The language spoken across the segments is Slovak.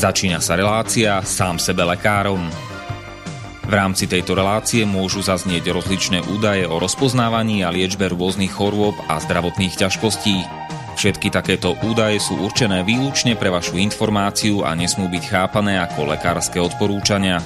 Začína sa relácia sám sebe lekárom. V rámci tejto relácie môžu zaznieť rozličné údaje o rozpoznávaní a liečbe rôznych chorôb a zdravotných ťažkostí. Všetky takéto údaje sú určené výlučne pre vašu informáciu a nesmú byť chápané ako lekárske odporúčania.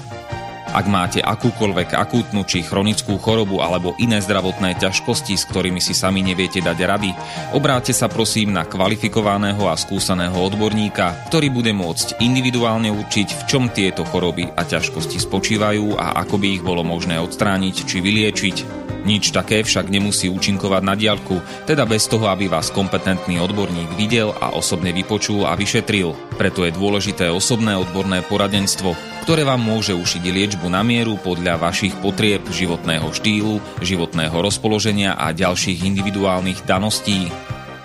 Ak máte akúkoľvek akútnu či chronickú chorobu alebo iné zdravotné ťažkosti, s ktorými si sami neviete dať rady, obráte sa prosím na kvalifikovaného a skúseného odborníka, ktorý bude môcť individuálne určiť, v čom tieto choroby a ťažkosti spočívajú a ako by ich bolo možné odstrániť či vyliečiť. Nič také však nemusí účinkovať na diaľku, teda bez toho, aby vás kompetentný odborník videl a osobne vypočul a vyšetril. Preto je dôležité osobné odborné poradenstvo, ktoré vám môže ušiť liečbu na mieru podľa vašich potrieb, životného štýlu, životného rozpoloženia a ďalších individuálnych daností.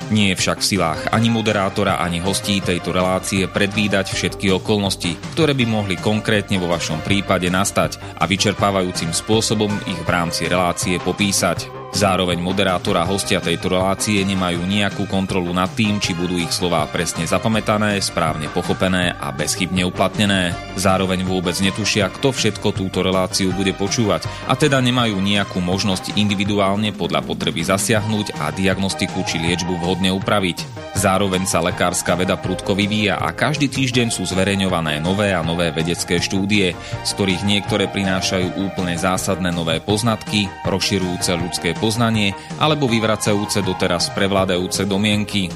Nie je však v silách ani moderátora, ani hostí tejto relácie predvídať všetky okolnosti, ktoré by mohli konkrétne vo vašom prípade nastať a vyčerpávajúcim spôsobom ich v rámci relácie popísať. Zároveň moderátor a hostia tejto relácie nemajú nejakú kontrolu nad tým, či budú ich slová presne zapamätané, správne pochopené a bezchybne uplatnené. Zároveň vôbec netušia, kto všetko túto reláciu bude počúvať a teda nemajú nejakú možnosť individuálne podľa potreby zasiahnuť a diagnostiku či liečbu vhodne upraviť. Zároveň sa lekárska veda prudko vyvíja a každý týždeň sú zverejňované nové a nové vedecké štúdie, z ktorých niektoré prinášajú úplne zásadné nové poznatky, rozširujúce ľudské poznanie alebo vyvracajúce doteraz prevládajúce domienky.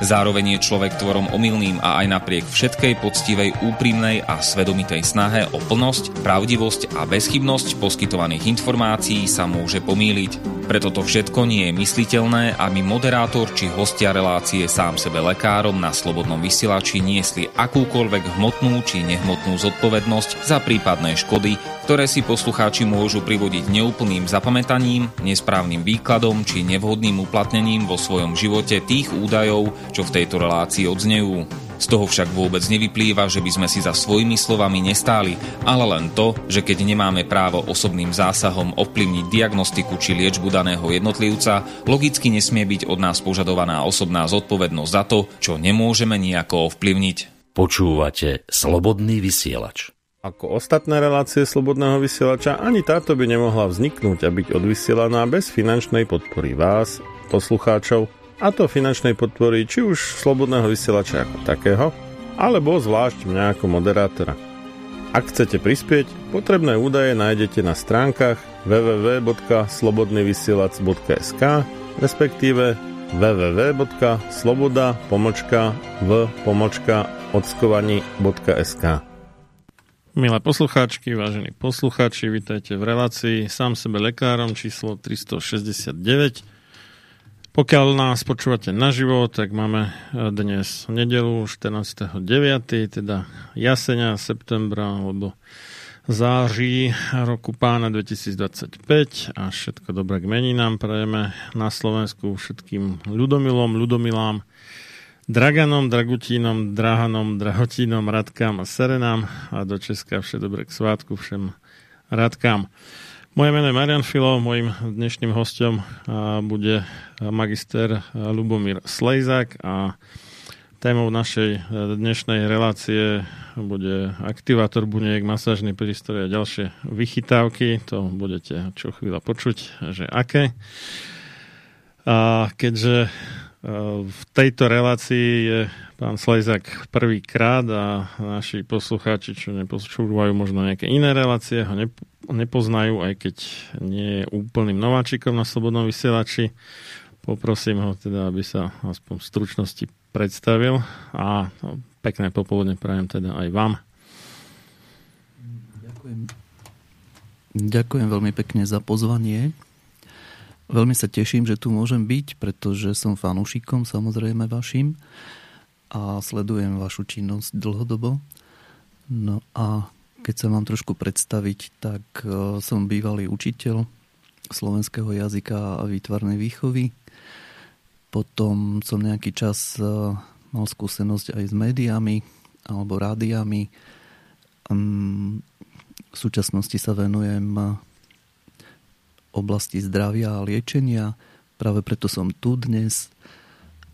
Zároveň je človek tvorom omylným a aj napriek všetkej poctivej, úprimnej a svedomitej snahe o plnosť, pravdivosť a bezchybnosť poskytovaných informácií sa môže pomýliť. Preto to všetko nie je mysliteľné, aby moderátor či hostia relácie sám sebe lekárom na slobodnom vysielači niesli akúkoľvek hmotnú či nehmotnú zodpovednosť za prípadné škody, ktoré si poslucháči môžu privodiť neúplným zapamätaním, nesprávnym výkladom či nevhodným uplatnením vo svojom živote tých údajov, čo v tejto relácii odznejú. Z toho však vôbec nevyplýva, že by sme si za svojimi slovami nestáli, ale len to, že keď nemáme právo osobným zásahom ovplyvniť diagnostiku či liečbu daného jednotlivca, logicky nesmie byť od nás požadovaná osobná zodpovednosť za to, čo nemôžeme nejako ovplyvniť. Počúvate Slobodný vysielač. Ako ostatné relácie Slobodného vysielača, ani táto by nemohla vzniknúť a byť odvysielaná bez finančnej podpory vás, poslucháčov, a to finančnej podpory či už Slobodného vysielača ako takého, alebo zvlášť mňa ako moderátora. Ak chcete prispieť, potrebné údaje nájdete na stránkach www.slobodnyvysielac.sk respektíve www.sloboda.v.ockovaní.sk Milé poslucháčky, vážení poslucháči, vítajte v relácii sám sebe lekárom číslo 369. Pokiaľ nás počúvate naživo, tak máme dnes nedelu 14.9., teda jasenia, septembra alebo září roku pána 2025 a všetko dobré k meninám prajeme na Slovensku všetkým ľudomilom, ľudomilám, Draganom, Dragutínom, Drahanom, Drahotínom, Radkám a Serenám a do Česka vše dobre k svátku všem Radkám. Moje meno je Marian Filo, mojim dnešným hostom bude magister Lubomír Slejzak a témou našej dnešnej relácie bude aktivátor buniek, masážny prístroj a ďalšie vychytávky. To budete čo chvíľa počuť, že aké. A keďže v tejto relácii je pán Slejzak prvýkrát a naši poslucháči, čo nepočúvajú možno nejaké iné relácie, ho nepoznajú, aj keď nie je úplným nováčikom na Slobodnom vysielači. Poprosím ho teda, aby sa aspoň v stručnosti predstavil a pekné popoludne prajem teda aj vám. Ďakujem. Ďakujem veľmi pekne za pozvanie. Veľmi sa teším, že tu môžem byť, pretože som fanúšikom samozrejme vašim a sledujem vašu činnosť dlhodobo. No a keď sa mám trošku predstaviť, tak e, som bývalý učiteľ slovenského jazyka a výtvarnej výchovy. Potom som nejaký čas e, mal skúsenosť aj s médiami alebo rádiami. Mm, v súčasnosti sa venujem oblasti zdravia a liečenia. Práve preto som tu dnes.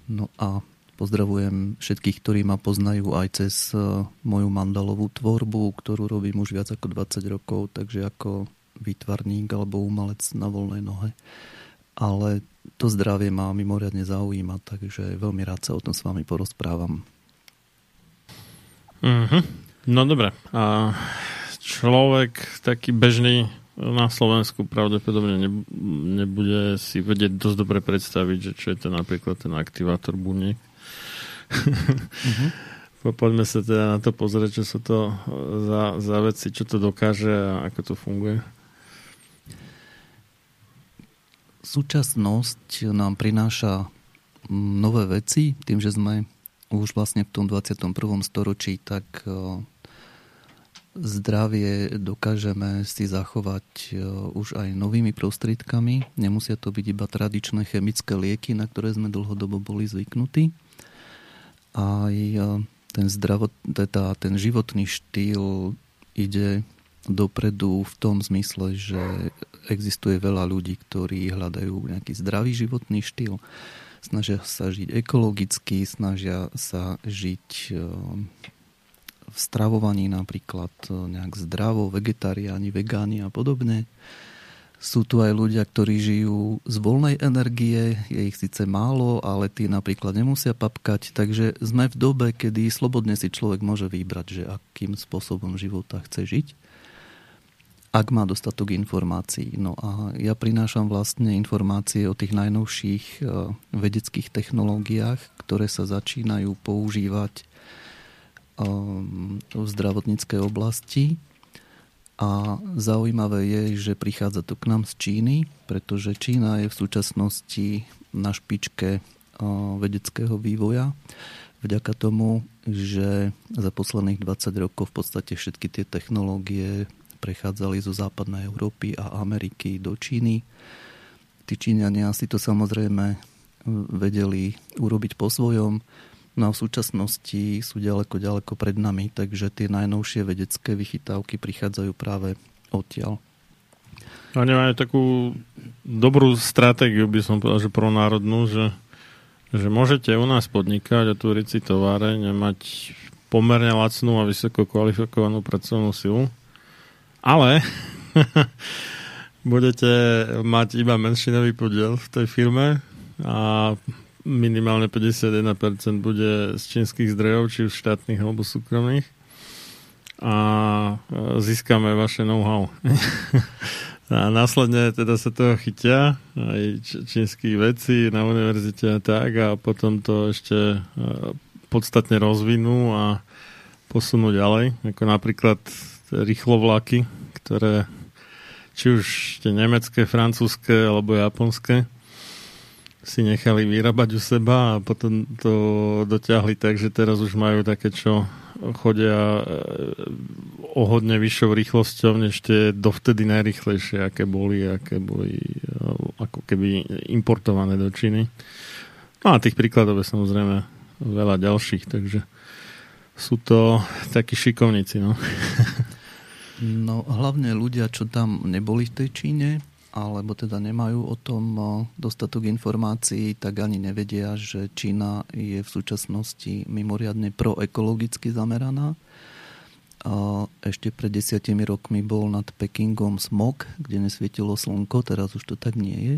No a Pozdravujem všetkých, ktorí ma poznajú aj cez moju mandalovú tvorbu, ktorú robím už viac ako 20 rokov, takže ako výtvarník alebo umelec na voľnej nohe. Ale to zdravie ma mimoriadne zaujíma, takže veľmi rád sa o tom s vami porozprávam. Mm-hmm. No dobre. A človek taký bežný na Slovensku pravdepodobne nebude si vedieť dosť dobre predstaviť, že čo je to napríklad ten aktivátor buniek. Mm-hmm. Poďme sa teda na to pozrieť, čo sú to za, za veci, čo to dokáže a ako to funguje. súčasnosť nám prináša nové veci, tým, že sme už vlastne v tom 21. storočí, tak e, zdravie dokážeme si zachovať e, už aj novými prostriedkami. Nemusia to byť iba tradičné chemické lieky, na ktoré sme dlhodobo boli zvyknutí. Aj e, ten, zdravot, teda ten životný štýl ide dopredu v tom zmysle, že existuje veľa ľudí, ktorí hľadajú nejaký zdravý životný štýl, snažia sa žiť ekologicky, snažia sa žiť eh, v stravovaní napríklad eh, nejak zdravo, vegetariáni, vegáni a podobne. Sú tu aj ľudia, ktorí žijú z voľnej energie, je ich síce málo, ale tí napríklad nemusia papkať, takže sme v dobe, kedy slobodne si človek môže vybrať, že akým spôsobom života chce žiť ak má dostatok informácií. No a ja prinášam vlastne informácie o tých najnovších e, vedeckých technológiách, ktoré sa začínajú používať e, v zdravotníckej oblasti. A zaujímavé je, že prichádza to k nám z Číny, pretože Čína je v súčasnosti na špičke e, vedeckého vývoja vďaka tomu, že za posledných 20 rokov v podstate všetky tie technológie prechádzali zo západnej Európy a Ameriky do Číny. Tí Číňania si to samozrejme vedeli urobiť po svojom, no a v súčasnosti sú ďaleko, ďaleko pred nami, takže tie najnovšie vedecké vychytávky prichádzajú práve odtiaľ. Oni majú takú dobrú stratégiu, by som povedal, že pronárodnú, že, že môžete u nás podnikať a tu si továreň a mať pomerne lacnú a vysoko kvalifikovanú pracovnú silu ale budete mať iba menšinový podiel v tej firme a minimálne 51% bude z čínskych zdrojov, či už štátnych alebo súkromných a získame vaše know-how. a následne teda sa toho chytia aj čínsky veci na univerzite a tak a potom to ešte podstatne rozvinú a posunú ďalej. Ako napríklad rýchlovlaky, ktoré či už tie nemecké, francúzske alebo japonské si nechali vyrábať u seba a potom to dotiahli tak, že teraz už majú také, čo chodia e, o vyššou rýchlosťou, než tie dovtedy najrychlejšie, aké boli, aké boli e, ako keby importované do Číny. No a tých príkladov je samozrejme veľa ďalších, takže sú to takí šikovníci, no. No hlavne ľudia, čo tam neboli v tej Číne, alebo teda nemajú o tom dostatok informácií, tak ani nevedia, že Čína je v súčasnosti mimoriadne proekologicky zameraná. Ešte pred desiatimi rokmi bol nad Pekingom smog, kde nesvietilo slnko, teraz už to tak nie je.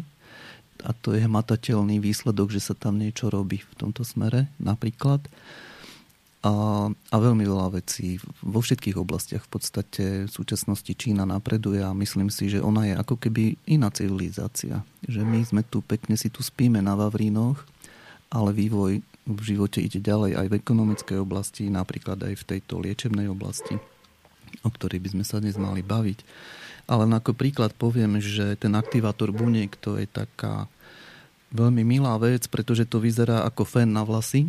A to je hmatateľný výsledok, že sa tam niečo robí v tomto smere napríklad a, a veľmi veľa vecí vo všetkých oblastiach. V podstate v súčasnosti Čína napreduje a myslím si, že ona je ako keby iná civilizácia. Že my sme tu pekne si tu spíme na Vavrínoch, ale vývoj v živote ide ďalej aj v ekonomickej oblasti, napríklad aj v tejto liečebnej oblasti, o ktorej by sme sa dnes mali baviť. Ale ako príklad poviem, že ten aktivátor buniek to je taká veľmi milá vec, pretože to vyzerá ako fén na vlasy,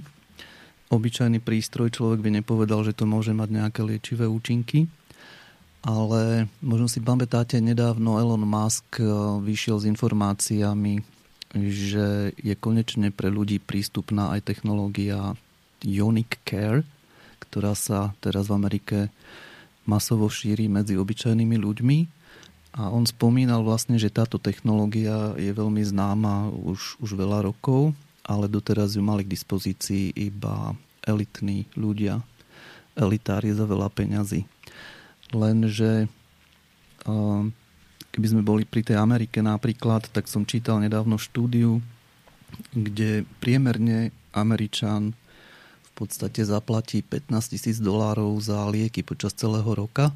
obyčajný prístroj, človek by nepovedal, že to môže mať nejaké liečivé účinky. Ale možno si pamätáte, nedávno Elon Musk eh, vyšiel s informáciami, že je konečne pre ľudí prístupná aj technológia Ionic Care, ktorá sa teraz v Amerike masovo šíri medzi obyčajnými ľuďmi. A on spomínal vlastne, že táto technológia je veľmi známa už, už veľa rokov ale doteraz ju mali k dispozícii iba elitní ľudia, elitári za veľa peňazí. Lenže keby sme boli pri tej Amerike napríklad, tak som čítal nedávno štúdiu, kde priemerne Američan v podstate zaplatí 15 tisíc dolárov za lieky počas celého roka.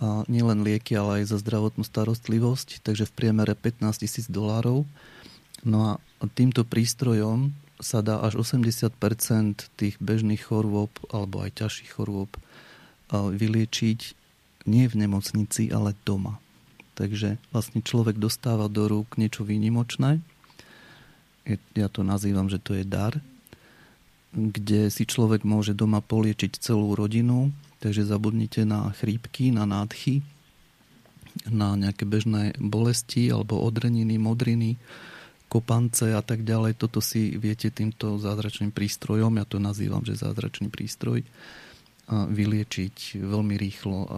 A nielen lieky, ale aj za zdravotnú starostlivosť, takže v priemere 15 tisíc dolárov. No a týmto prístrojom sa dá až 80% tých bežných chorôb alebo aj ťažších chorôb vyliečiť nie v nemocnici, ale doma. Takže vlastne človek dostáva do rúk niečo výnimočné. Ja to nazývam, že to je dar, kde si človek môže doma poliečiť celú rodinu, takže zabudnite na chrípky, na nádchy, na nejaké bežné bolesti alebo odreniny, modriny, kopance a tak ďalej. Toto si viete týmto zázračným prístrojom, ja to nazývam, že zázračný prístroj, vyliečiť veľmi rýchlo a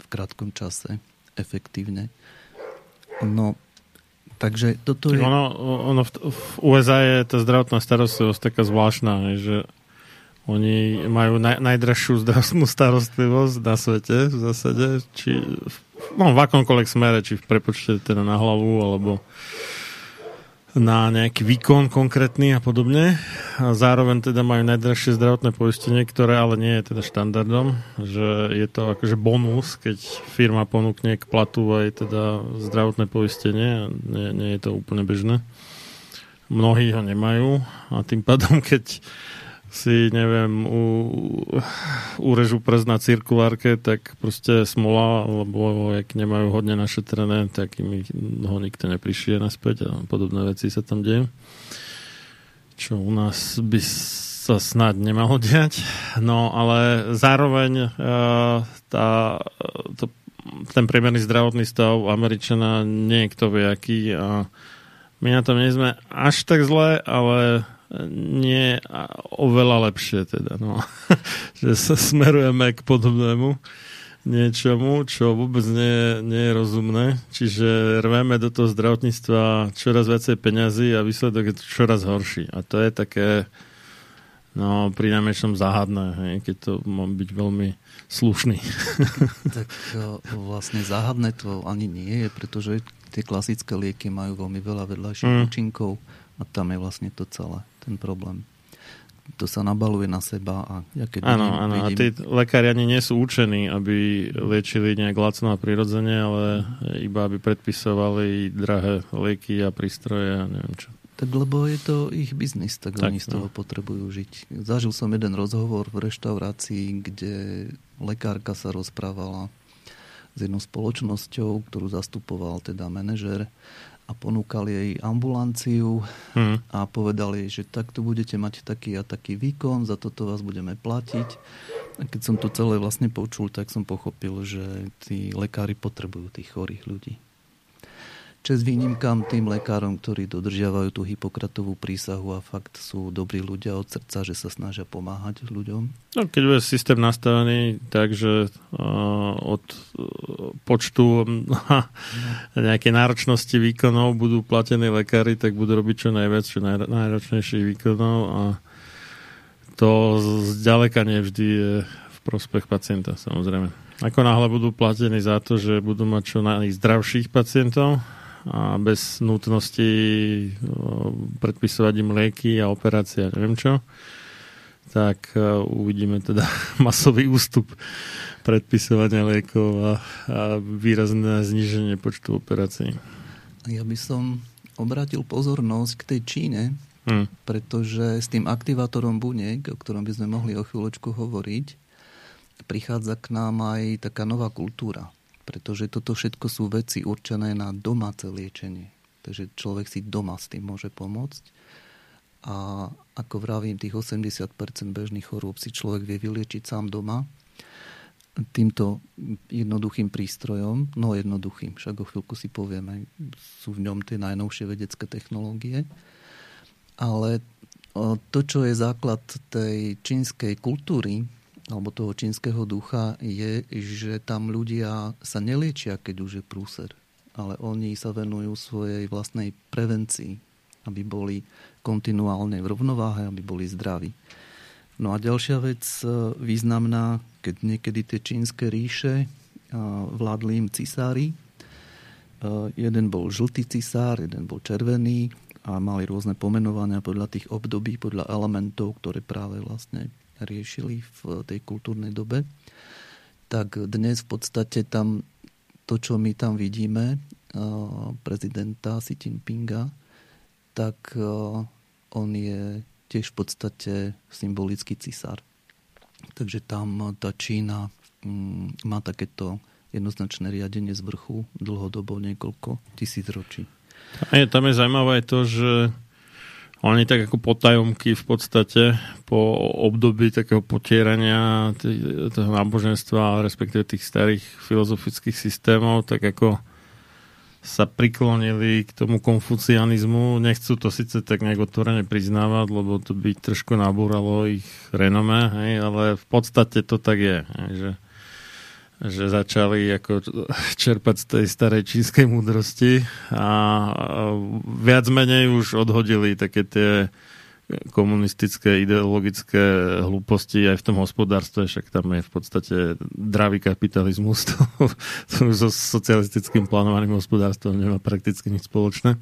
v krátkom čase efektívne. No, takže toto je... Ono, ono v, v USA je tá zdravotná starostlivosť taká zvláštna, že oni majú naj, najdražšiu zdravotnú starostlivosť na svete v zásade, či no, v akomkoľvek smere, či v prepočte teda na hlavu, alebo na nejaký výkon konkrétny a podobne. A zároveň teda majú najdražšie zdravotné poistenie, ktoré ale nie je teda štandardom, že je to akože bonus, keď firma ponúkne k platu aj teda zdravotné poistenie, nie, nie je to úplne bežné. Mnohí ho nemajú a tým pádom, keď si, neviem, u, urežu prst na cirkulárke, tak proste smola, lebo ak nemajú hodne našetrené, tak im ho nikto neprišie naspäť a podobné veci sa tam dejú. Čo u nás by sa snad nemalo diať. No ale zároveň uh, tá, to, ten priemerný zdravotný stav Američana nie je kto vie aký a my na tom nie sme až tak zle, ale nie oveľa lepšie teda, no. že sa smerujeme k podobnému niečomu, čo vôbec nie, nie je rozumné. Čiže rveme do toho zdravotníctva čoraz viacej peňazí a výsledok je čoraz horší. A to je také no, pri najmenšom záhadné, hej, keď to má byť veľmi slušný. tak vlastne záhadné to ani nie je, pretože tie klasické lieky majú veľmi veľa vedľajších mm. účinkov a tam je vlastne to celé ten problém. To sa nabaluje na seba a ja keď Áno, áno. Vidím... A tí lekári ani nie sú učení, aby liečili nejak lacno a prirodzene, ale iba aby predpisovali drahé lieky a prístroje a neviem čo. Tak lebo je to ich biznis, tak, tak oni z toho no. potrebujú žiť. Zažil som jeden rozhovor v reštaurácii, kde lekárka sa rozprávala s jednou spoločnosťou, ktorú zastupoval teda manažer a ponúkali jej ambulanciu hmm. a povedali, že takto budete mať taký a taký výkon, za toto vás budeme platiť. A keď som to celé vlastne počul, tak som pochopil, že tí lekári potrebujú tých chorých ľudí. Čes výnimkám tým lekárom, ktorí dodržiavajú tú Hipokratovú prísahu a fakt sú dobrí ľudia od srdca, že sa snažia pomáhať ľuďom. No, keď bude systém nastavený tak, že uh, od uh, počtu uh, nejakej náročnosti výkonov budú platení lekári, tak budú robiť čo najviac, čo naj, najročnejších výkonov a to zďaleka nevždy je v prospech pacienta, samozrejme. Ako náhle budú platení za to, že budú mať čo najzdravších pacientov, a bez nutnosti predpisovať im lieky a operácie a neviem čo, tak e, uvidíme teda masový ústup predpisovania liekov a, a výrazné zníženie počtu operácií. Ja by som obrátil pozornosť k tej Číne, hmm. pretože s tým aktivátorom buniek, o ktorom by sme mohli o chvíľočku hovoriť, prichádza k nám aj taká nová kultúra pretože toto všetko sú veci určené na domáce liečenie. Takže človek si doma s tým môže pomôcť. A ako vravím, tých 80% bežných chorôb si človek vie vyliečiť sám doma týmto jednoduchým prístrojom, no jednoduchým, však o chvíľku si povieme, sú v ňom tie najnovšie vedecké technológie. Ale to, čo je základ tej čínskej kultúry, alebo toho čínskeho ducha je, že tam ľudia sa neliečia, keď už je prúser, ale oni sa venujú svojej vlastnej prevencii. aby boli kontinuálne v rovnováhe, aby boli zdraví. No a ďalšia vec e, významná, keď niekedy tie čínske ríše e, vládli im cisári. E, jeden bol žltý cisár, jeden bol červený a mali rôzne pomenovania podľa tých období, podľa elementov, ktoré práve vlastne riešili v tej kultúrnej dobe. Tak dnes v podstate tam to, čo my tam vidíme, prezidenta Xi Jinpinga, tak on je tiež v podstate symbolický cisár. Takže tam tá Čína mm, má takéto jednoznačné riadenie z vrchu dlhodobo niekoľko tisíc ročí. A je, tam je zaujímavé to, že oni tak ako potajomky v podstate po období takého potierania toho náboženstva, respektíve tých starých filozofických systémov, tak ako sa priklonili k tomu konfucianizmu. Nechcú to síce tak nejak otvorene priznávať, lebo to by trošku nabúralo ich renome, hej, ale v podstate to tak je. Hej, že, že začali ako čerpať z tej starej čínskej múdrosti a viac menej už odhodili také tie komunistické ideologické hlúposti aj v tom hospodárstve, však tam je v podstate dravý kapitalizmus, to, to so socialistickým plánovaným hospodárstvom nemá prakticky nič spoločné.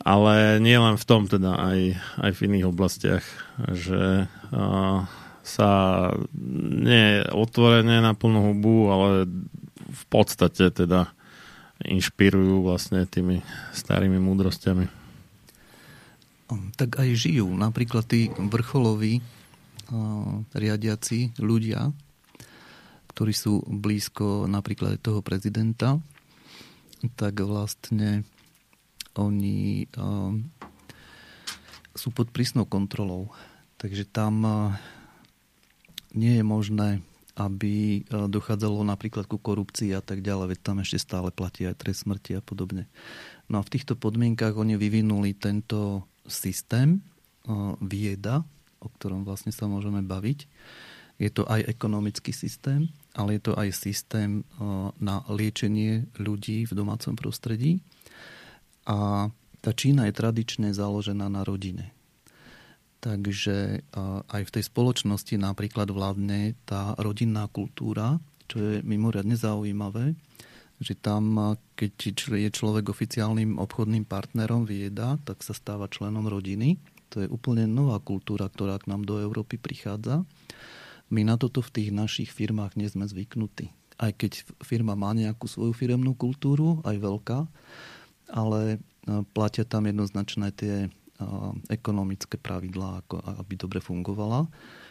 Ale nie len v tom, teda aj, aj v iných oblastiach, že uh, sa nie otvorene na plnú hubu, ale v podstate teda inšpirujú vlastne tými starými múdrostiami tak aj žijú. Napríklad tí vrcholoví riadiaci ľudia, ktorí sú blízko napríklad toho prezidenta, tak vlastne oni sú pod prísnou kontrolou. Takže tam nie je možné, aby dochádzalo napríklad ku korupcii a tak ďalej, veď tam ešte stále platí aj trest smrti a podobne. No a v týchto podmienkach oni vyvinuli tento systém vieda, o ktorom vlastne sa môžeme baviť. Je to aj ekonomický systém, ale je to aj systém na liečenie ľudí v domácom prostredí. A tá Čína je tradične založená na rodine. Takže aj v tej spoločnosti napríklad vládne tá rodinná kultúra, čo je mimoriadne zaujímavé, že tam, keď je človek oficiálnym obchodným partnerom vieda, tak sa stáva členom rodiny. To je úplne nová kultúra, ktorá k nám do Európy prichádza. My na toto v tých našich firmách nie sme zvyknutí. Aj keď firma má nejakú svoju firemnú kultúru, aj veľká, ale platia tam jednoznačné tie ekonomické pravidlá, ako aby dobre fungovala.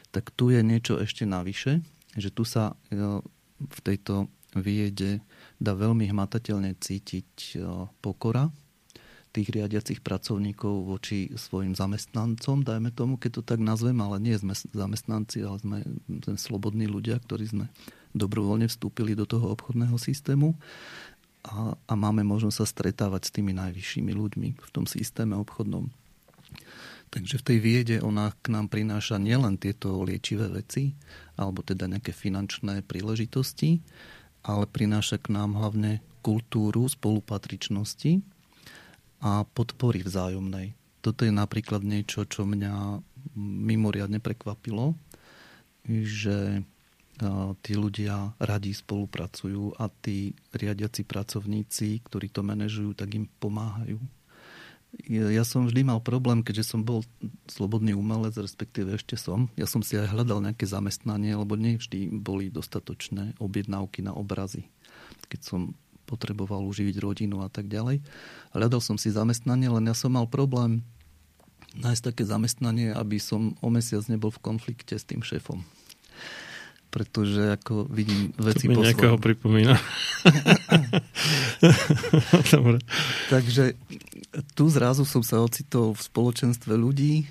Tak tu je niečo ešte navyše, že tu sa e, v tejto viede dá veľmi hmatateľne cítiť e, pokora tých riadiacich pracovníkov voči svojim zamestnancom, dajme tomu, keď to tak nazvem, ale nie sme zamestnanci, ale sme, sme slobodní ľudia, ktorí sme dobrovoľne vstúpili do toho obchodného systému a, a máme možnosť sa stretávať s tými najvyššími ľuďmi v tom systéme obchodnom. Takže v tej viede ona k nám prináša nielen tieto liečivé veci, alebo teda nejaké finančné príležitosti, ale prináša k nám hlavne kultúru spolupatričnosti a podpory vzájomnej. Toto je napríklad niečo, čo mňa mimoriadne prekvapilo, že tí ľudia radi spolupracujú a tí riadiaci pracovníci, ktorí to manažujú, tak im pomáhajú ja som vždy mal problém, keďže som bol slobodný umelec, respektíve ešte som. Ja som si aj hľadal nejaké zamestnanie, lebo nie vždy boli dostatočné objednávky na obrazy. Keď som potreboval uživiť rodinu a tak ďalej. Hľadal som si zamestnanie, len ja som mal problém nájsť také zamestnanie, aby som o mesiac nebol v konflikte s tým šéfom pretože ako vidím veci to mi nejakého pripomína. Dobre. Takže tu zrazu som sa ocitol v spoločenstve ľudí,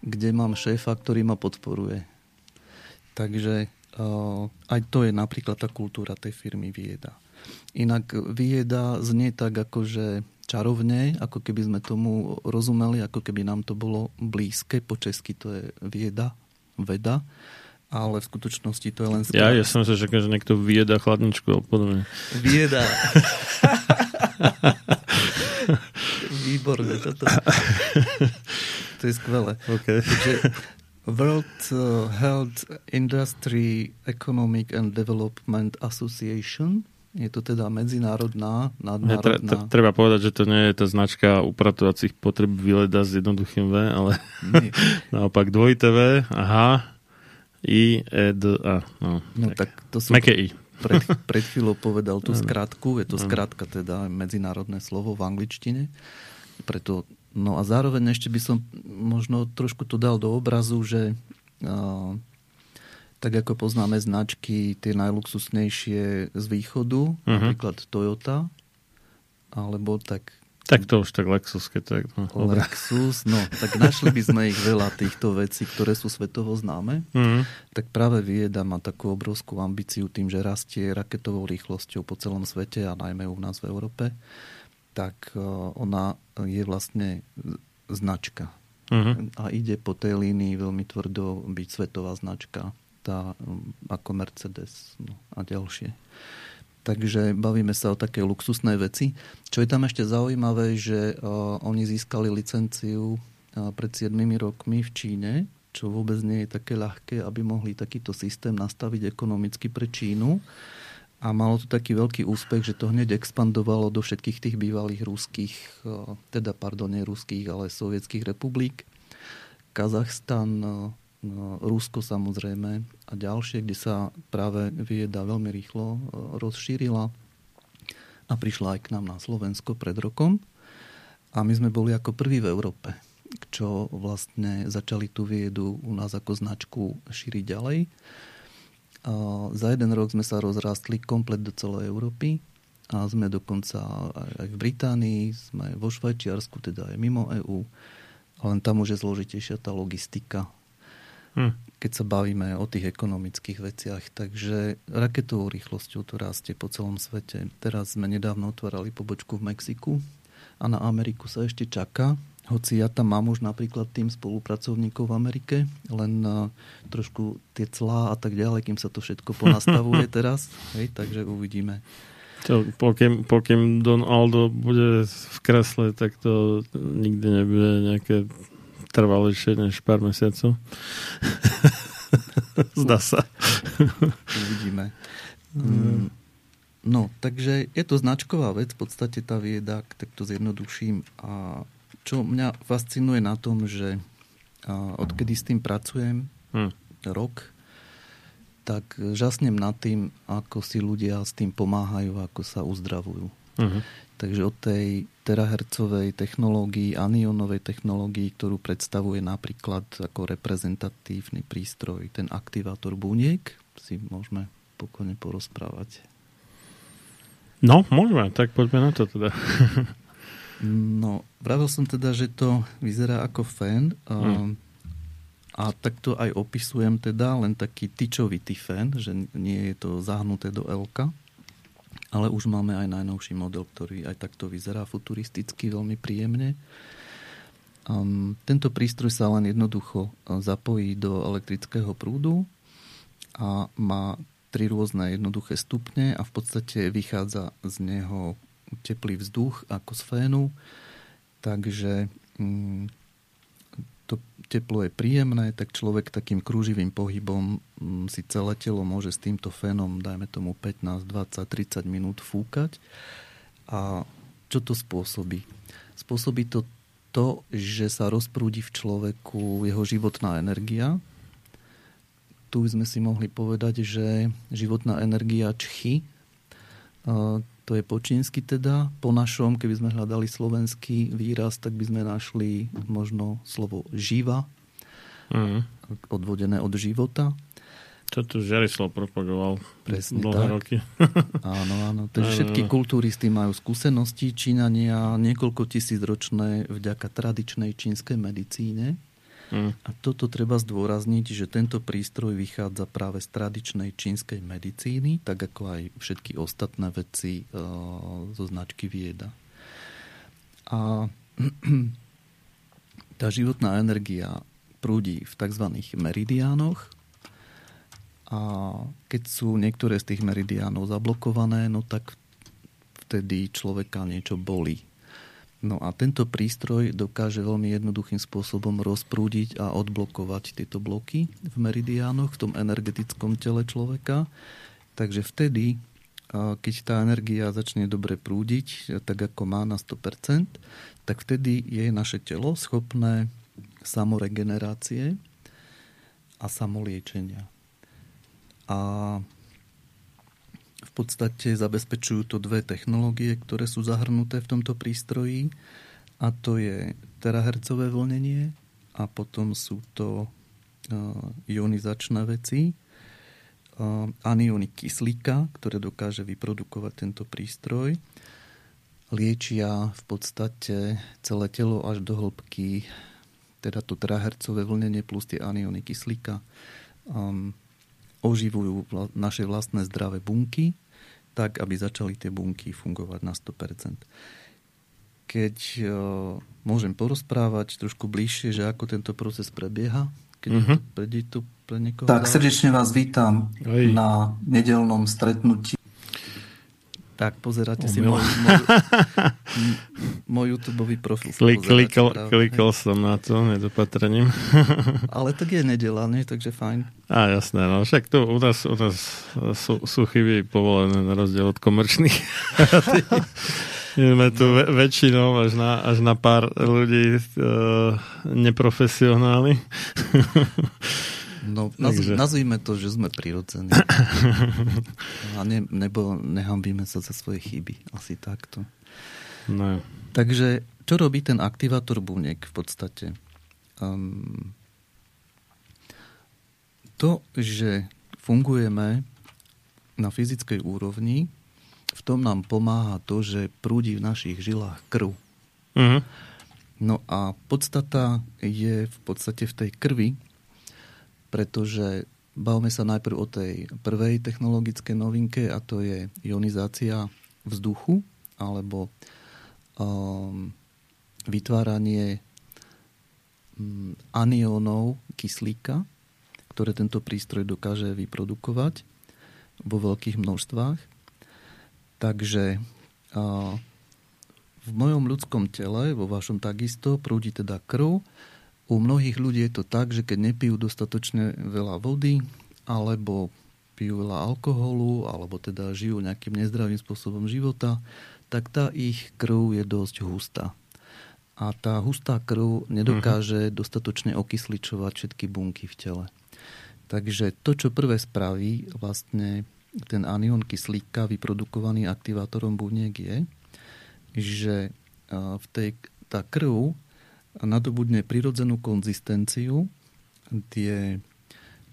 kde mám šéfa, ktorý ma podporuje. Takže aj to je napríklad tá kultúra tej firmy Vieda. Inak Vieda znie tak akože čarovne, ako keby sme tomu rozumeli, ako keby nám to bolo blízke, po česky to je vieda, veda ale v skutočnosti to je len skrátka. Ja, ja som sa čakal, že niekto vieda chladničku alebo podobne. Vieda. Výborné. Toto. to je skvelé. Okay. Takže World uh, Health Industry Economic and Development Association je to teda medzinárodná, nadnárodná... Ja, treba povedať, že to nie je tá značka upratovacích potreb vyleda s jednoduchým V, ale naopak dvojité V, aha, I, E, D, A. No, no tak, tak to som Meké I. Pred, pred chvíľou povedal tú skratku, je to skrátka teda medzinárodné slovo v angličtine, preto No a zároveň ešte by som možno trošku to dal do obrazu, že uh, tak ako poznáme značky tie najluxusnejšie z východu, uh-huh. napríklad Toyota, alebo tak... Tak to už tak Lexus, keď tak... No, Lexus, no, tak našli by sme ich veľa týchto vecí, ktoré sú svetovo známe. Uh-huh. Tak práve Vieda má takú obrovskú ambíciu tým, že rastie raketovou rýchlosťou po celom svete a najmä u nás v Európe tak e, ona je vlastne značka. Uh-huh. A ide po tej línii veľmi tvrdo byť svetová značka, tá ako Mercedes no, a ďalšie. Takže bavíme sa o také luxusnej veci. Čo je tam ešte zaujímavé, že oni získali licenciu pred 7 rokmi v Číne, čo vôbec nie je také ľahké, aby mohli takýto systém nastaviť ekonomicky pre Čínu a malo to taký veľký úspech, že to hneď expandovalo do všetkých tých bývalých ruských, teda pardon, nie ruských, ale sovietských republik. Kazachstan, Rusko samozrejme a ďalšie, kde sa práve vieda veľmi rýchlo e, rozšírila a prišla aj k nám na Slovensko pred rokom. A my sme boli ako prví v Európe, čo vlastne začali tú viedu u nás ako značku šíriť ďalej. Za jeden rok sme sa rozrástli komplet do celej Európy a sme dokonca aj v Británii, sme vo Švajčiarsku, teda aj mimo EÚ. Len tam už je zložitejšia tá logistika, hm. keď sa bavíme o tých ekonomických veciach. Takže raketovou rýchlosťou to rastie po celom svete. Teraz sme nedávno otvárali pobočku v Mexiku a na Ameriku sa ešte čaká. Hoci ja tam mám už napríklad tým spolupracovníkov v Amerike, len uh, trošku tie clá a tak ďalej, kým sa to všetko ponastavuje teraz. Hej, takže uvidíme. To, pokým, pokým Don Aldo bude v kresle, tak to nikdy nebude nejaké trvalejšie než pár mesiacov. Zdá sa. Uvidíme. Mm. No, takže je to značková vec, v podstate tá vieda, tak to zjednoduším a čo mňa fascinuje na tom, že odkedy s tým pracujem, hmm. rok, tak žasnem nad tým, ako si ľudia s tým pomáhajú, ako sa uzdravujú. Uh-huh. Takže od tej terahercovej technológii, anionovej technológii, ktorú predstavuje napríklad ako reprezentatívny prístroj, ten aktivátor buniek, si môžeme pokojne porozprávať. No, môžeme, tak poďme na to teda. No, pravil som teda, že to vyzerá ako fén. Hmm. A tak to aj opisujem teda, len taký tyčovitý fén, že nie je to zahnuté do L. Ale už máme aj najnovší model, ktorý aj takto vyzerá futuristicky, veľmi príjemne. Um, tento prístroj sa len jednoducho zapojí do elektrického prúdu a má tri rôzne jednoduché stupne a v podstate vychádza z neho teplý vzduch ako z fénu, takže to teplo je príjemné, tak človek takým krúživým pohybom mm, si celé telo môže s týmto fénom, dajme tomu 15, 20, 30 minút fúkať. A čo to spôsobí? Spôsobí to to, že sa rozprúdi v človeku jeho životná energia. Tu sme si mohli povedať, že životná energia čchy to je po čínsky teda. Po našom, keby sme hľadali slovenský výraz, tak by sme našli možno slovo živa, mm. odvodené od života. Čo tu Žarislav propagoval Presne dlhé tak. roky. áno, áno. Takže všetky kultúry s tým majú skúsenosti. Číňania niekoľko tisíc ročné vďaka tradičnej čínskej medicíne. Mm. A toto treba zdôrazniť, že tento prístroj vychádza práve z tradičnej čínskej medicíny, tak ako aj všetky ostatné veci uh, zo značky Vieda. A tá životná energia prúdi v tzv. meridiánoch a keď sú niektoré z tých meridiánov zablokované, no tak vtedy človeka niečo bolí. No a tento prístroj dokáže veľmi jednoduchým spôsobom rozprúdiť a odblokovať tieto bloky v meridiánoch, v tom energetickom tele človeka. Takže vtedy, keď tá energia začne dobre prúdiť, tak ako má na 100%, tak vtedy je naše telo schopné samoregenerácie a samoliečenia. A podstate zabezpečujú to dve technológie, ktoré sú zahrnuté v tomto prístroji. A to je terahercové vlnenie a potom sú to uh, ionizačné veci, uh, aniony kyslíka, ktoré dokáže vyprodukovať tento prístroj. Liečia v podstate celé telo až do hĺbky, teda to terahercové vlnenie plus tie aniony kyslíka um, oživujú naše vlastné zdravé bunky tak, aby začali tie bunky fungovať na 100%. Keď uh, môžem porozprávať trošku bližšie, že ako tento proces prebieha, keď uh-huh. to, tu pre niekoho Tak, srdečne vás vítam Oj. na nedelnom stretnutí tak, pozeráte si môj, môj, môj YouTube profil. Klik, klikol, klikol som na to nedopatrením. Ale tak je nedela, nie? takže fajn. Á, jasné, no však tu u nás, u nás sú, sú chyby povolené na rozdiel od komerčných. Sme tu väčšinou až na, až na pár ľudí uh, neprofesionáli. No, naz, Takže... nazvíme to, že sme prirodzení. A ne, nebo nehambíme sa za svoje chyby. Asi takto. No. Takže čo robí ten aktivátor buniek v podstate? Um, to, že fungujeme na fyzickej úrovni, v tom nám pomáha to, že prúdi v našich žilách krv. Uh-huh. No a podstata je v podstate v tej krvi, pretože bavme sa najprv o tej prvej technologickej novinke a to je ionizácia vzduchu alebo um, vytváranie um, kyslíka, ktoré tento prístroj dokáže vyprodukovať vo veľkých množstvách. Takže v mojom ľudskom tele, vo vašom takisto, prúdi teda krv, u mnohých ľudí je to tak, že keď nepijú dostatočne veľa vody, alebo pijú veľa alkoholu, alebo teda žijú nejakým nezdravým spôsobom života, tak tá ich krv je dosť hustá. A tá hustá krv nedokáže uh-huh. dostatočne okysličovať všetky bunky v tele. Takže to, čo prvé spraví vlastne ten anion kyslíka vyprodukovaný aktivátorom buniek je, že v tej, tá krv nadobudne prirodzenú konzistenciu. Tie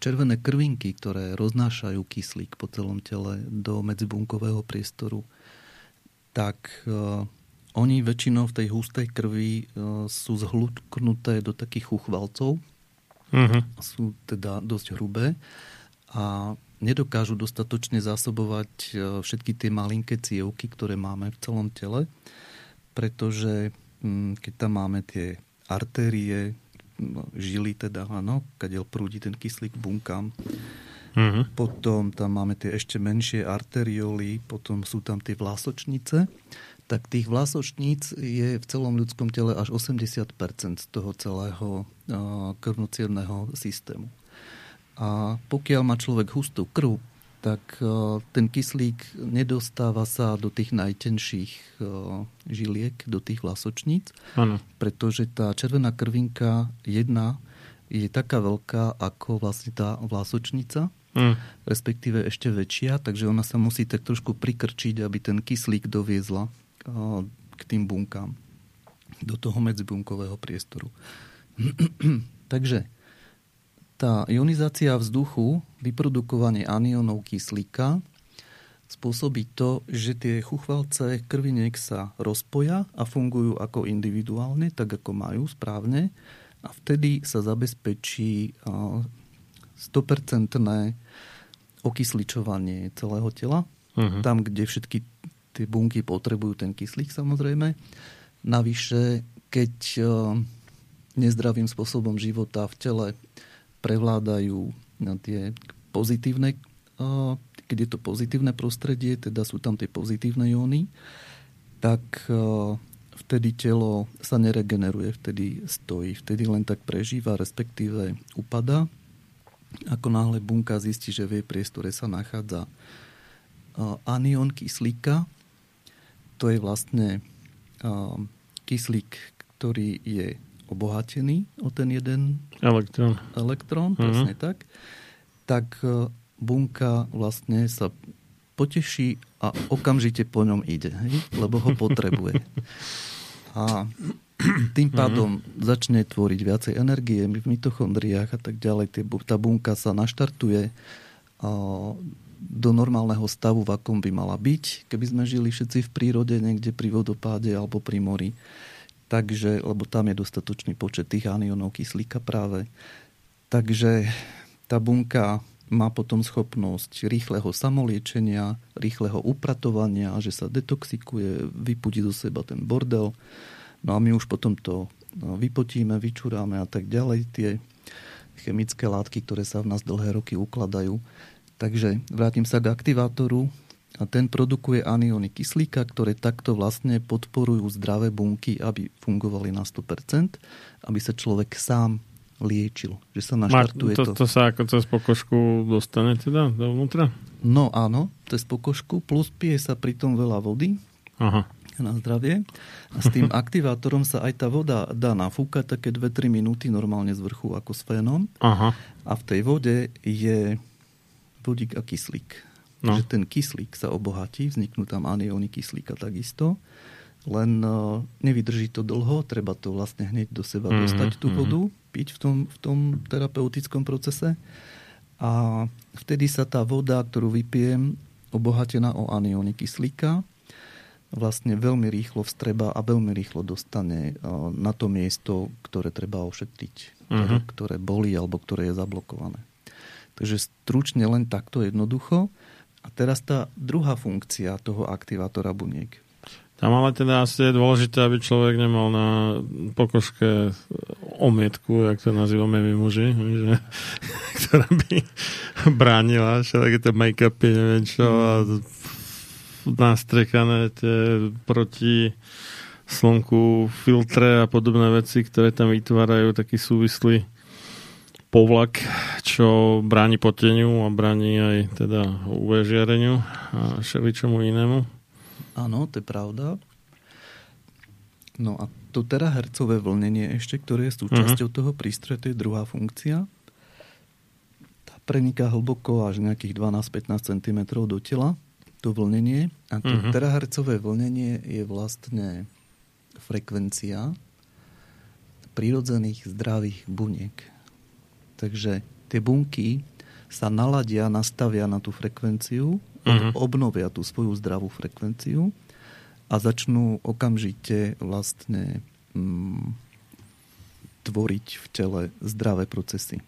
červené krvinky, ktoré roznášajú kyslík po celom tele do medzibunkového priestoru, tak uh, oni väčšinou v tej hustej krvi uh, sú zhluknuté do takých uchvalcov. Uh-huh. Sú teda dosť hrubé a nedokážu dostatočne zásobovať uh, všetky tie malinké cievky, ktoré máme v celom tele, pretože um, keď tam máme tie artérie, no, žily teda, áno, kadiaľ prúdi ten kyslík bunkám. Uh-huh. Potom tam máme tie ešte menšie arterioly, potom sú tam tie vlásočnice. Tak tých vlásočníc je v celom ľudskom tele až 80% z toho celého krvnocievného systému. A pokiaľ má človek hustú krv, tak e, ten kyslík nedostáva sa do tých najtenších e, žiliek, do tých vlasočníc, ano. pretože tá červená krvinka jedna je taká veľká ako vlastne tá vlasočnica, mm. respektíve ešte väčšia, takže ona sa musí tak trošku prikrčiť, aby ten kyslík doviezla e, k tým bunkám, do toho medzibunkového priestoru. takže tá ionizácia vzduchu, vyprodukovanie aniónov kyslíka, spôsobí to, že tie chuchvalce krviniek sa rozpoja a fungujú ako individuálne, tak ako majú správne. A vtedy sa zabezpečí 100% okysličovanie celého tela. Uh-huh. Tam, kde všetky tie bunky potrebujú ten kyslík samozrejme. Navyše, keď nezdravým spôsobom života v tele prevládajú tie pozitívne, keď je to pozitívne prostredie, teda sú tam tie pozitívne jóny, tak vtedy telo sa neregeneruje, vtedy stojí, vtedy len tak prežíva, respektíve upada. Ako náhle bunka zistí, že v jej priestore sa nachádza anion kyslíka, to je vlastne kyslík, ktorý je obohatený o ten jeden elektrón, elektrón uh-huh. presne tak, tak e, bunka vlastne sa poteší a okamžite po ňom ide, hej? lebo ho potrebuje. A tým mhm. pádom uh-huh. začne tvoriť viacej energie v mitochondriách a tak ďalej. Tá bunka sa naštartuje do normálneho stavu, v akom by mala byť, keby sme žili všetci v prírode, niekde pri vodopáde alebo pri mori. Takže, lebo tam je dostatočný počet tých anionov kyslíka práve. Takže tá bunka má potom schopnosť rýchleho samoliečenia, rýchleho upratovania, že sa detoxikuje, vypudí zo seba ten bordel. No a my už potom to no, vypotíme, vyčuráme a tak ďalej. Tie chemické látky, ktoré sa v nás dlhé roky ukladajú. Takže vrátim sa k aktivátoru a ten produkuje anióny kyslíka, ktoré takto vlastne podporujú zdravé bunky, aby fungovali na 100%, aby sa človek sám liečil. Že sa naštartuje to, to. To sa ako cez pokožku dostane teda dovnútra? No áno, cez pokožku, plus pije sa pritom veľa vody Aha. na zdravie. A s tým aktivátorom sa aj tá voda dá nafúkať také 2-3 minúty normálne z vrchu ako s fénom. Aha. A v tej vode je vodík a kyslík. No. Že ten kyslík sa obohatí, vzniknú tam anióny kyslíka takisto, len uh, nevydrží to dlho, treba to vlastne hneď do seba mm-hmm, dostať tú mhm. vodu, piť v tom, v tom terapeutickom procese. A vtedy sa tá voda, ktorú vypijem, obohatená o anióny kyslíka, vlastne veľmi rýchlo vstreba a veľmi rýchlo dostane uh, na to miesto, ktoré treba ošetriť, ktoré, ktoré boli alebo ktoré je zablokované. Takže stručne len takto jednoducho. A teraz tá druhá funkcia toho aktivátora buniek. Tam ale teda asi je dôležité, aby človek nemal na pokožke omietku, jak to nazývame my muži, že, ktorá by bránila všetky tie make-upy, neviem čo, a nastrekané tie proti slnku filtre a podobné veci, ktoré tam vytvárajú taký súvislý povlak, čo bráni poteniu a bráni aj teda UV žiareniu a všeličomu inému. Áno, to je pravda. No a to terahercové vlnenie ešte, ktoré je súčasťou uh-huh. toho prístroja, to je druhá funkcia. Tá preniká hlboko až nejakých 12-15 cm do tela, to vlnenie. A to uh-huh. terahercové vlnenie je vlastne frekvencia prírodzených zdravých buniek. Takže tie bunky sa naladia, nastavia na tú frekvenciu, uh-huh. obnovia tú svoju zdravú frekvenciu a začnú okamžite vlastne mm, tvoriť v tele zdravé procesy.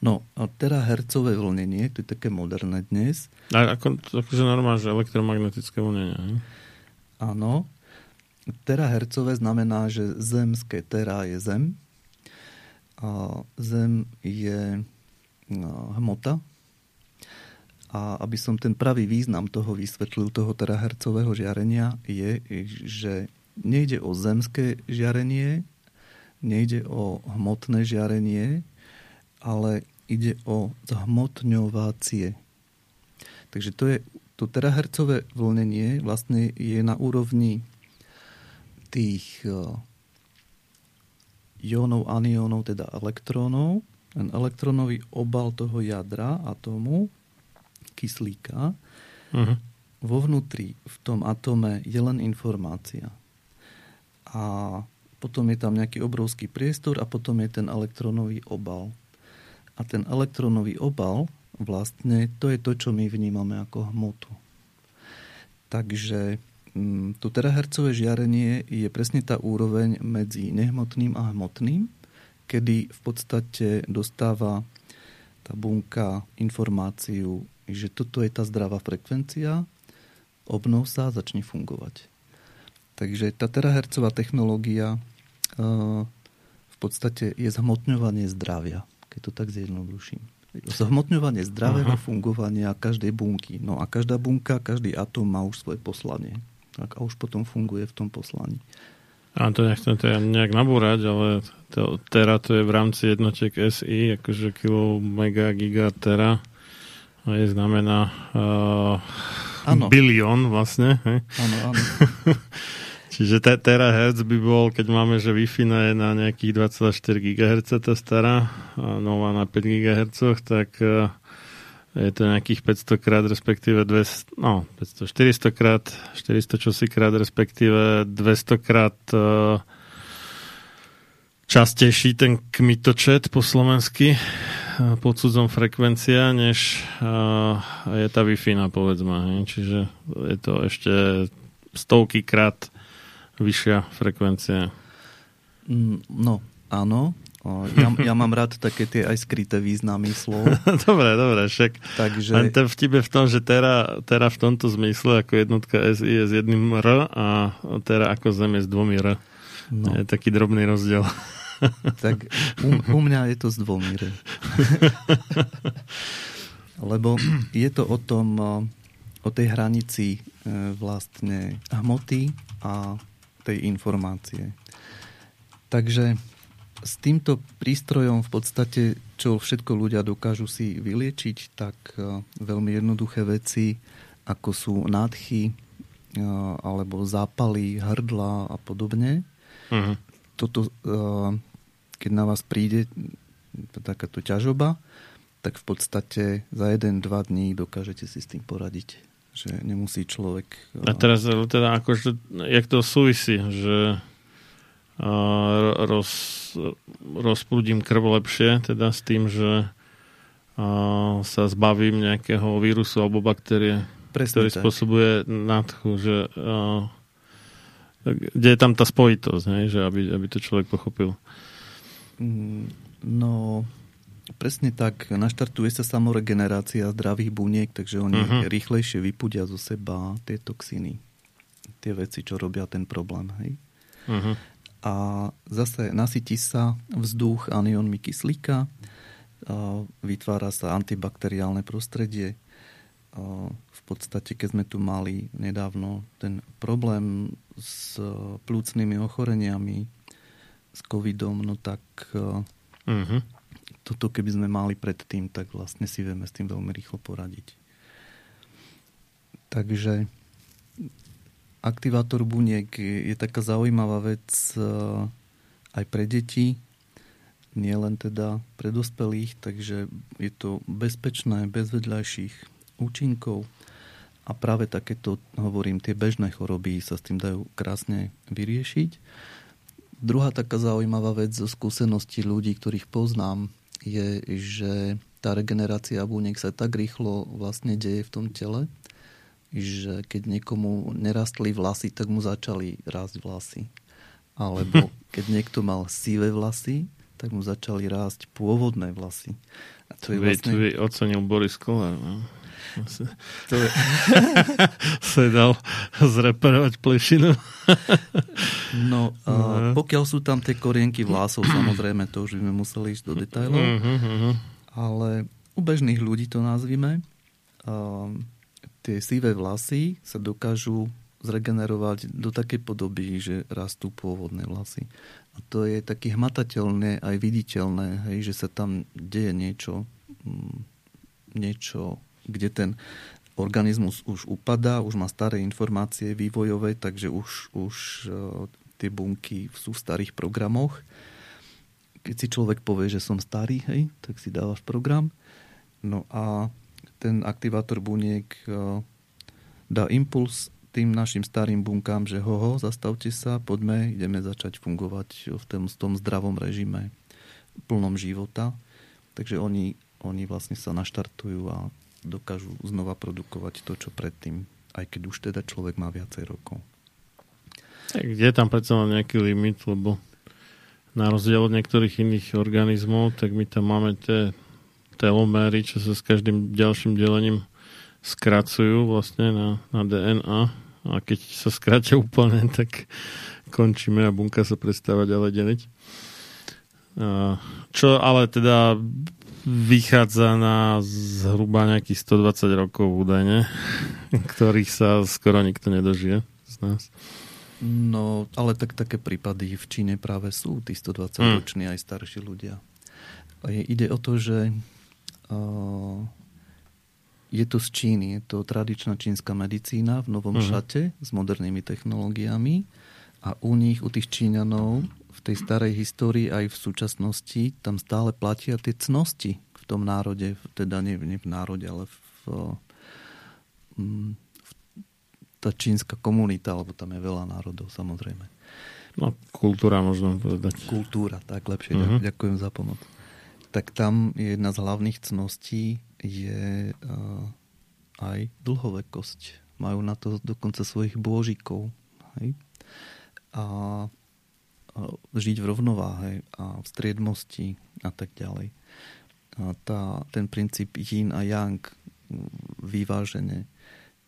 No a hercové vlnenie, to je také moderné dnes. A ako, akože normálne, že elektromagnetické vlnenie. Ne? Áno. Terahercové znamená, že zemské tera je zem, Zem je hmota. A aby som ten pravý význam toho vysvetlil, toho terahercového žiarenia, je, že nejde o zemské žiarenie, nejde o hmotné žiarenie, ale ide o zhmotňovacie. Takže to je to terahercové vlnenie vlastne je na úrovni tých jónov, aniónov, teda elektrónov. Ten elektronový obal toho jadra atómu, kyslíka, uh-huh. vo vnútri v tom atome je len informácia. A potom je tam nejaký obrovský priestor a potom je ten elektronový obal. A ten elektronový obal vlastne to je to, čo my vnímame ako hmotu. Takže to terahercové žiarenie je presne tá úroveň medzi nehmotným a hmotným, kedy v podstate dostáva tá bunka informáciu, že toto je tá zdravá frekvencia, obnov sa a začne fungovať. Takže tá terahercová technológia v podstate je zhmotňovanie zdravia, keď to tak zjednoduším. Zhmotňovanie zdravého uh-huh. fungovania každej bunky. No a každá bunka, každý atóm má už svoje poslanie. Tak a už potom funguje v tom poslaní. A to nechcem to nejak nabúrať, ale to, tera to je v rámci jednotiek SI, akože kilo, mega, giga, tera. A je znamená uh, bilión vlastne. Áno, áno. Čiže te, terahertz by bol, keď máme, že Wi-Fi je na nejakých 2,4 GHz tá stará, a nová na 5 GHz, tak uh, je to nejakých 500 krát, respektíve 200, no, 500, 400 krát, 400 čosi krát, respektíve 200 krát uh, častejší ten kmitočet po slovensky uh, pod cudzom frekvencia, než uh, je tá Wi-Fi, povedzme. Čiže je to ešte stovky krát vyššia frekvencia. Mm, no, áno, ja, ja mám rád také tie aj skryté významy slov. dobre, dobre, však. Takže... Len ten vtip je v tom, že Tera, tera v tomto zmysle ako jednotka SI je s jedným R a Tera ako Zem je s dvomi R. No. Je taký drobný rozdiel. tak u, u mňa je to s dvomi R. Lebo je to o tom, o tej hranici e, vlastne hmoty a tej informácie. Takže s týmto prístrojom v podstate, čo všetko ľudia dokážu si vyliečiť, tak e, veľmi jednoduché veci, ako sú nádchy, e, alebo zápaly hrdla a podobne. Uh-huh. Toto, e, keď na vás príde takáto ťažoba, tak v podstate za jeden, dva dní dokážete si s tým poradiť. Že nemusí človek... A teraz teda akože, jak to súvisí, že roz, rozprúdim krv lepšie, teda s tým, že sa zbavím nejakého vírusu alebo baktérie, Presne ktorý tak. spôsobuje nádchu, že kde je tam tá spojitosť, ne? že aby, aby to človek pochopil. Mm, no, presne tak. Naštartuje sa samoregenerácia zdravých buniek, takže oni uh-huh. rýchlejšie vypudia zo seba tie toxíny. Tie veci, čo robia ten problém. Hej? Uh-huh a zase nasytí sa vzduch anionmi kyslíka, vytvára sa antibakteriálne prostredie. V podstate, keď sme tu mali nedávno ten problém s plúcnými ochoreniami, s covidom, no tak uh-huh. toto keby sme mali predtým, tak vlastne si vieme s tým veľmi rýchlo poradiť. Takže aktivátor buniek je taká zaujímavá vec eh, aj pre deti, nie len teda pre dospelých, takže je to bezpečné, bez vedľajších účinkov a práve takéto, hovorím, tie bežné choroby sa s tým dajú krásne vyriešiť. Druhá taká zaujímavá vec zo skúseností ľudí, ktorých poznám, je, že tá regenerácia buniek sa tak rýchlo vlastne deje v tom tele, že keď niekomu nerastli vlasy, tak mu začali rásť vlasy. Alebo keď niekto mal sivé vlasy, tak mu začali rásť pôvodné vlasy. A to je vlastne... Tu ocenil Boris Kolár. No? To je... sa dal zreparovať plešinu. no, a no. pokiaľ sú tam tie korienky vlasov, samozrejme, to už by sme museli ísť do detailov. Uh-huh, uh-huh. Ale u bežných ľudí to nazvime. Um, tie sivé vlasy sa dokážu zregenerovať do takej podoby, že rastú pôvodné vlasy. A to je také hmatateľné, aj viditeľné, hej, že sa tam deje niečo, mm, niečo, kde ten organizmus už upadá, už má staré informácie vývojové, takže už, už e, tie bunky sú v starých programoch. Keď si človek povie, že som starý, hej, tak si dávaš program. No a ten aktivátor buniek e, dá impuls tým našim starým bunkám, že hoho, zastavte sa, poďme, ideme začať fungovať v tom, v tom zdravom režime, plnom života. Takže oni, oni vlastne sa naštartujú a dokážu znova produkovať to, čo predtým, aj keď už teda človek má viacej rokov. Kde je tam predsa nejaký limit, lebo na rozdiel od niektorých iných organizmov, tak my tam máme tie telomery, čo sa s každým ďalším delením skracujú vlastne na, na DNA a keď sa skratia úplne, tak končíme a bunka sa prestáva ďalej deliť. Čo ale teda vychádza na zhruba nejakých 120 rokov údajne, ktorých sa skoro nikto nedožije z nás. No, ale tak také prípady v Číne práve sú tí 120-roční mm. aj starší ľudia. A je, ide o to, že je to z Číny, je to tradičná čínska medicína v novom mm. šate s modernými technológiami a u nich, u tých Číňanov v tej starej histórii aj v súčasnosti tam stále platia tie cnosti v tom národe, teda nie, nie v národe, ale v, v, mm, v tá čínska komunita, lebo tam je veľa národov samozrejme. No, kultúra možno povedať. Kultúra, tak lepšie. Uh-huh. Ďakujem za pomoc. Tak tam jedna z hlavných cností je uh, aj dlhovekosť. Majú na to dokonca svojich bôžikov. Hej? A žiť v rovnováhe a v striedmosti a tak ďalej. A tá, ten princíp yin a yang vyváženie.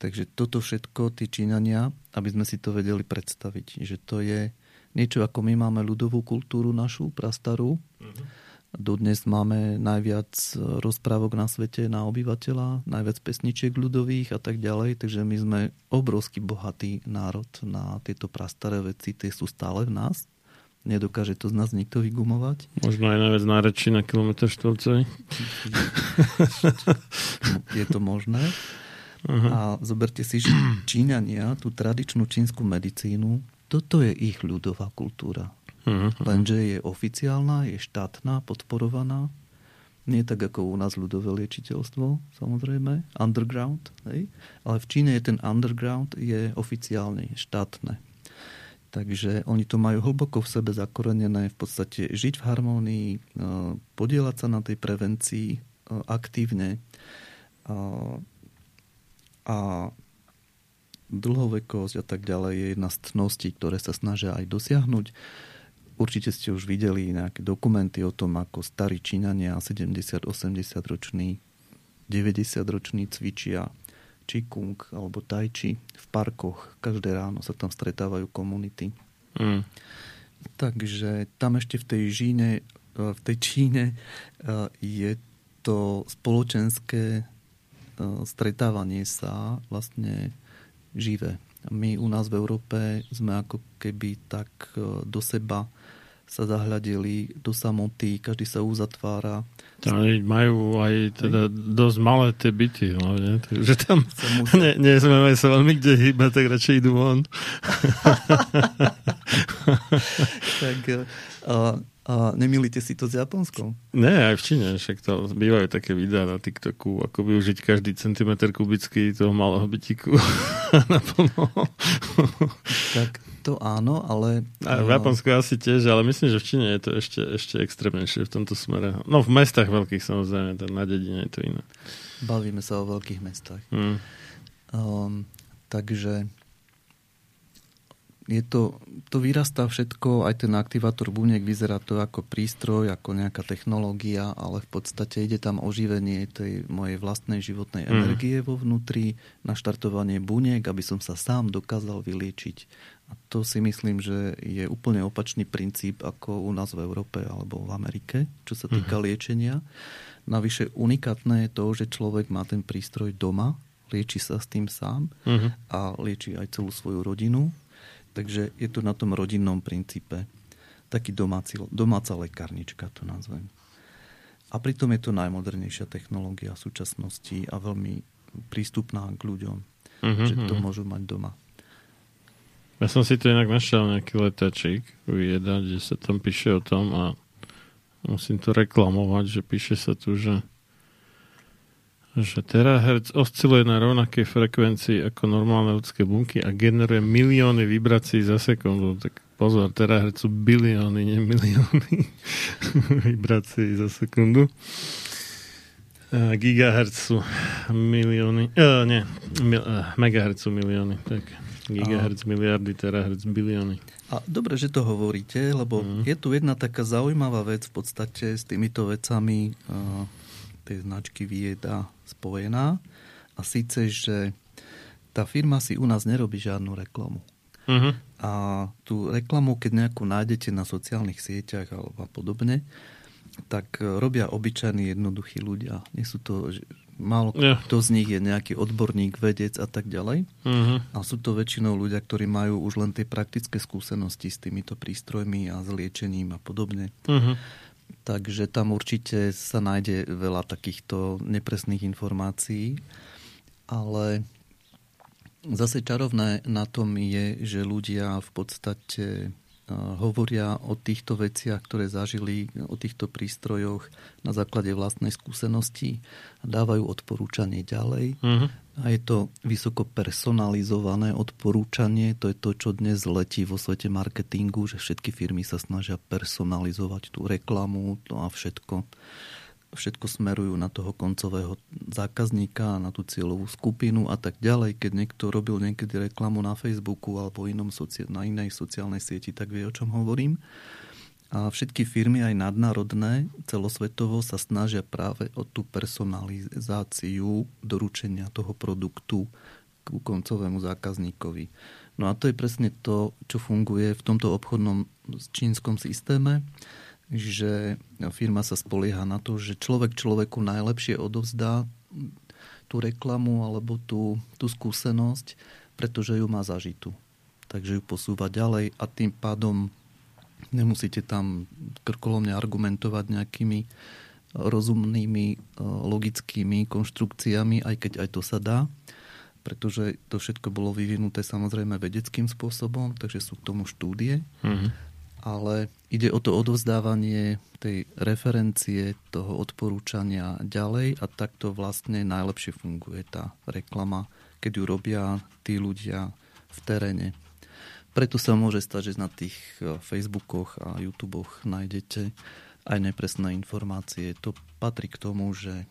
Takže toto všetko, tí Číňania, aby sme si to vedeli predstaviť, že to je niečo ako my máme ľudovú kultúru našu, prastarú. Mm-hmm. Dodnes máme najviac rozprávok na svete na obyvateľa, najviac pesničiek ľudových a tak ďalej, takže my sme obrovský bohatý národ na tieto prastaré veci, tie sú stále v nás. Nedokáže to z nás nikto vygumovať. Možno aj najviac nárečí na kilometr štvorcový. Je to možné. Uh-huh. A zoberte si, že Číňania, tú tradičnú čínsku medicínu, toto je ich ľudová kultúra. Uh-huh. Lenže je oficiálna, je štátna, podporovaná. Nie tak ako u nás ľudové liečiteľstvo, samozrejme, underground. Hej? Ale v Číne je ten underground je oficiálne, štátne. Takže oni to majú hlboko v sebe zakorenené, v podstate žiť v harmónii, e, podielať sa na tej prevencii e, aktívne a dlhovekosť a tak ďalej je jedna z cností, ktoré sa snažia aj dosiahnuť. Určite ste už videli nejaké dokumenty o tom, ako starí Číňania, 70-80 roční, 90 roční cvičia Qigong alebo Tai Chi v parkoch. Každé ráno sa tam stretávajú komunity. Mm. Takže tam ešte v tej Žíne, e, v tej Číne e, je to spoločenské e, stretávanie sa vlastne živé. My u nás v Európe sme ako keby tak do seba sa zahľadili do samoty, každý sa uzatvára. Oni majú aj teda dosť malé tie byty hlavne, takže tam nie sme sa veľmi kde hýbať, tak radšej idú von. tak a, a nemilíte si to s Japonskom? Nie, aj v Číne, však to bývajú také videá na TikToku, ako využiť každý centimetr kubický toho malého bytiku naplno. tak to áno, ale... A v Japonsku asi tiež, ale myslím, že v Číne je to ešte, ešte extrémnejšie v tomto smere. No v mestách veľkých samozrejme, na dedine je to iné. Bavíme sa o veľkých mestách. Hmm. Um, takže je to, to vyrastá všetko, aj ten aktivátor buniek vyzerá to ako prístroj, ako nejaká technológia, ale v podstate ide tam oživenie tej mojej vlastnej životnej mm. energie vo vnútri, naštartovanie buniek, aby som sa sám dokázal vyliečiť. A to si myslím, že je úplne opačný princíp ako u nás v Európe alebo v Amerike, čo sa týka mm. liečenia. Navyše unikátne je to, že človek má ten prístroj doma, lieči sa s tým sám mm-hmm. a lieči aj celú svoju rodinu Takže je to na tom rodinnom princípe. Taký domáci, domáca lekárnička to nazvem. A pritom je to najmodernejšia technológia v súčasnosti a veľmi prístupná k ľuďom, uh-huh, že to uh-huh. môžu mať doma. Ja som si to inak našiel nejaký letačík vyjedať, že sa tam píše o tom a musím to reklamovať, že píše sa tu, že že terahertz osciluje na rovnakej frekvencii ako normálne ľudské bunky a generuje milióny vibrácií za sekundu. Tak pozor, terahertz sú bilióny, nie milióny vibrácií za sekundu. A gigahertz sú milióny, uh, nie, mil, uh, megahertz sú milióny, tak gigahertz, a... miliardy, terahertz, bilióny. A dobre, že to hovoríte, lebo mm. je tu jedna taká zaujímavá vec v podstate s týmito vecami uh, tej značky Vieda spojená. A síce, že tá firma si u nás nerobí žiadnu reklamu. Uh-huh. A tú reklamu, keď nejakú nájdete na sociálnych sieťach alebo podobne, tak robia obyčajní jednoduchí ľudia. Nie sú to málo yeah. kto z nich je nejaký odborník, vedec a tak ďalej. Uh-huh. A sú to väčšinou ľudia, ktorí majú už len tie praktické skúsenosti s týmito prístrojmi a s liečením a podobne. Uh-huh. Takže tam určite sa nájde veľa takýchto nepresných informácií, ale zase čarovné na tom je, že ľudia v podstate hovoria o týchto veciach, ktoré zažili, o týchto prístrojoch na základe vlastnej skúsenosti a dávajú odporúčanie ďalej. Uh-huh. A je to vysoko personalizované odporúčanie, to je to, čo dnes letí vo svete marketingu, že všetky firmy sa snažia personalizovať tú reklamu no a všetko všetko smerujú na toho koncového zákazníka, na tú cieľovú skupinu a tak ďalej. Keď niekto robil niekedy reklamu na Facebooku alebo inom soci- na inej sociálnej sieti, tak vie, o čom hovorím. A všetky firmy, aj nadnárodné, celosvetovo sa snažia práve o tú personalizáciu doručenia toho produktu k koncovému zákazníkovi. No a to je presne to, čo funguje v tomto obchodnom čínskom systéme že firma sa spolieha na to, že človek človeku najlepšie odovzdá tú reklamu alebo tú, tú skúsenosť, pretože ju má zažitú. Takže ju posúva ďalej a tým pádom nemusíte tam krkolomne argumentovať nejakými rozumnými, logickými konštrukciami, aj keď aj to sa dá, pretože to všetko bolo vyvinuté samozrejme vedeckým spôsobom, takže sú k tomu štúdie. Mm-hmm ale ide o to odovzdávanie tej referencie, toho odporúčania ďalej a takto vlastne najlepšie funguje tá reklama, keď ju robia tí ľudia v teréne. Preto sa môže stať, že na tých e, Facebookoch a YouTubech nájdete aj nepresné informácie. To patrí k tomu, že e,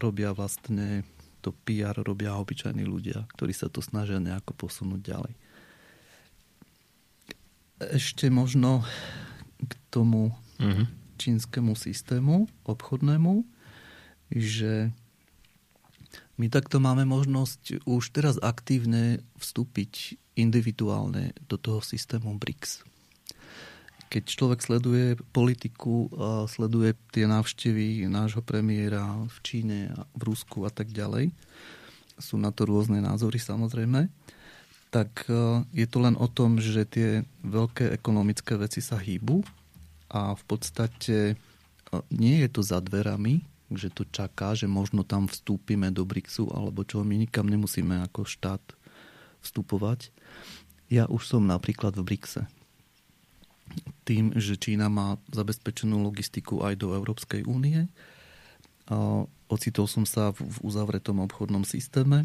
robia vlastne to PR robia obyčajní ľudia, ktorí sa to snažia nejako posunúť ďalej. Ešte možno k tomu uh-huh. čínskemu systému obchodnému, že my takto máme možnosť už teraz aktívne vstúpiť individuálne do toho systému BRICS. Keď človek sleduje politiku, sleduje tie návštevy nášho premiéra v Číne, v Rusku a tak ďalej, sú na to rôzne názory samozrejme, tak e, je to len o tom, že tie veľké ekonomické veci sa hýbu a v podstate e, nie je to za dverami, že to čaká, že možno tam vstúpime do BRICSu alebo čo, my nikam nemusíme ako štát vstupovať. Ja už som napríklad v BRICSe. Tým, že Čína má zabezpečenú logistiku aj do Európskej únie, ocitol som sa v uzavretom obchodnom systéme,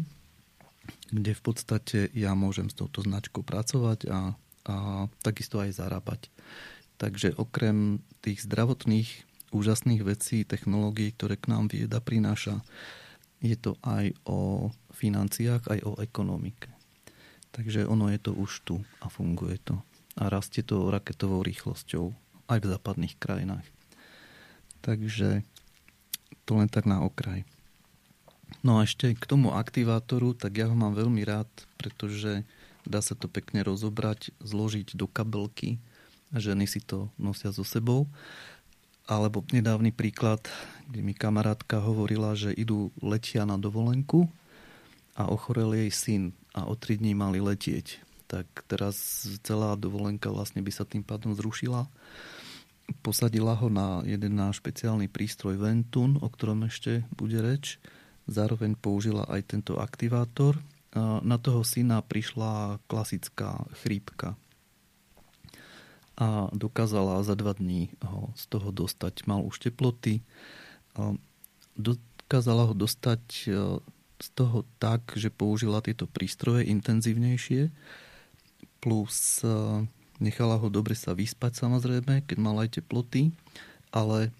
kde v podstate ja môžem s touto značkou pracovať a, a takisto aj zarábať. Takže okrem tých zdravotných úžasných vecí, technológií, ktoré k nám vieda prináša, je to aj o financiách, aj o ekonomike. Takže ono je to už tu a funguje to. A rastie to raketovou rýchlosťou aj v západných krajinách. Takže to len tak na okraj. No a ešte k tomu aktivátoru, tak ja ho mám veľmi rád, pretože dá sa to pekne rozobrať, zložiť do kabelky ženy si to nosia so sebou. Alebo nedávny príklad, kde mi kamarátka hovorila, že idú letia na dovolenku a ochorel jej syn a o tri dní mali letieť. Tak teraz celá dovolenka vlastne by sa tým pádom zrušila. Posadila ho na jeden náš špeciálny prístroj Ventun, o ktorom ešte bude reč zároveň použila aj tento aktivátor. Na toho syna prišla klasická chrípka a dokázala za dva dní ho z toho dostať. Mal už teploty, dokázala ho dostať e, z toho tak, že použila tieto prístroje intenzívnejšie, plus e, nechala ho dobre sa vyspať samozrejme, keď mal aj teploty, ale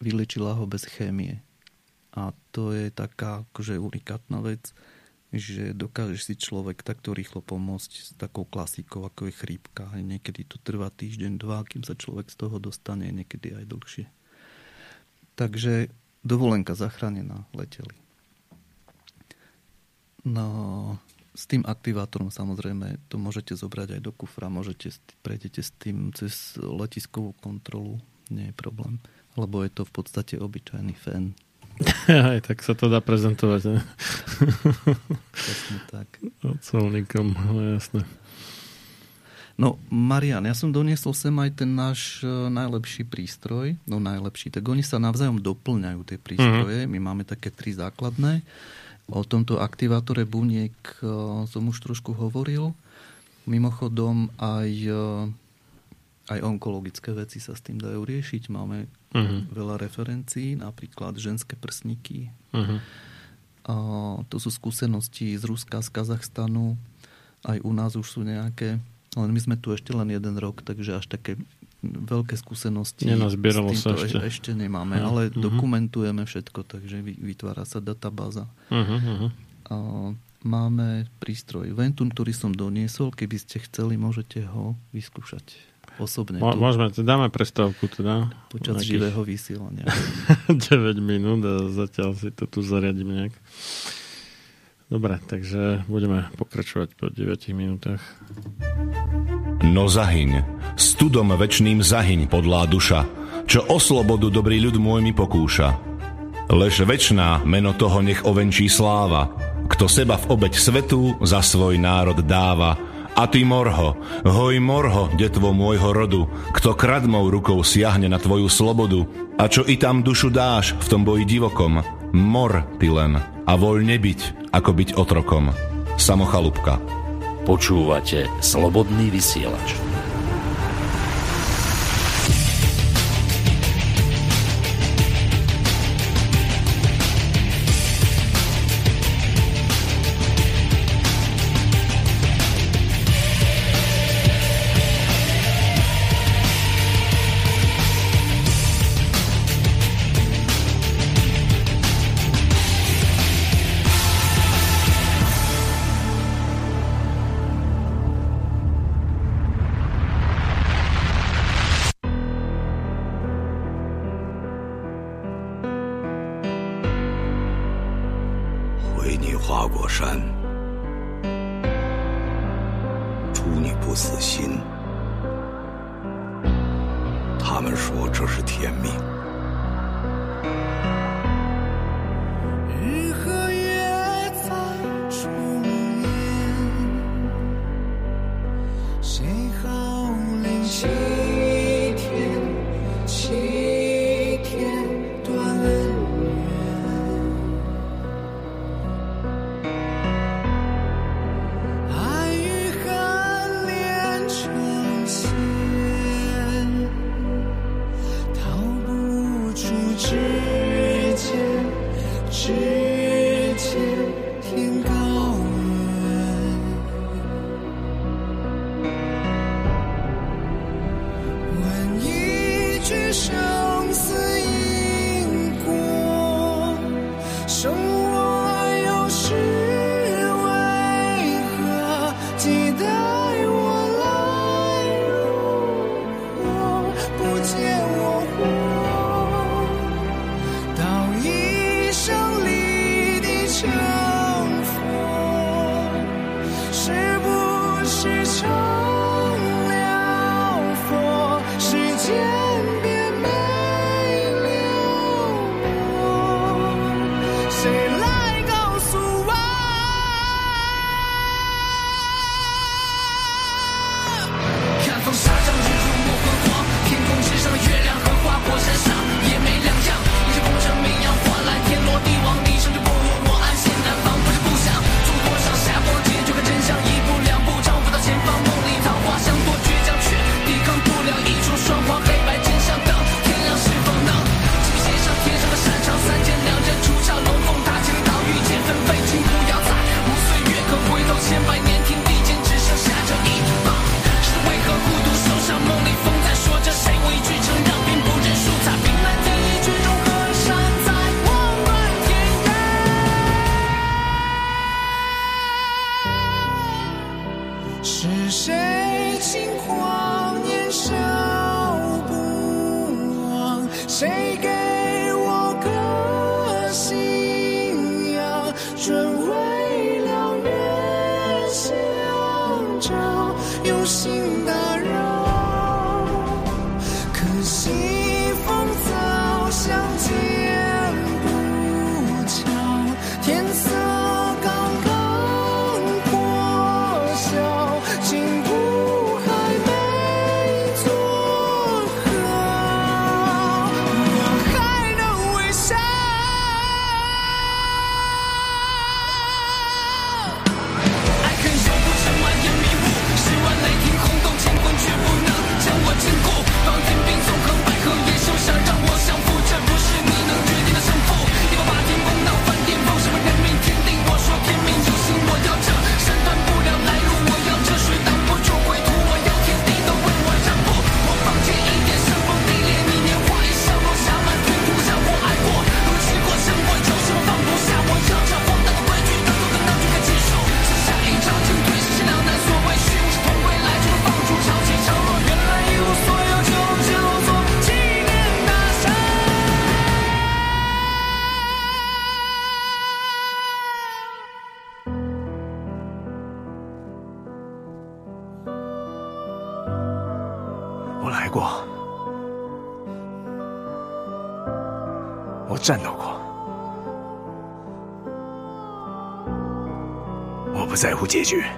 vylečila ho bez chémie. A to je taká akože unikátna vec, že dokáže si človek takto rýchlo pomôcť s takou klasikou, ako je chrípka. Niekedy to trvá týždeň, dva, kým sa človek z toho dostane, niekedy aj dlhšie. Takže dovolenka zachránená, leteli. No, s tým aktivátorom samozrejme to môžete zobrať aj do kufra, môžete, prejdete s tým cez letiskovú kontrolu, nie je problém, lebo je to v podstate obyčajný fén Aj tak sa to dá prezentovať. Ne? Presne tak. Ocolníkom, ale jasné. No, Marian, ja som doniesol sem aj ten náš e, najlepší prístroj. No, najlepší. Tak oni sa navzájom doplňajú, tie prístroje. Mm-hmm. My máme také tri základné. O tomto aktivátore buniek e, som už trošku hovoril. Mimochodom, aj, e, aj onkologické veci sa s tým dajú riešiť. Máme uh-huh. veľa referencií, napríklad ženské prsníky. Uh-huh. A to sú skúsenosti z Ruska, z Kazachstanu. Aj u nás už sú nejaké len my sme tu ešte len jeden rok, takže až také veľké skúsenosti Nenazbieralo sa ešte. ešte nemáme, uh-huh. ale dokumentujeme všetko, takže vytvára sa databáza. Uh-huh. A máme prístroj Ventun, ktorý som doniesol. Keby ste chceli, môžete ho vyskúšať osobne. Mo- môžeme, dáme prestávku teda. Počas nejakých... živého vysielania. 9 minút a zatiaľ si to tu zariadím nejak. Dobre, takže budeme pokračovať po 9 minútach. No zahyň, studom večným zahyň podlá duša, čo o slobodu dobrý ľud môj mi pokúša. Lež večná meno toho nech ovenčí sláva, kto seba v obeď svetu za svoj národ dáva. A ty morho, hoj morho, detvo môjho rodu, kto kradmou rukou siahne na tvoju slobodu, a čo i tam dušu dáš v tom boji divokom, mor ty len a voľne byť, ako byť otrokom. Samochalúbka. Počúvate Slobodný vysielač. 结局。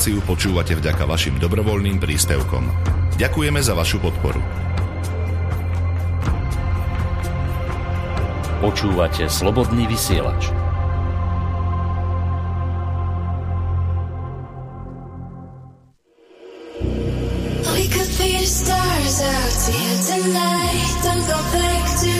reláciu počúvate vďaka vašim dobrovoľným príspevkom. Ďakujeme za vašu podporu. Počúvate slobodný vysielač. We could be stars out here tonight. Don't go back to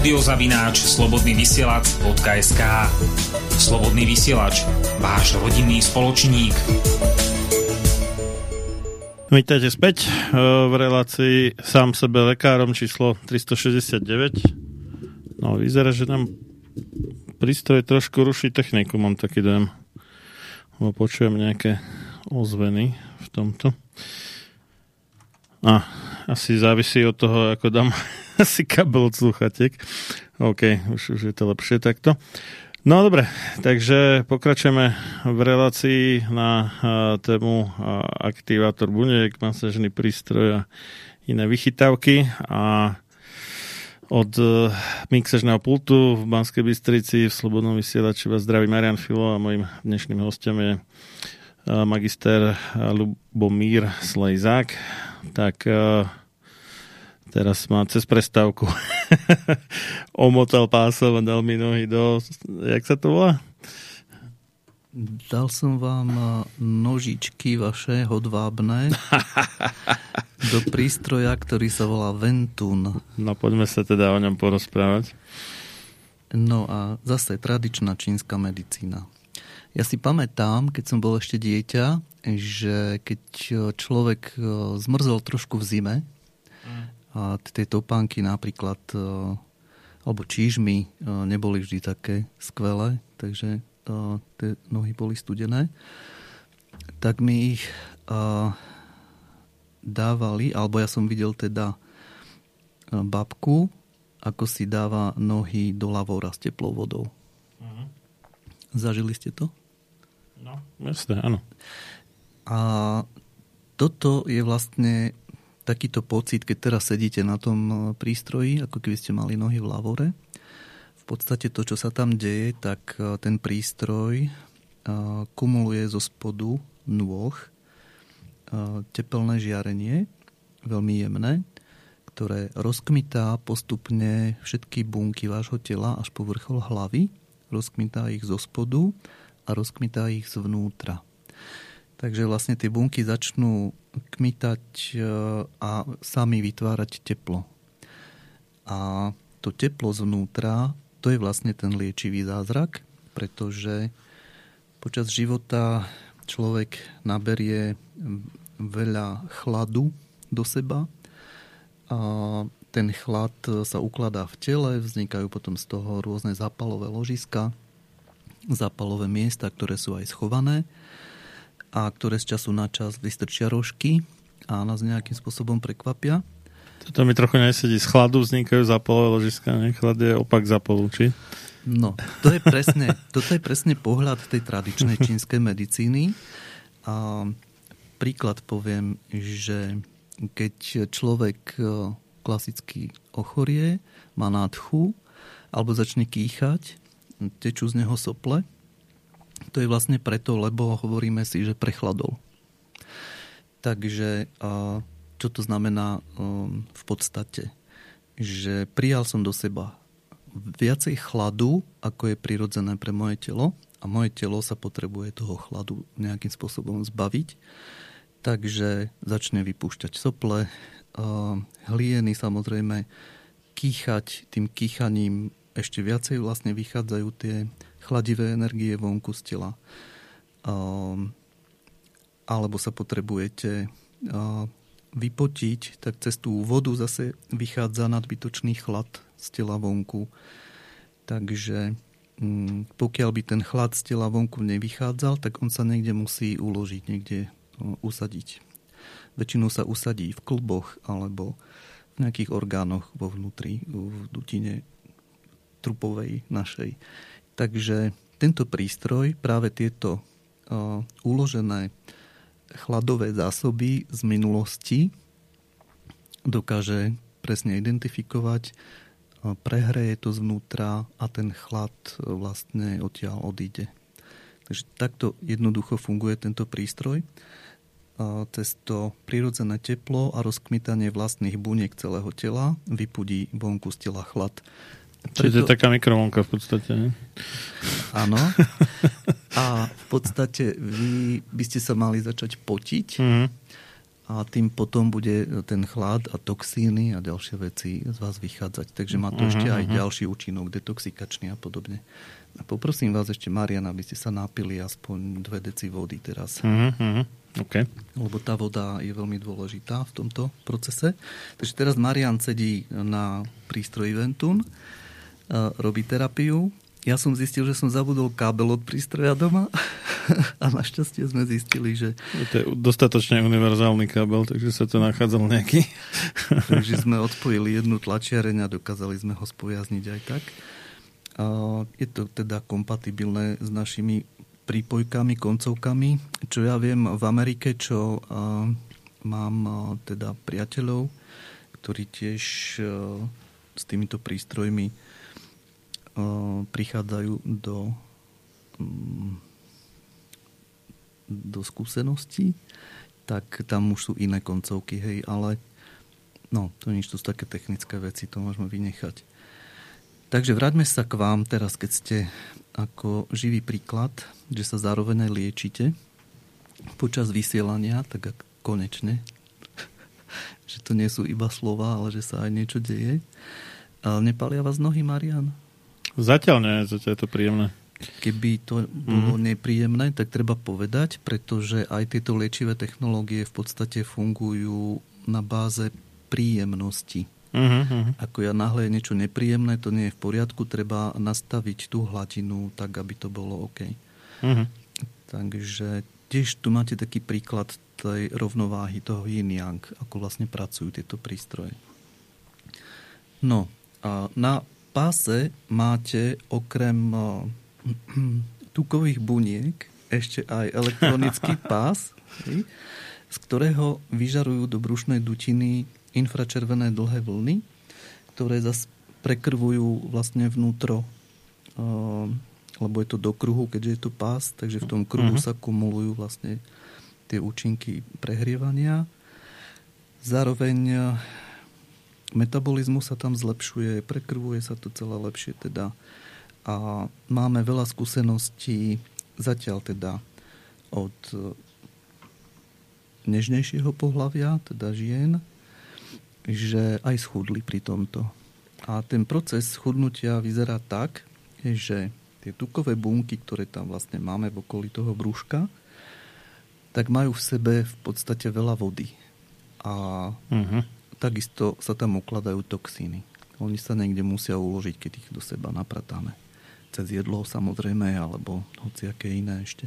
studiozavináč KSK. Slobodný vysielač, váš rodinný spoločník. Vítajte späť e, v relácii sám sebe lekárom číslo 369. No, vyzerá, že nám prístroj trošku ruší techniku, mám taký dojem. Lebo počujem nejaké ozveny v tomto. A asi závisí od toho, ako dám asi kabel od sluchatiek. OK, už, už je to lepšie takto. No dobre, takže pokračujeme v relácii na eh, tému eh, aktivátor buniek, masážny prístroj a iné vychytávky a od eh, mixažného pultu v Banskej Bystrici v Slobodnom vysielači vás zdraví Marian Filo a mojim dnešným hostom je magister Lubomír Slejzák. Tak Teraz mám cez prestávku omotal pásom a dal mi nohy do... Jak sa to volá? Dal som vám eh, nožičky vaše hodvábne do prístroja, ktorý sa volá Ventun. No poďme sa teda o ňom porozprávať. No a zase tradičná čínska medicína. Ja si pamätám, keď som bol ešte dieťa, že keď človek eh, zmrzol trošku v zime, a tie topánky napríklad, eh, alebo čížmy eh, neboli vždy také skvelé, takže tie nohy boli studené, tak mi ich dávali, alebo ja som videl teda babku, ako si dáva nohy do lavora s teplou vodou. Mhm. Zažili ste to? No, jasné, áno. A toto je vlastne takýto pocit, keď teraz sedíte na tom prístroji, ako keby ste mali nohy v lavore. V podstate to, čo sa tam deje, tak e, ten prístroj e, kumuluje zo spodu nôh e, tepelné žiarenie, veľmi jemné, ktoré rozkmitá postupne všetky bunky vášho tela až po vrchol hlavy, rozkmitá ich zo spodu a rozkmitá ich zvnútra. Takže vlastne tie bunky začnú kmitať a sami vytvárať teplo. A to teplo zvnútra, to je vlastne ten liečivý zázrak, pretože počas života človek naberie veľa chladu do seba a ten chlad sa ukladá v tele, vznikajú potom z toho rôzne zápalové ložiska, zápalové miesta, ktoré sú aj schované a ktoré z času na čas vystrčia rožky a nás nejakým spôsobom prekvapia. Toto mi trochu nesedí. Z chladu vznikajú zápalové ložiska, ne? Chlad je opak zápalu, či? No, to je presne, toto je presne pohľad tej tradičnej čínskej medicíny. A príklad poviem, že keď človek e, klasicky ochorie, má nádchu, alebo začne kýchať, tečú z neho sople, to je vlastne preto, lebo hovoríme si, že prechladol. Takže čo to znamená um, v podstate? Že prijal som do seba viacej chladu, ako je prirodzené pre moje telo a moje telo sa potrebuje toho chladu nejakým spôsobom zbaviť. Takže začne vypúšťať sople, hlieny samozrejme, kýchať tým kýchaním ešte viacej vlastne vychádzajú tie chladivé energie vonku z tela. Alebo sa potrebujete vypotiť, tak cez tú vodu zase vychádza nadbytočný chlad z tela vonku. Takže mm, pokiaľ by ten chlad z tela vonku nevychádzal, tak on sa niekde musí uložiť, niekde usadiť. Väčšinou sa usadí v klboch alebo v nejakých orgánoch vo vnútri, v dutine trupovej našej. Takže tento prístroj, práve tieto uložené chladové zásoby z minulosti dokáže presne identifikovať, uh, prehreje to zvnútra a ten chlad vlastne odtiaľ odíde. Takže takto jednoducho funguje tento prístroj cez to prirodzené teplo a rozkmitanie vlastných buniek celého tela vypudí vonku z tela chlad. Čiže to je taká mikrovlnka v podstate, ne? Áno. A v podstate vy by ste sa mali začať potiť mm-hmm. a tým potom bude ten chlad a toxíny a ďalšie veci z vás vychádzať. Takže má to mm-hmm. ešte aj ďalší účinok, detoxikačný a podobne. A poprosím vás ešte, Marian, aby ste sa napili aspoň dve deci vody teraz. Mm-hmm. Okay. Lebo tá voda je veľmi dôležitá v tomto procese. Takže teraz Marian sedí na prístroji Ventun robí terapiu. Ja som zistil, že som zabudol kábel od prístroja doma a našťastie sme zistili, že... To je dostatočne univerzálny kábel, takže sa to nachádzal nejaký. takže sme odpojili jednu tlačiareň a dokázali sme ho spojazniť aj tak. Je to teda kompatibilné s našimi prípojkami, koncovkami. Čo ja viem v Amerike, čo mám teda priateľov, ktorí tiež s týmito prístrojmi prichádzajú do, mm, do skúseností, tak tam už sú iné koncovky, hej, ale no, to nič, to sú také technické veci, to môžeme vynechať. Takže vráťme sa k vám teraz, keď ste ako živý príklad, že sa zároveň aj liečite počas vysielania, tak ak konečne, že to nie sú iba slova, ale že sa aj niečo deje. Ale nepalia vás nohy, Marian? Zatiaľ nie, zatiaľ je to príjemné. Keby to bolo mm. nepríjemné, tak treba povedať, pretože aj tieto liečivé technológie v podstate fungujú na báze príjemnosti. Uh-huh, Ako ja náhle je niečo nepríjemné, to nie je v poriadku, treba nastaviť tú hladinu tak, aby to bolo OK. Uh-huh. Takže tiež tu máte taký príklad tej rovnováhy toho yin yang, ako vlastne pracujú tieto prístroje. No, a na páse máte okrem eh, tukových buniek ešte aj elektronický pás, z ktorého vyžarujú do brušnej dutiny infračervené dlhé vlny, ktoré zase prekrvujú vlastne vnútro, eh, lebo je to do kruhu, keďže je to pás, takže v tom kruhu Mhm. sa kumulujú vlastne tie účinky prehrievania. Zároveň eh, metabolizmus sa tam zlepšuje, prekrvuje sa to celé lepšie teda. A máme veľa skúseností zatiaľ teda od eh, nežnejšieho pohľavia, teda žien, že aj schudli pri tomto. A ten proces schudnutia vyzerá tak, že tie tukové bunky, ktoré tam vlastne máme v okolí toho brúška, tak majú v sebe v podstate veľa vody. A Uh-huh. Takisto sa tam ukladajú toxíny. Oni sa niekde musia uložiť, keď ich do seba napratáme. Cez jedlo samozrejme, alebo hociaké iné ešte.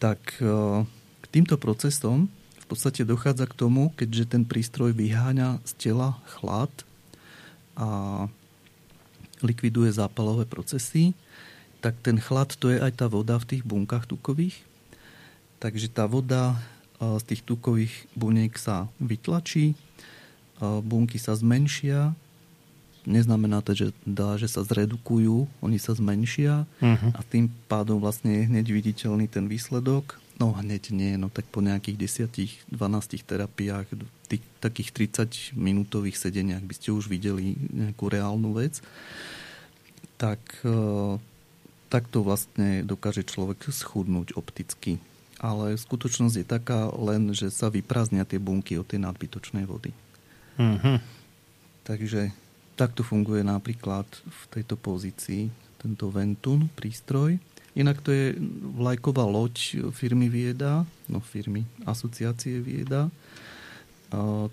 Tak e, k týmto procesom v podstate dochádza k tomu, keďže ten prístroj vyháňa z tela chlad a likviduje zápalové procesy, tak ten chlad to je aj tá voda v tých bunkách tukových. Takže tá voda e, z tých tukových buniek sa vytlačí, bunky sa zmenšia, neznamená to, že, dá, že sa zredukujú, oni sa zmenšia Uh-huh. a tým pádom vlastne je hneď viditeľný ten výsledok. No hneď nie, no tak po nejakých 10-12 terapiách, tých, takých 30 minútových sedeniach by ste už videli nejakú reálnu vec. Tak e, takto vlastne dokáže človek schudnúť opticky. Ale skutočnosť je taká len, že sa vyprázdnia tie bunky od tej nadbytočnej vody. Uh-huh. Takže takto funguje napríklad v tejto pozícii tento Ventun prístroj. Inak to je vlajková loď firmy Vieda, no firmy asociácie Vieda.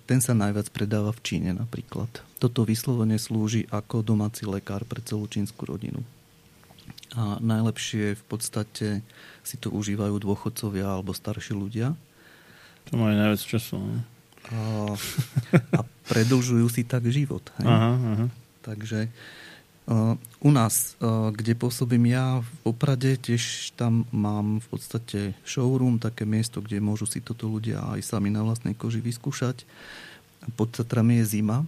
Ten sa najviac predáva v Číne napríklad. Toto vyslovene slúži ako domáci lekár pre celú čínsku rodinu. A najlepšie v podstate si to užívajú dôchodcovia alebo starší ľudia. To majú najviac času. ne? A, predlžujú si tak život. Hej? Aha, aha. Takže uh, u nás, uh, kde pôsobím ja v Poprade, tiež tam mám v podstate showroom, také miesto, kde môžu si toto ľudia aj sami na vlastnej koži vyskúšať. Pod Tatrami je zima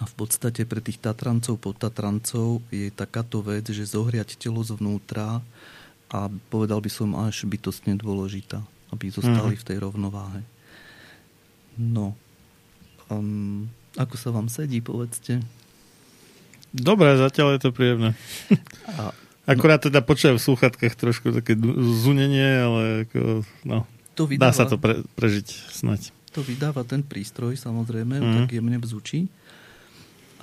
a v podstate pre tých Tatrancov, pod Tatrancov je takáto vec, že zohriať telo zvnútra a povedal by som až bytostne dôležitá, aby zostali Mhm. v tej rovnováhe. No, um, ako sa vám sedí, povedzte? Dobre, zatiaľ je to príjemné. A Akurát teda počujem v sluchatkách trošku také zunenie, ale ako, no, to dá vydáva, sa to pre, prežiť snať. to vydáva ten prístroj, samozrejme, mm. tak jemne bzučí.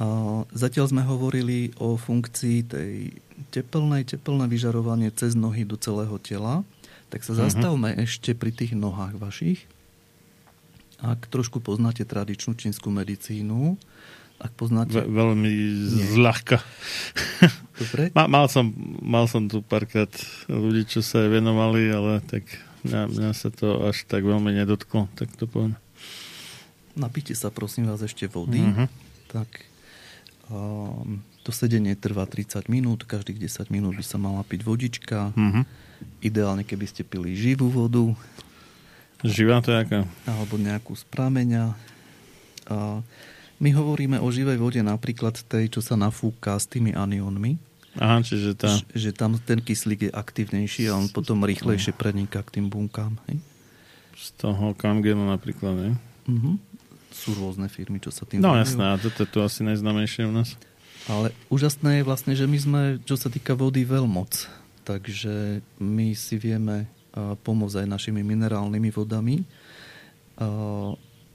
A zatiaľ sme hovorili o funkcii tej tepelnej, tepelné vyžarovanie cez nohy do celého tela. Tak sa Mhm. zastavme ešte pri tých nohách vašich. Ak trošku poznáte tradičnú čínsku medicínu, ak poznáte... Ve, veľmi Nie. zľahka. Dobre? Ma, mal, som, mal som tu párkrát ľudí, čo sa aj venovali, ale tak mňa, mňa sa to až tak veľmi nedotklo, tak to poviem. Napíte sa prosím vás ešte vody. Mhm. Tak um, to sedenie trvá 30 minút, každých 10 minút by sa mala piť vodička. Mhm. Ideálne, keby ste pili živú vodu Živá to je aká? alebo nejakú z prameňa. A my hovoríme o živej vode napríklad tej, čo sa nafúka s tými aniónmi, Aha, čiže tá... ž- že tam ten kyslík je aktívnejší a on potom rýchlejšie preniká k tým bunkám. Hej? Z toho kamgenu napríklad, ne? Mhm. Sú rôzne firmy, čo sa tým No jasné, a toto je tu asi najznamejšie u nás. Ale úžasné je vlastne, že my sme, čo sa týka vody, veľmoc. Takže my si vieme pomôcť aj našimi minerálnymi vodami.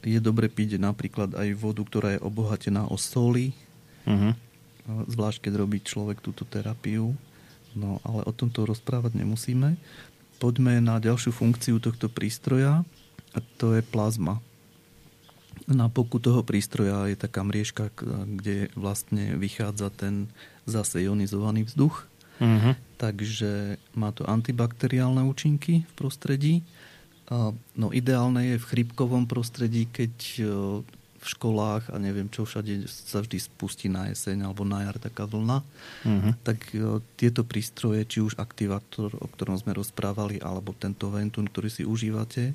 Je dobre piť napríklad aj vodu, ktorá je obohatená o soli, Uh-huh. zvlášť keď robí človek túto terapiu. No ale o tomto rozprávať nemusíme. Poďme na ďalšiu funkciu tohto prístroja a to je plazma. Na boku toho prístroja je taká mriežka, kde vlastne vychádza ten zase ionizovaný vzduch. Uh-huh. Takže má to antibakteriálne účinky v prostredí. No ideálne je v chrípkovom prostredí, keď e, v školách a neviem čo všade sa vždy spustí na jeseň alebo na jar taká vlna, Uh-huh. tak e, tieto prístroje, či už aktivátor, o ktorom sme rozprávali, alebo tento Ventun, ktorý si užívate,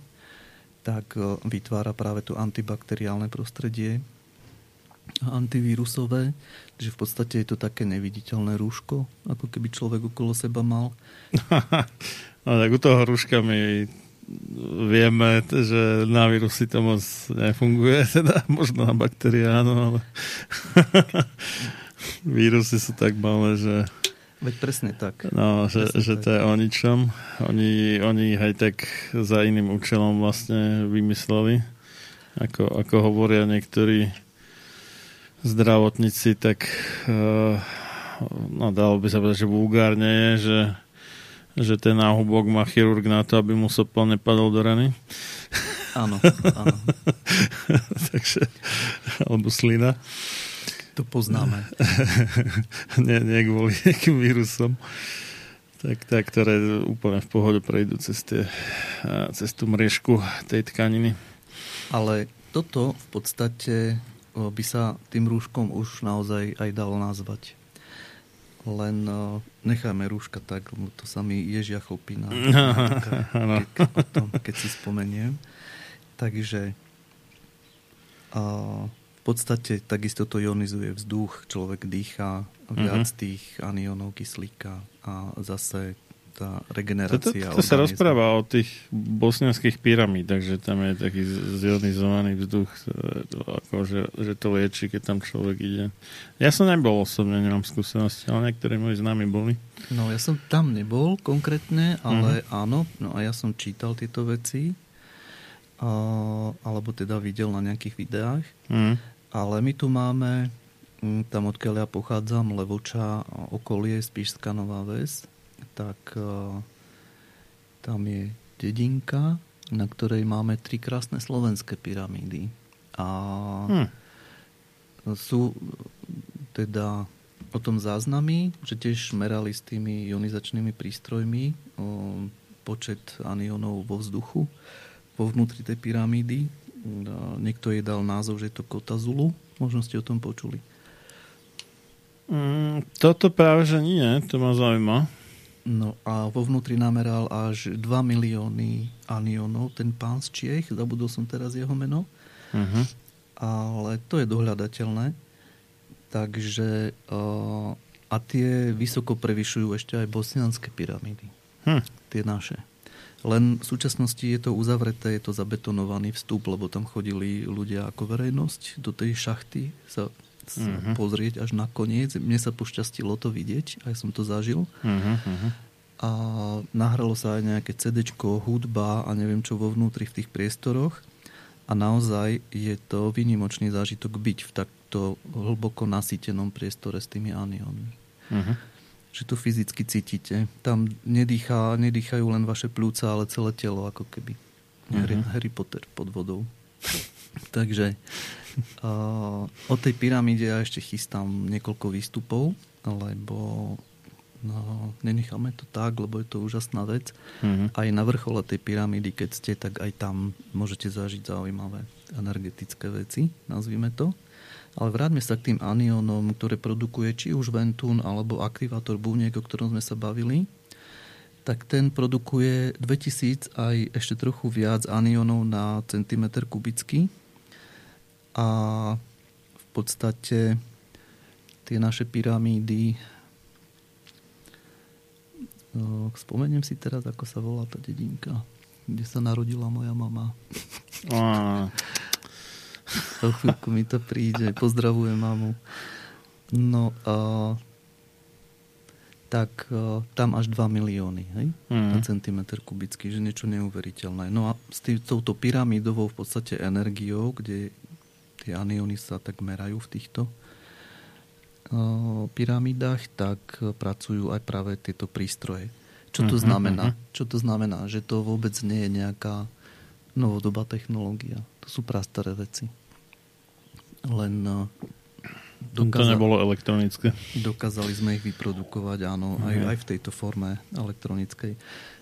tak e, vytvára práve to antibakteriálne prostredie antivírusové, že v podstate je to také neviditeľné rúško, ako keby človek okolo seba mal. No tak u toho rúška my vieme, že na vírusy to moc nefunguje, teda možno na baktérie áno, ale vírusy sú tak malé, že, Veď presne tak. no, že, Presne že tak. to je o ničom. Oni, oni aj tak za iným účelom vlastne vymysleli. Ako, ako hovoria niektorí zdravotníci, tak uh, no dalo by sa povedať, že vulgárne je, že, že ten náhubok má chirurg na to, aby mu sopel nepadol do rany. Áno, áno. Takže, alebo slina. To poznáme. nie, nie kvôli nejakým vírusom. Tak, tak, ktoré úplne v pohode prejdú cez, tie, a, cez tú mriežku tej tkaniny. Ale toto v podstate by sa tým rúškom už naozaj aj dalo nazvať. Len necháme rúška tak, lebo to sa mi ježia chlpí na, Áno. ke, ke, o tom, keď si spomeniem. Takže a, v podstate takisto to ionizuje vzduch, človek dýchá viac Mhm. tých anionov kyslíka a zase tá Toto, regenerácia to sa organizmu. rozpráva o tých bosnianských pyramídach, že tam je taký zionizovaný vzduch, e, akože, že to lieči, keď tam človek ide. Ja som nebol osobne, nemám skúsenosti, ale niektorí moji známi boli. No ja som tam nebol konkrétne, ale Mhm. áno, no a ja som čítal tieto veci, a, alebo teda videl na nejakých videách, Mm. ale my tu máme, mm, tam odkiaľ ja pochádzam, Levoča, okolie, Spišská Nová Ves, tak a, tam je dedinka, na ktorej máme tri krásne slovenské pyramídy. A Hm. sú teda o tom záznamy, že tiež merali s tými ionizačnými prístrojmi o, počet anionov vo vzduchu vo vnútri tej pyramídy. Niekto jej dal názov, že je to Kota Zulu. Možno ste o tom počuli. Mm, toto práve, že nie, to ma zaujíma. No a vo vnútri nameral až 2 milióny anionov ten pán z Čiech, zabudol som teraz jeho meno, Uh-huh. ale to je dohľadateľné. Takže a tie vysoko prevyšujú ešte aj bosnianské pyramídy. Hm. Tie naše. Len v súčasnosti je to uzavreté, je to zabetonovaný vstup, lebo tam chodili ľudia ako verejnosť do tej šachty sa, Mhm. pozrieť až na koniec. Mne sa pošťastilo to vidieť, aj som to zažil. Uh-huh. A nahralo sa aj nejaké CD, hudba a neviem čo vo vnútri v tých priestoroch. A naozaj je to výnimočný zážitok byť v takto hlboko nasýtenom priestore s tými aniónmi. Uh-huh. Že to fyzicky cítite. Tam nedýchá, nedýchajú len vaše plúca, ale celé telo, ako keby. Mhm. Harry Potter pod vodou. Takže uh, o tej pyramíde ja ešte chystám niekoľko výstupov, lebo no, nenecháme to tak, lebo je to úžasná vec. Mhm. Aj na vrchole tej pyramídy, keď ste, tak aj tam môžete zažiť zaujímavé energetické veci, nazvime to. Ale vráťme sa k tým aniónom, ktoré produkuje či už Ventún alebo aktivátor búniek, o ktorom sme sa bavili. Tak ten produkuje 2000 aj ešte trochu viac aniónov na centimetr kubický. A v podstate tie naše pyramídy No, spomeniem si teraz, ako sa volá tá dedinka, kde sa narodila moja mama. Á, O chvíľku mi to príde. Pozdravujem mamu. No, uh, tak uh, tam až 2 milióny hej? Mhm. na centimetr kubický, že niečo neuveriteľné. No a s tý, touto pyramidovou v podstate energiou, kde tie anióny sa tak merajú v týchto uh, pyramidách, tak pracujú aj práve tieto prístroje. Čo to Mhm, znamená? mhm. Čo to znamená? Že to vôbec nie je nejaká novodobá technológia. To sú prastaré veci. Len uh, To nebolo elektronické. Dokázali sme ich vyprodukovať, áno, aj, Mhm. aj v tejto forme elektronickej.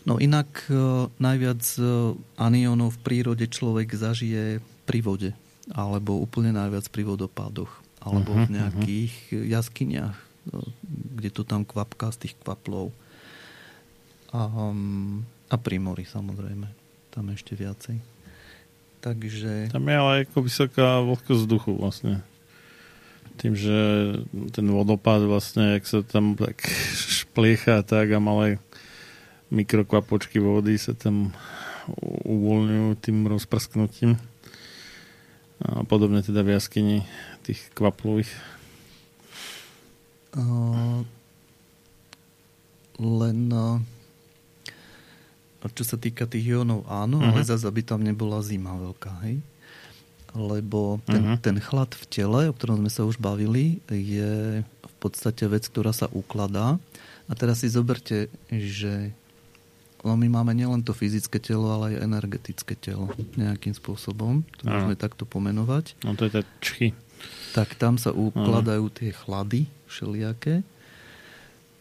No inak e, najviac e, aniónov v prírode človek zažije pri vode, alebo úplne najviac pri vodopádoch, alebo Mhm, v nejakých jaskyniach, e, kde to tam kvapká z tých kvaplov. A, um, a pri mori samozrejme, tam ešte viacej. Takže... Tam je ale ako vysoká vlhkosť vzduchu vlastne. Tým, že ten vodopád vlastne, jak sa tam tak špliecha tak a malé mikrokvapočky vody sa tam uvoľňujú tým rozprsknutím. A podobne teda v jaskyni tých kvaplových. Uh, len uh, čo sa týka tých ionov, áno, Mhm. ale zase, aby tam nebola zima veľká, hej? Lebo ten, Mhm. ten chlad v tele, o ktorom sme sa už bavili, je v podstate vec, ktorá sa ukladá. A teraz si zoberte, že no my máme nielen to fyzické telo, ale aj energetické telo nejakým spôsobom. To Áno. môžeme takto pomenovať No to je tá čchy. tak tam sa ukladajú tie chlady všelijaké,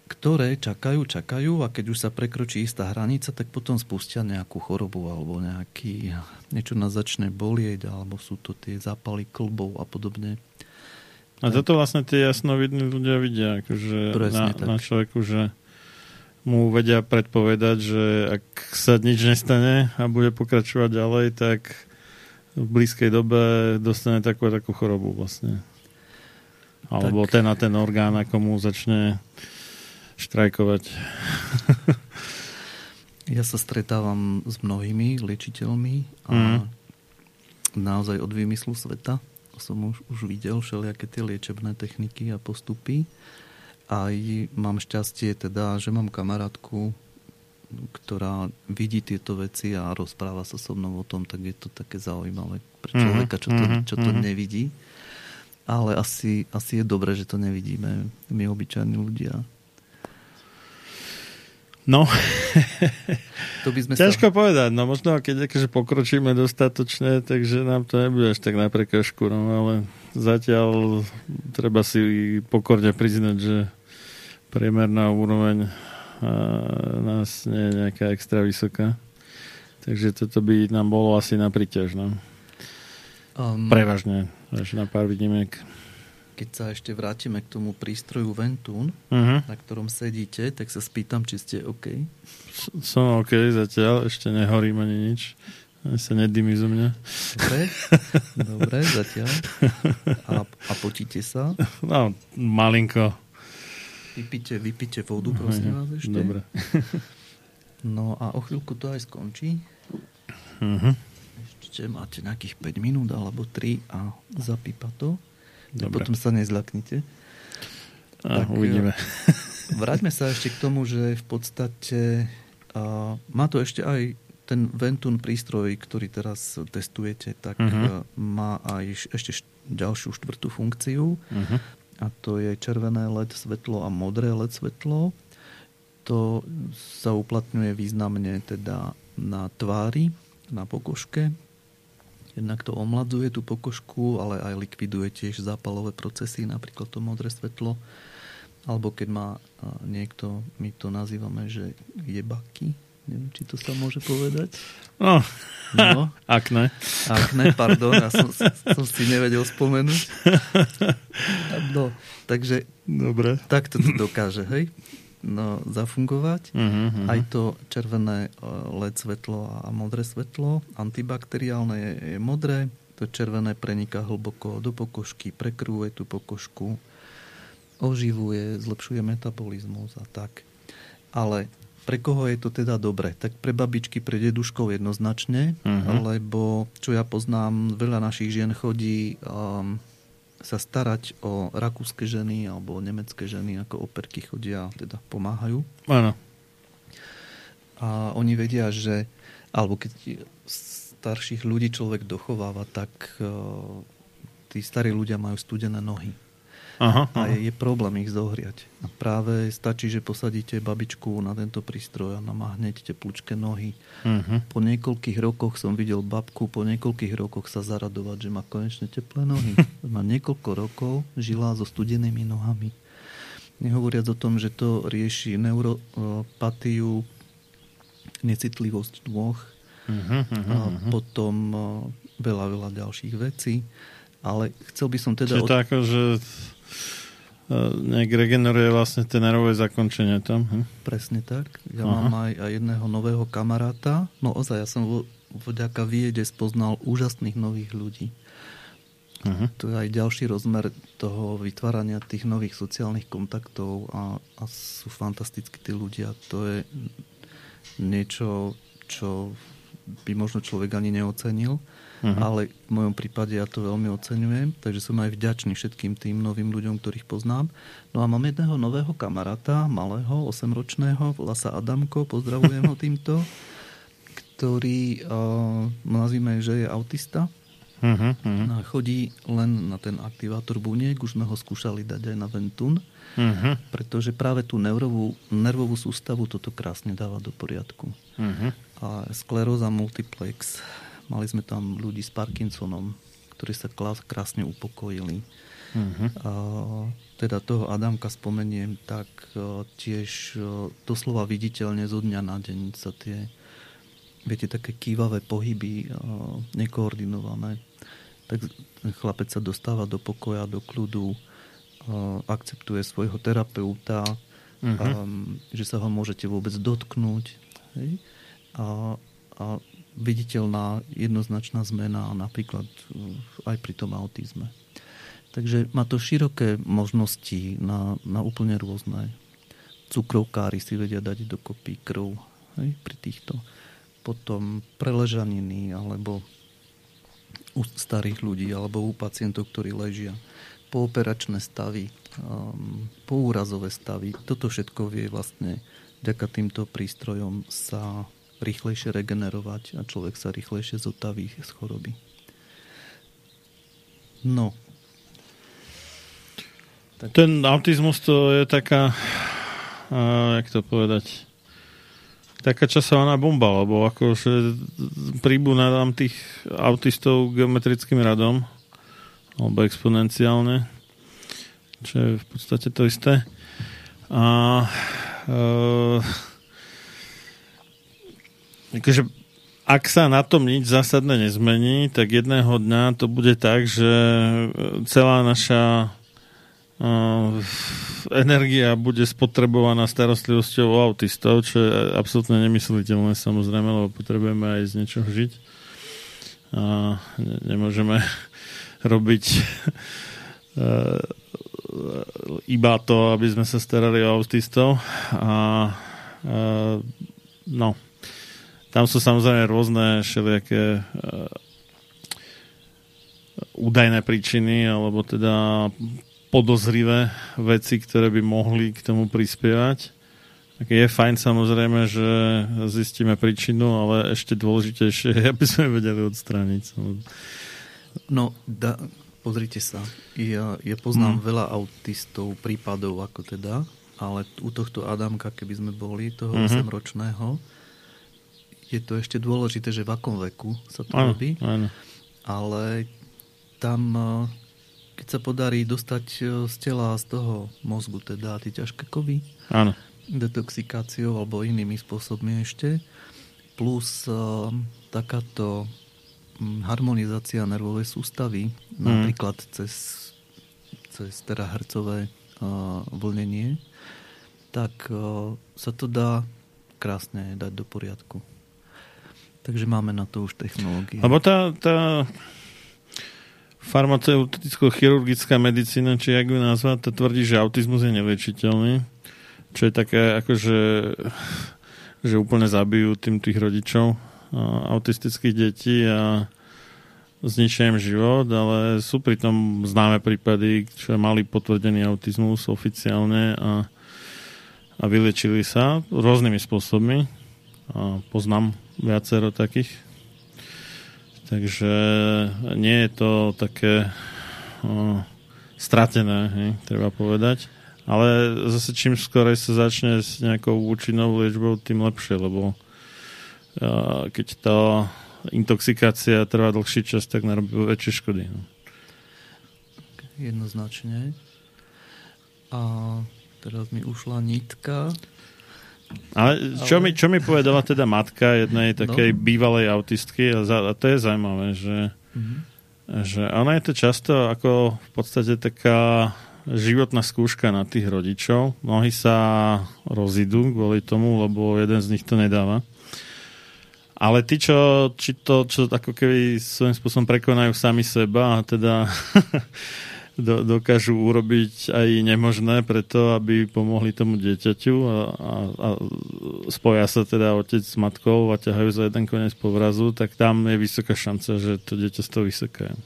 ktoré čakajú, čakajú a keď už sa prekročí istá hranica, tak potom spustia nejakú chorobu alebo nejaký, niečo nás začne bolieť, alebo sú to tie zápaly klbov a podobne. A toto vlastne tie jasnovidní ľudia vidia, akože Presne na, tak. na človeku, že mu vedia predpovedať, že ak sa nič nestane a bude pokračovať ďalej, tak v blízkej dobe dostane takú a takú chorobu vlastne. Alebo Tak- ten a ten orgán, ako mu začne štrajkovať. Ja sa stretávam s mnohými liečiteľmi a Mhm. naozaj od výmyslu sveta som už, už videl všelijaké tie liečebné techniky a postupy. Aj mám šťastie teda, že mám kamarátku, ktorá vidí tieto veci a rozpráva sa so mnou o tom, tak je to také zaujímavé pre Mhm, človeka, čo to, mhm, čo to mhm. nevidí. Ale asi, asi je dobré, že to nevidíme my obyčajní ľudia. No, To by sme ťažko povedať. No možno keď akože pokročíme dostatočne, takže nám to nebude až tak na prekážku. No ale zatiaľ treba si pokorne priznať, že priemerná úroveň nás nie je nejaká extra vysoká. Takže toto by nám bolo asi na príťaž. No. Um, Prevažne, až na pár výnimiek. Keď sa ešte vrátime k tomu prístroju Ventún, Mhm. na ktorom sedíte, tak sa spýtam, či ste OK. Som OK zatiaľ, ešte nehorím ani nič. Ani sa nedymí zo mňa. Dobre, dobre, zatiaľ. A, a potíte sa. No, malinko. Vypite, vypite vodu, prosím vás ešte. Dobre. No a o chvíľku to aj skončí. Mhm. Ešte máte nejakých 5 minút alebo 3 a zapípa to. Dobre. potom sa nezľaknite. A, Tak, uvidíme. Vráťme sa ešte k tomu, že v podstate a, má to ešte aj ten Ventun prístroj, ktorý teraz testujete, tak Mhm. uh má aj ešte št- ďalšiu štvrtú funkciu Mhm. a to je červené LED svetlo a modré LED svetlo. To sa uplatňuje významne teda na tvári, na pokožke. Jednak to omladzuje tú pokožku, ale aj likviduje tiež zápalové procesy, napríklad to modré svetlo. Alebo keď má a, niekto, my to nazývame, že jebaky. Neviem, či to sa môže povedať. No, No, ak ne. akne, pardon, ja som, som si nevedel spomenúť. No, takže Dobre. takto to dokáže, hej? No, zafungovať. Mhm, mhm. Aj to červené e, LED svetlo a modré svetlo, antibakteriálne je, je modré, to červené preniká hlboko do pokožky, prekrúje tú pokožku, oživuje, zlepšuje metabolizmus a tak. Ale pre koho je to teda dobre? Tak pre babičky, pre deduškov jednoznačne, Mhm. lebo čo ja poznám, veľa našich žien chodí um, sa starať o rakúske ženy alebo o nemecké ženy, ako operky chodia, teda pomáhajú. Áno. A oni vedia, že alebo keď starších ľudí človek dochováva, tak uh, tí starí ľudia majú studené nohy. Aha, A aha. je, je problém ich zohriať. A práve stačí, že posadíte babičku na tento prístroj a ona má hneď teplúčke nohy. Mhm. Po niekoľkých rokoch som videl babku po niekoľkých rokoch sa zaradovať, že má konečne teplé nohy. má niekoľko rokov žila so studenými nohami. Nehovoriac o tom, že to rieši neuropatiu, necitlivosť nôh, Mhm, mhm, a mhm. potom eh, veľa, veľa ďalších vecí. Ale chcel by som teda... Čiže to ako, že nejak regeneruje vlastne tie nervové zakončenie tam. Hm? Presne tak. Ja Aha. mám aj, aj jedného nového kamaráta. No ozaj, ja som vo, vďaka viede spoznal úžasných nových ľudí. Uh-huh. To je aj ďalší rozmer toho vytvárania tých nových sociálnych kontaktov a, a sú fantastickí tí ľudia. To je niečo, čo by možno človek ani neocenil, Mhm. ale v mojom prípade ja to veľmi oceňujem, takže som aj vďačný všetkým tým novým ľuďom, ktorých poznám. No a mám jedného nového kamaráta, malého, 8-ročného, volá sa Adamko, pozdravujem ho týmto, ktorý, uh, nazvime, že je autista, uh-huh. a chodí len na ten aktivátor buniek, už sme ho skúšali dať aj na Ventun, Uh-huh. pretože práve tú nervovú, nervovú sústavu toto krásne dáva do poriadku. Uh-huh. A skleróza multiplex, mali sme tam ľudí s Parkinsonom, ktorí sa krásne upokojili. Uh-huh. A teda toho Adamka spomeniem, tak e, tiež e, doslova viditeľne zo dňa na deň sa tie, viete, také kývavé pohyby, e, nekoordinované, tak chlapec sa dostáva do pokoja, do kľudu, e, akceptuje svojho terapeuta, Mhm. um, že sa ho môžete vôbec dotknúť. Hej? A, a viditeľná jednoznačná zmena napríklad uh, aj pri tom autizme. Takže má to široké možnosti na, na úplne rôzne. Cukrovkári si vedia dať dokopy krv hej, pri týchto. Potom preležaniny alebo u starých ľudí alebo u pacientov, ktorí ležia. Pooperačné stavy, um, poúrazové stavy. Toto všetko vie vlastne vďaka týmto prístrojom sa rýchlejšie regenerovať a človek sa rýchlejšie zotaví z choroby. No. Ten autizmus to je taká, uh, jak to povedať, taká časovaná bomba, lebo akože príbúna tých autistov geometrickým radom, alebo exponenciálne, čo je v podstate to isté. A uh, akože ak sa na tom nič zásadné nezmení, tak jedného dňa to bude tak, že celá naša uh, energia bude spotrebovaná starostlivosťou o autistov, čo je absolútne nemysliteľné samozrejme, lebo potrebujeme aj z niečoho žiť. A ne- nemôžeme robiť uh, iba to, aby sme sa starali o autistov. A uh, no, tam sú samozrejme rôzne všelijaké uh, údajné príčiny, alebo teda podozrivé veci, ktoré by mohli k tomu prispievať. Tak je fajn samozrejme, že zistíme príčinu, ale ešte dôležitejšie aby sme vedeli odstrániť. No, da, pozrite sa. Ja, ja poznám veľa autistov, prípadov ako teda, ale u tohto Adamka, keby sme boli, toho Mhm. 8-ročného, je to ešte dôležité, že v akom veku sa to Áno, robí. áno. Ale tam, eh, keď sa podarí dostať eh, z tela, z toho mozgu teda tie ťažké kovy, Áno. detoxikáciou alebo inými spôsobmi ešte, plus uh, takáto mm, harmonizácia nervovej sústavy, napríklad cez, cez terahertzové uh, vlnenie, tak sa to dá krásne dať do poriadku. Takže máme na to už technológie. Lebo tá, tá farmaceuticko-chirurgická medicína, či jak ju nazvať, to tvrdí, že autizmus je neliečiteľný. Čo je také, akože že úplne zabijú tým tých rodičov autistických detí a, zničia im život, ale sú pritom známe prípady, čo mali potvrdený autizmus oficiálne a, a vylečili sa rôznymi spôsobmi. A poznám viacero takých. Takže nie je to také o, stratené, hej, treba povedať. Ale zase čím skorej sa začne s nejakou účinnou liečbou, tým lepšie, lebo a, keď tá intoxikácia trvá dlhší čas, tak narobí väčšie škody. No. Jednoznačne. A teraz mi ušla nitka. Ale čo, Ale... Mi, čo mi povedala teda matka jednej takej no. bývalej autistky a, za, a to je zaujímavé, že, mm-hmm. že ona je to často ako v podstate taká životná skúška na tých rodičov. Mnohí sa rozidú kvôli tomu, lebo jeden z nich to nedáva. Ale tí, čo, či to, čo ako keby svojím spôsobom prekonajú sami seba a teda do, dokážu urobiť aj nemožné preto, aby pomohli tomu dieťaťu a, a, a spoja sa teda otec s matkou a ťahajú za jeden koniec povrazu, tak tam je vysoká šanca, že to dieťa z toho vysekajú.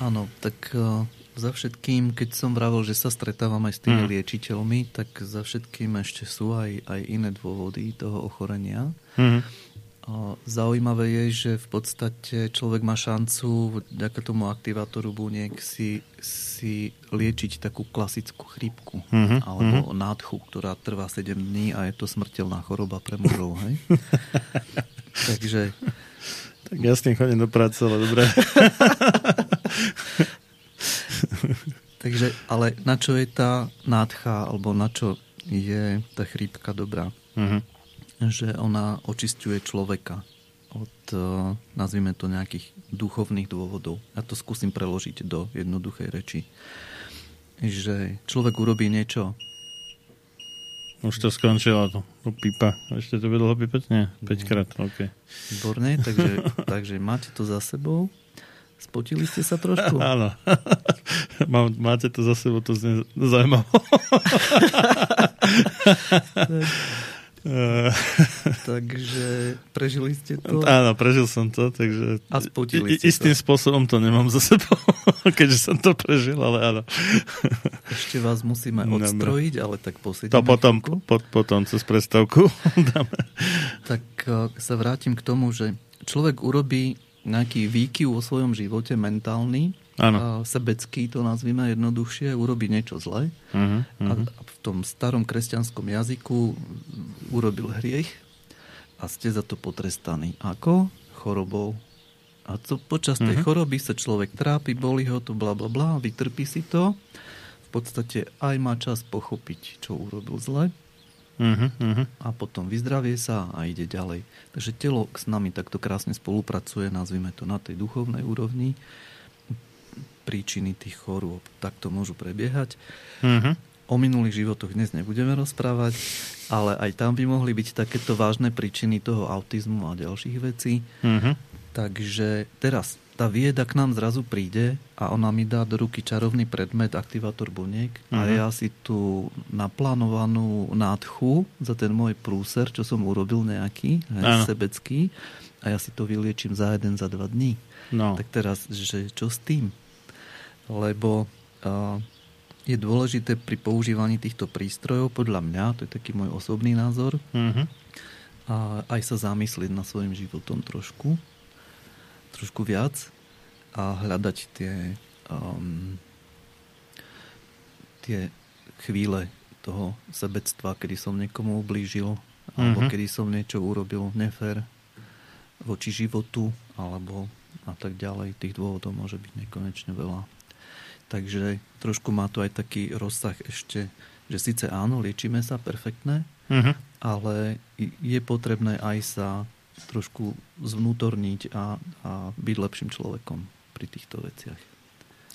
Áno, tak uh, za všetkým, keď som vravil, že sa stretávam aj s tými mm. liečiteľmi, tak za všetkým ešte sú aj, aj iné dôvody toho ochorenia. Mm. Zaujímavé je, že v podstate človek má šancu vďaka tomu aktivátoru buniek si, si liečiť takú klasickú chrípku mm-hmm. alebo mm-hmm. nádchu, ktorá trvá 7 dní a je to smrteľná choroba pre mužov. Hej? Takže... Tak ja s tým chodím do práce, ale dobre. Takže, ale na čo je tá nádcha, alebo na čo je tá chrípka dobrá? Uh-huh. Že ona očistuje človeka od, eh, nazvime to, nejakých duchovných dôvodov. Ja to skúsim preložiť do jednoduchej reči. Že človek urobí niečo. Už to skončilo, to, to pípa. Ešte to by dlho pípať? Nie, 5 krát, OK. Výborne, takže, takže máte to za sebou. Spotili ste sa trošku? Áno. Máte to za sebou, to znie zaujímavé. takže prežili ste to? Áno, prežil som to, takže a ste istým to. spôsobom to nemám za sebou, keďže som to prežil, ale áno. Ešte vás musíme odstrojiť, ale tak posedíme To potom, po, potom cez predstavku dáme. Tak eh, sa vrátim k tomu, že človek urobí nejaký výkyv vo svojom živote mentálny, ano. sebecký to nazvime jednoduchšie, urobi niečo zlé uh-huh, uh-huh. a v tom starom kresťanskom jazyku urobil hriech a ste za to potrestaní. Ako? Chorobou. A to počas tej uh-huh. choroby sa človek trápi, boli ho to, bla bla bla, vytrpí si to. V podstate aj má čas pochopiť, čo urobil zle Uh-huh, uh-huh. A potom vyzdravie sa a ide ďalej. Takže telo s nami takto krásne spolupracuje, nazvime to na tej duchovnej úrovni. Príčiny tých chorôb takto môžu prebiehať. Uh-huh. O minulých životoch dnes nebudeme rozprávať, ale aj tam by mohli byť takéto vážne príčiny toho autizmu a ďalších vecí. Uh-huh. Takže teraz tá vieda k nám zrazu príde a ona mi dá do ruky čarovný predmet, aktivátor buniek uh-huh. a mhm. ja si tú naplánovanú nádchu za ten môj prúser, čo som urobil nejaký, hej, sebecký, a ja si to vyliečím za jeden, za dva dní. No. Tak teraz, že čo s tým? Lebo je dôležité pri používaní týchto prístrojov, podľa mňa, to je taký môj osobný názor, uh-huh. a aj sa zamyslieť na svojim životom trošku trošku viac a hľadať tie, um, tie chvíle toho sebectva, kedy som niekomu ublížil, mm-hmm. alebo mhm. kedy som niečo urobil nefér voči životu, alebo a tak ďalej. Tých dôvodov môže byť nekonečne veľa. Takže trošku má to aj taký rozsah ešte, že síce áno, liečíme sa perfektné, mm-hmm. ale je potrebné aj sa trošku zvnútorniť a, a byť lepším človekom pri týchto veciach.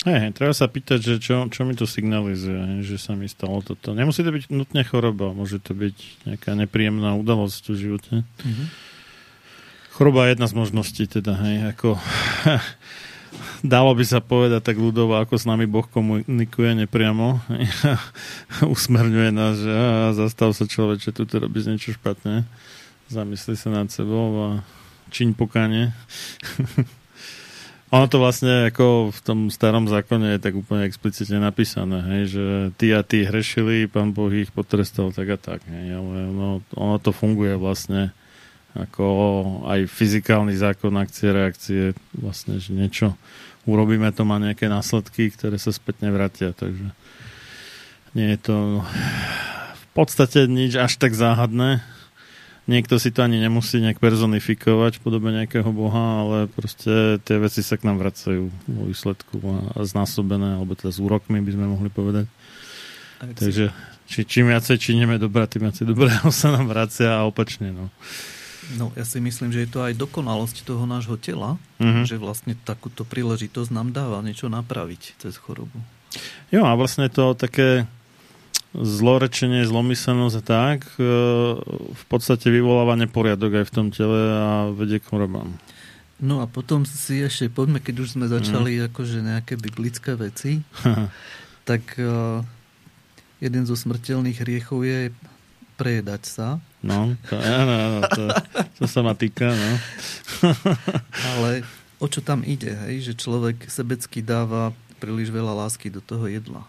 Hej, treba sa pýtať, že čo, čo mi to signalizuje, že sa mi stalo toto. Nemusí to byť nutne choroba, môže to byť nejaká nepríjemná udalosť v živote. Mm-hmm. Choroba je jedna z možností, teda, hej, ako dalo by sa povedať tak ľudovo, ako s nami Boh komunikuje nepriamo. Usmerňuje nás, že a, zastav sa človeče, tu robíš niečo špatné zamysli sa nad sebou a čiň pokáne. Ono to vlastne ako v tom starom zákone je tak úplne explicitne napísané, hej, že tí a tí hrešili, pán Boh ich potrestal tak a tak. Hej, ale ono, ono to funguje vlastne ako aj fyzikálny zákon akcie, reakcie, vlastne, že niečo urobíme, to má nejaké následky, ktoré sa spätne vrátia, takže nie je to v podstate nič až tak záhadné. Niekto si to ani nemusí nejak personifikovať v podobe nejakého boha, ale proste tie veci sa k nám vracajú vo výsledku a znásobené, alebo teda s úrokmi by sme mohli povedať. Takže či, čím viacej činíme dobrá, tým viacej dobrého sa nám vracia a opačne. No. No, ja si myslím, že je to aj dokonalosť toho nášho tela, Mhm. že vlastne takúto príležitosť nám dáva niečo napraviť cez chorobu. Jo a vlastne to také zlorečenie, zlomyselnosť a tak e, v podstate vyvoláva neporiadok aj v tom tele a vedie k chorobám. No a potom si ešte poďme, keď už sme začali Mhm. akože nejaké biblické veci, tak uh, jeden zo smrteľných hriechov je prejedať sa, No, to, áno, to, to sa ma týka, no. ale o čo tam ide, hej? že človek sebecky dáva príliš veľa lásky do toho jedla.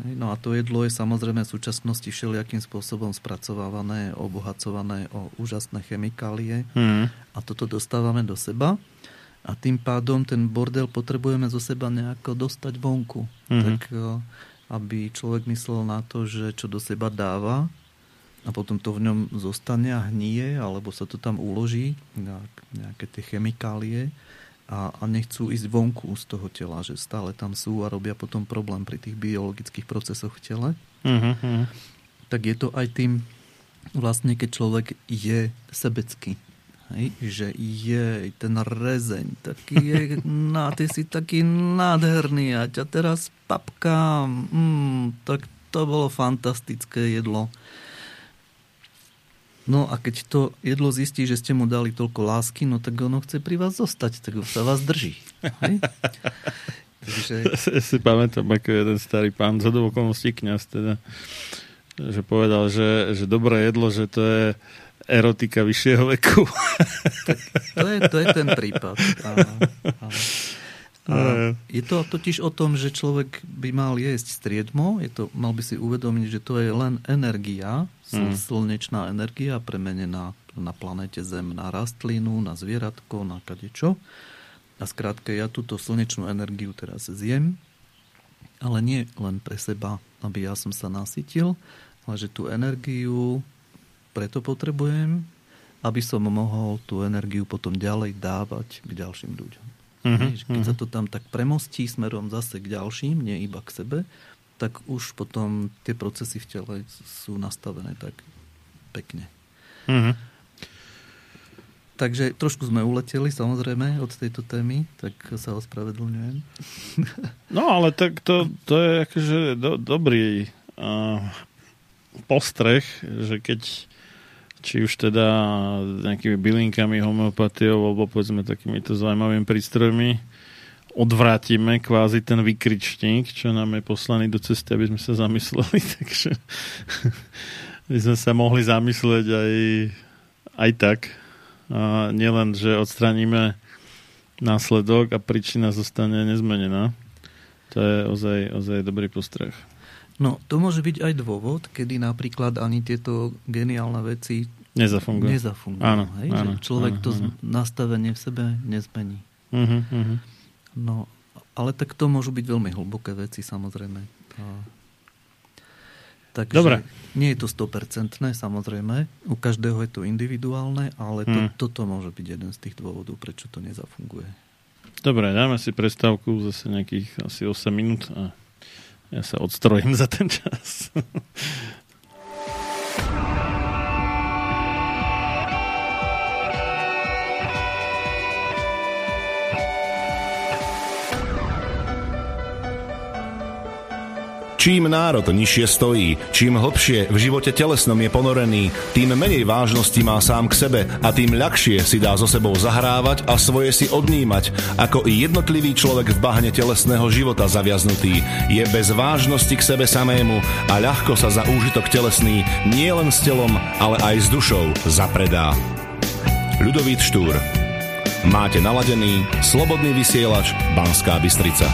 Hej? No a to jedlo je samozrejme v súčasnosti všelijakým spôsobom spracovávané, obohacované o úžasné chemikálie Mhm. a toto dostávame do seba a tým pádom ten bordel potrebujeme zo seba nejako dostať vonku. Mhm. Tak eh, aby človek myslel na to, že čo do seba dáva a potom to v ňom zostane a hníje, alebo sa to tam uloží, nejak- nejaké tie chemikálie a, a nechcú ísť vonku z toho tela, že stále tam sú a robia potom problém pri tých biologických procesoch v tele mhm. tak je to aj tým vlastne, keď človek je sebecký. Hej? Že je ten rezeň, taký je, na, ty si taký nádherný a ťa teraz papkám. Mm, tak to bolo fantastické jedlo. No a keď to jedlo zistí, že ste mu dali toľko lásky, no tak ono chce pri vás zostať, tak sa vás drží. Hej? Takže Ja si pamätám, ako jeden starý pán, z okolností kniaz teda, že povedal, že, že dobré jedlo, že to je erotika vyššieho veku. To je, to je ten prípad. Áno, áno. A je to totiž o tom, že človek by mal jesť striedmo, je to, mal by si uvedomiť, že to je len energia, Mm. slnečná energia premenená na planete Zem na rastlinu, na zvieratko, na kadečo. A skrátka ja túto slnečnú energiu teraz zjem, ale nie len pre seba, aby ja som sa nasytil, ale že tú energiu preto potrebujem, aby som mohol tú energiu potom ďalej dávať k ďalším ľuďom. Mhm, že keď mhm. sa to tam tak premostí smerom zase k ďalším, nie iba k sebe, tak už potom tie procesy v tele sú nastavené tak pekne. Mhm. Takže trošku sme uleteli samozrejme od tejto témy, tak sa ospravedlňujem. No ale tak to, to je akože do, dobrý uh, postreh, že keď či už teda nejakými bylinkami, homeopatiou alebo povedzme takýmito zaujímavými prístrojmi odvrátime kvázi ten vykričník, čo nám je poslaný do cesty, aby sme sa zamysleli. Takže by sme sa mohli zamyslieť aj, aj tak. A nielen, že odstraníme následok a príčina zostane nezmenená. To je ozaj, ozaj dobrý postreh. No, to môže byť aj dôvod, kedy napríklad ani tieto geniálne veci Nezafungujú. nezafungujú. Áno, hej? áno, že človek áno, to áno. nastavenie v sebe nezmení. Uh-huh, uh-huh. No, ale tak to môžu byť veľmi hlboké veci, samozrejme. Takže Dobre. nie je to 100% samozrejme, u každého je to individuálne, ale to, Hmm. toto môže byť jeden z tých dôvodov, prečo to nezafunguje. Dobre, dáme si prestávku zase nejakých asi 8 minút a ja sa odstrojím za ten čas. Čím národ nižšie stojí, čím hlbšie v živote telesnom je ponorený, tým menej vážnosti má sám k sebe a tým ľahšie si dá so sebou zahrávať a svoje si odnímať, ako i jednotlivý človek v bahne telesného života zaviaznutý. Je bez vážnosti k sebe samému a ľahko sa za úžitok telesný nielen s telom, ale aj s dušou zapredá. Ľudovít Štúr Máte naladený slobodný vysielač Banská Bystrica.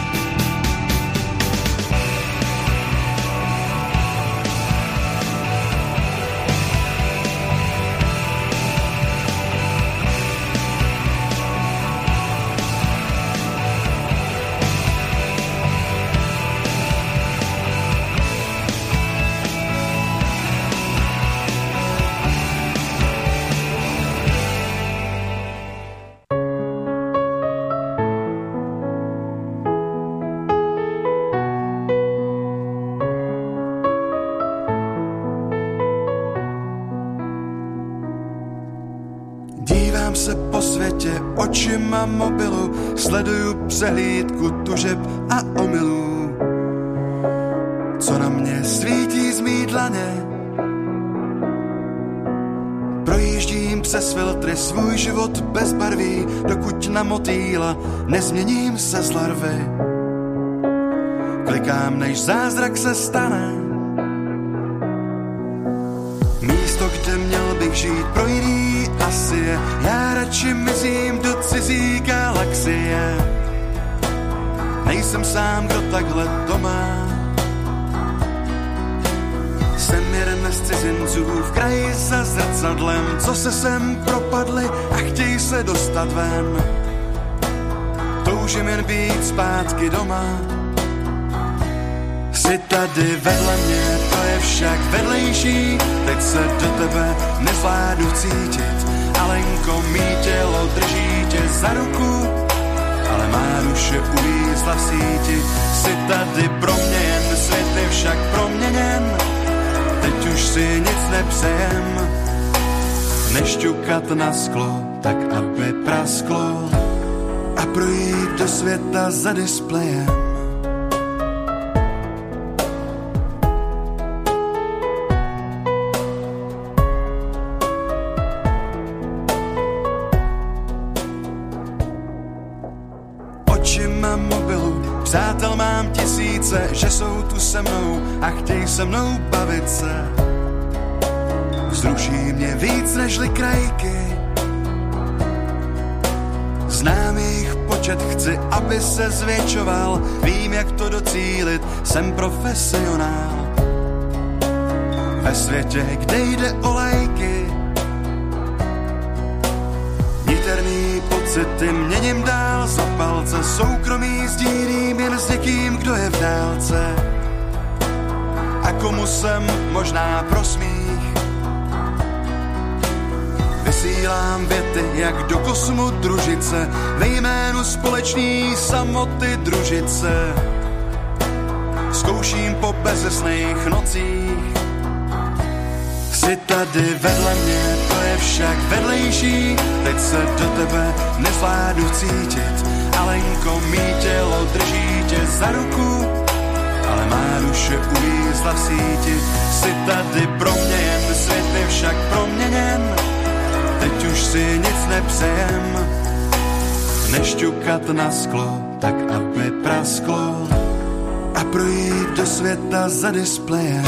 Svůj život bez barví, dokud na motýla nezměním se z larvy. Klikám, než zázrak se stane. Místo, kde měl bych žít pro jiný asi je. Já radši mizím do cizí galaxie. Nejsem sám, kdo takhle to má. Jsem jeden z cizinců v kraji za zrcadlem, co se sem propadli a chtějí se dostat ven. Toužím jen být zpátky doma. Jsi tady vedle mě, to je však vedlejší, teď se do tebe nezvládnu cítit. Alenko, mý tělo drží tě za ruku, ale má duše uvízla v síti. Jsi Nešťukat na sklo, tak aby prasklo a projít do světa za displejem. očima mobilu. Přátel mám tisíce, že jsou tu se mnou a chtějí se mnou bavit se. Vzruší mě víc nežli krajky. Znám jejich počet, chci, aby se zvětšoval. Vím, jak to docílit, jsem profesionál. Ve světě, kde jde o lajky, Niterný pocity měním dál za palce Soukromí sdílím jen s někým, kdo je v dálce A komu jsem možná pro Vysílám věty jak do kosmu družice Ve jménu společný samoty družice Zkouším po bezesných nocích Jsi tady vedle mě, to je však vedlejší, teď se do tebe nezvládnu cítit. Alenko, mý tělo drží tě za ruku, ale má duše uvízla v síti. Jsi tady pro mě jen, svět je však proměněn, teď už si nic nepřejem. Nešťukat na sklo, tak aby prasklo a projít do světa za displejem.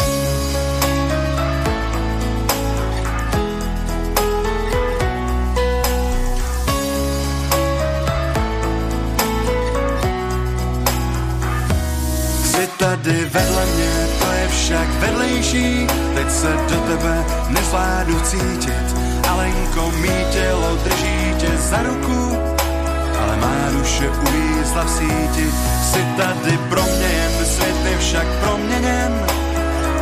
Jsi tady vedle mě, to je však vedlejší, teď se do tebe nezvládnu cítit. Alenko, mý tělo drží tě za ruku, ale má duše uvízla v síti. Jsi tady pro mě jen, svět je však proměněn,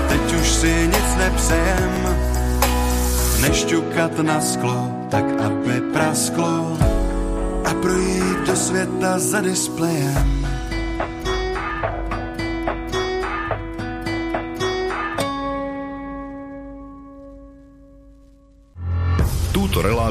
teď už si nic nepřejem. Nešťukat na sklo, tak aby prasklo a projít do světa za displejem.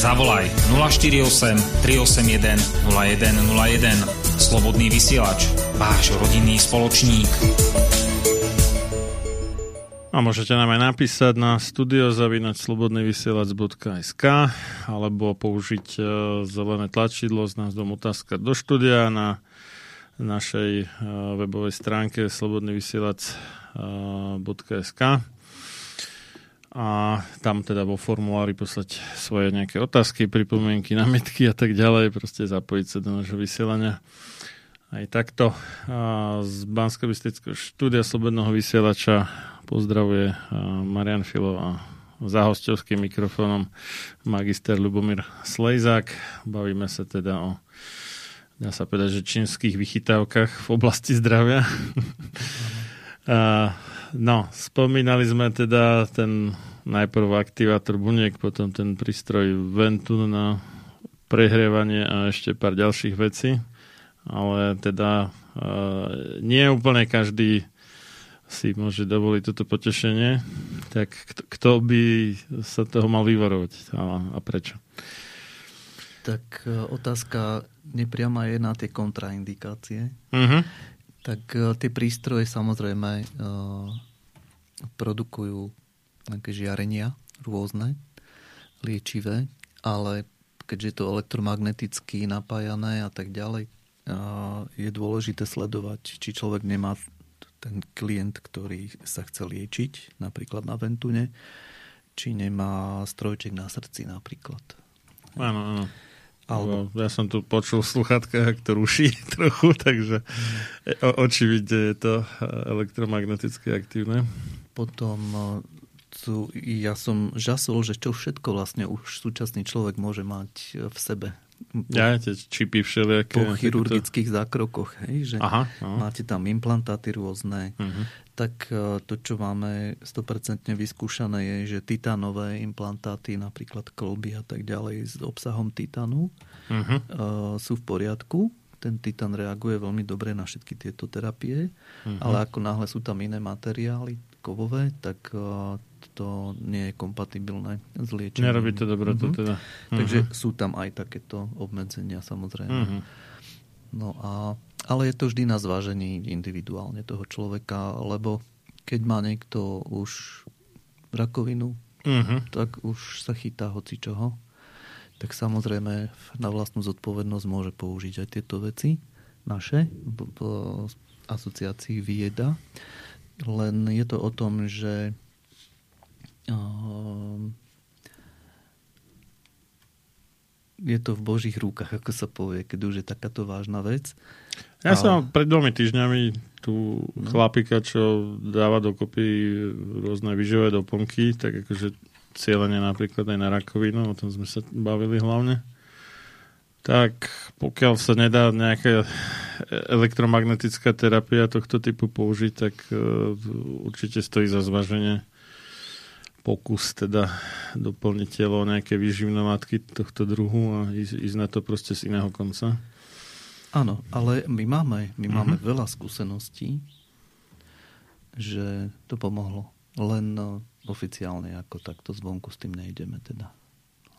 Zavolaj 048 381 0101. Slobodný vysielač, váš rodinný spoločník. A môžete nám aj napísať na studiozavinačslobodnyvysielac.sk alebo použiť e, zelené tlačidlo z názvom otázka do štúdia na našej e, webovej stránke slobodnyvysielac.sk a tam teda vo formulári poslať svoje nejaké otázky, pripomienky, námietky a tak ďalej, proste zapojiť sa do nášho vysielania. Aj takto z bansko štúdia Slobodného vysielača pozdravuje Marian Filo a za hostovským mikrofónom magister Lubomír Slejzák. Bavíme sa teda o dá sa povedať, že čínskych vychytávkach v oblasti zdravia. a, no, spomínali sme teda ten najprv aktivátor buniek, potom ten prístroj ventu na prehrievanie a ešte pár ďalších vecí ale teda uh, nie úplne každý si môže dovoliť toto potešenie, tak kto, kto by sa toho mal vyvarovať a, a prečo? Tak e, otázka nepriama je na tie kontraindikácie. Mhm. Tak e, tie prístroje samozrejme e, produkujú nejaké žiarenia rôzne, liečivé, ale keďže je to elektromagneticky napájané a tak ďalej, a je dôležité sledovať, či človek nemá ten klient, ktorý sa chce liečiť, napríklad na Ventune, či nemá strojček na srdci napríklad. Áno, áno. Alebo- Ja som tu počul v sluchatkách, to ruší trochu, takže očividne je to e, elektromagneticky aktívne. Potom e, tu, ja som žasol, že čo všetko vlastne už súčasný človek môže mať e, v sebe. Ja, tie čipy všelijaké. po chirurgických zákrokoch, hej, že Aha, no. máte tam implantáty rôzne, Mhm. Tak e, to, čo máme 100% vyskúšané je, že titánové implantáty, napríklad kolby a tak ďalej s obsahom titánu Mhm. e, sú v poriadku. Ten titán reaguje veľmi dobre na všetky tieto terapie, Mhm. ale ako náhle sú tam iné materiály kovové, tak e, to nie je kompatibilné s liečením. Nerobí to dobrotu Mhm. teda. Takže Mhm. sú tam aj takéto obmedzenia samozrejme. Mhm. No a, ale je to vždy na zvážení individuálne toho človeka, lebo keď má niekto už rakovinu, Mhm. tak už sa chytá hoci čoho. Tak samozrejme na vlastnú zodpovednosť môže použiť aj tieto veci. naše v, v asociácii Vieda. Len je to o tom, že um, je to v Božích rukách, ako sa povie, keď už je takáto vážna vec. Ja A- som pred dvomi týždňami tu No. chlapika, čo dáva dokopy rôzne vyživové doplnky, tak akože cieľenie napríklad aj na rakovinu, o tom sme sa bavili hlavne. Tak pokiaľ sa nedá nejaká elektromagnetická terapia tohto typu použiť, tak e, určite stojí za zvaženie pokus teda doplniť telo nejaké výživné látky tohto druhu a ísť, ísť na to proste z iného konca. Áno, ale my máme, my Mhm. máme veľa skúseností, že to pomohlo. Len no, oficiálne ako takto zvonku s tým nejdeme teda.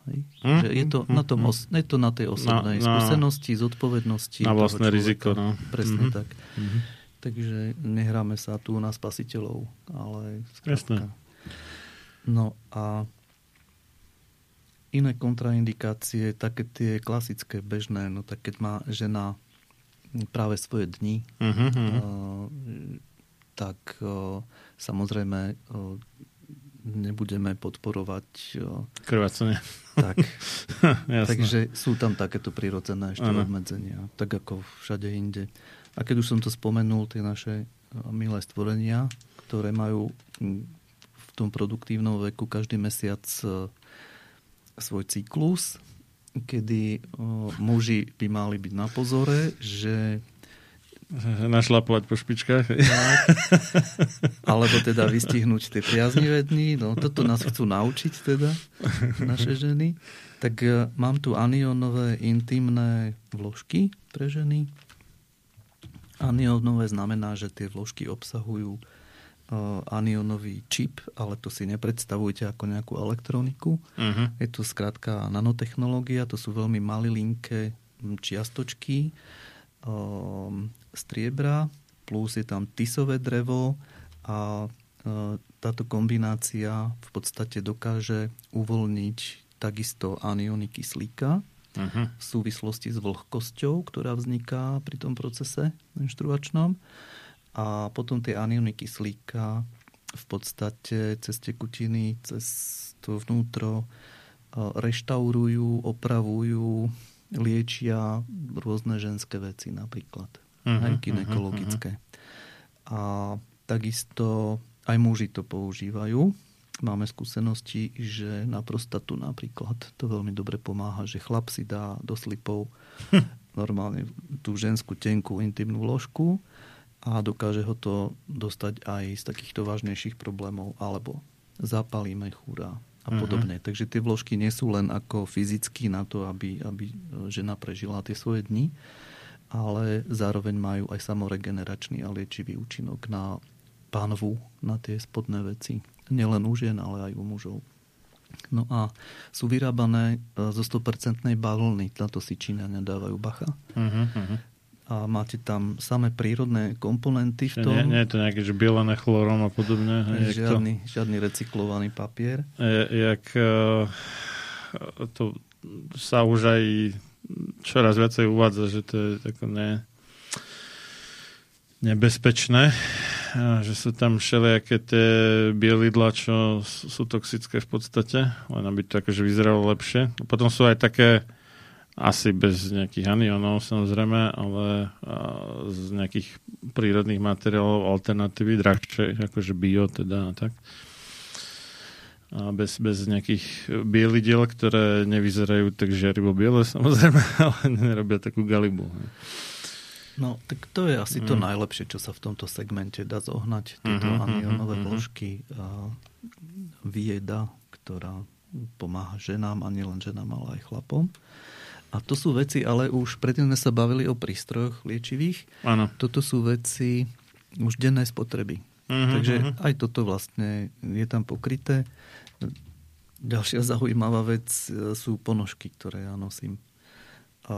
Hej? Mhm, Že je to, na tom mhm. os, je to na tej osobnej Na- na- skúsenosti, zodpovednosti. na vlastné človeka. riziko, no. Presne Mhm. tak. Mhm. Takže nehráme sa tu na spasiteľov, ale skrátka. No a iné kontraindikácie, také tie klasické, bežné, no tak keď má žena práve svoje dni, mhm. eh, tak eh, samozrejme eh, nebudeme podporovať eh, Krvácanie. tak. Takže sú tam takéto prirodzené ešte Áno. obmedzenia, tak ako všade inde. A keď už som to spomenul, tie naše milé stvorenia, ktoré majú v tom produktívnom veku každý mesiac svoj cyklus, kedy eh, muži by mali byť na pozore, že Našlapovať po špičkách. alebo teda vystihnúť tie priaznivé dni. No, toto nás chcú naučiť teda naše ženy. Tak e, mám tu anionové intimné vložky pre ženy. Anionové znamená, že tie vložky obsahujú anionový čip, ale to si nepredstavujte ako nejakú elektroniku. Mhm. Je to skrátka nanotechnológia, to sú veľmi malilinké čiastočky um, striebra, plus je tam tisové drevo a uh, táto kombinácia v podstate dokáže uvoľniť takisto aniony kyslíka Mhm. v súvislosti s vlhkosťou, ktorá vzniká pri tom procese menštruačnom. A potom tie aniony kyslíka v podstate cez tekutiny, cez to vnútro uh, reštaurujú, opravujú, liečia rôzne ženské veci napríklad. Mhm, Aj mhm, ginekologické. A takisto aj muži to používajú. Máme skúsenosti, že na prostatu napríklad to veľmi dobre pomáha, že chlap si dá do slipov normálne tú ženskú tenkú intimnú ložku a dokáže ho to dostať aj z takýchto vážnejších problémov alebo zápaly mechúra a Mhm. podobne. Takže tie vložky nie sú len ako fyzicky na to, aby, aby žena prežila tie svoje dni, ale zároveň majú aj samoregeneračný a liečivý účinok na pánvu, na tie spodné veci. Nielen u žien, ale aj u mužov. No a sú vyrábané e, zo 100% bavlny, na to si Číňania dávajú bacha. Mhm, mhm. A máte tam samé prírodné komponenty v tom. Nie, nie je to nejaké, že bielené chlorom a podobne. jak to- žiadny, žiadny recyklovaný papier. Je- jak eh, to sa už aj čoraz viacej uvádza, že to je tako ne, nebezpečné, a že sú tam všelijaké tie bielidla, čo sú toxické v podstate, len aby to akože vyzeralo lepšie. Potom sú aj také asi bez nejakých anionov samozrejme, ale z nejakých prírodných materiálov alternatívy, drahšie, akože bio teda a tak. A bez, bez nejakých bielidiel, ktoré nevyzerajú tak žiarivo biele samozrejme, ale nerobia takú galibu. No, tak to je asi to Mm. najlepšie, čo sa v tomto segmente dá zohnať. Tieto Mhm, anionové mhm, mhm. vložky a vieda, ktorá pomáha ženám a nielen ženám, ale aj chlapom. A to sú veci, ale už predtým sme sa bavili o prístrojoch liečivých. Áno. Toto sú veci už dennej spotreby. Mhm, Takže mhm. aj toto vlastne je tam pokryté. Ďalšia zaujímavá vec e, sú ponožky, ktoré ja nosím. A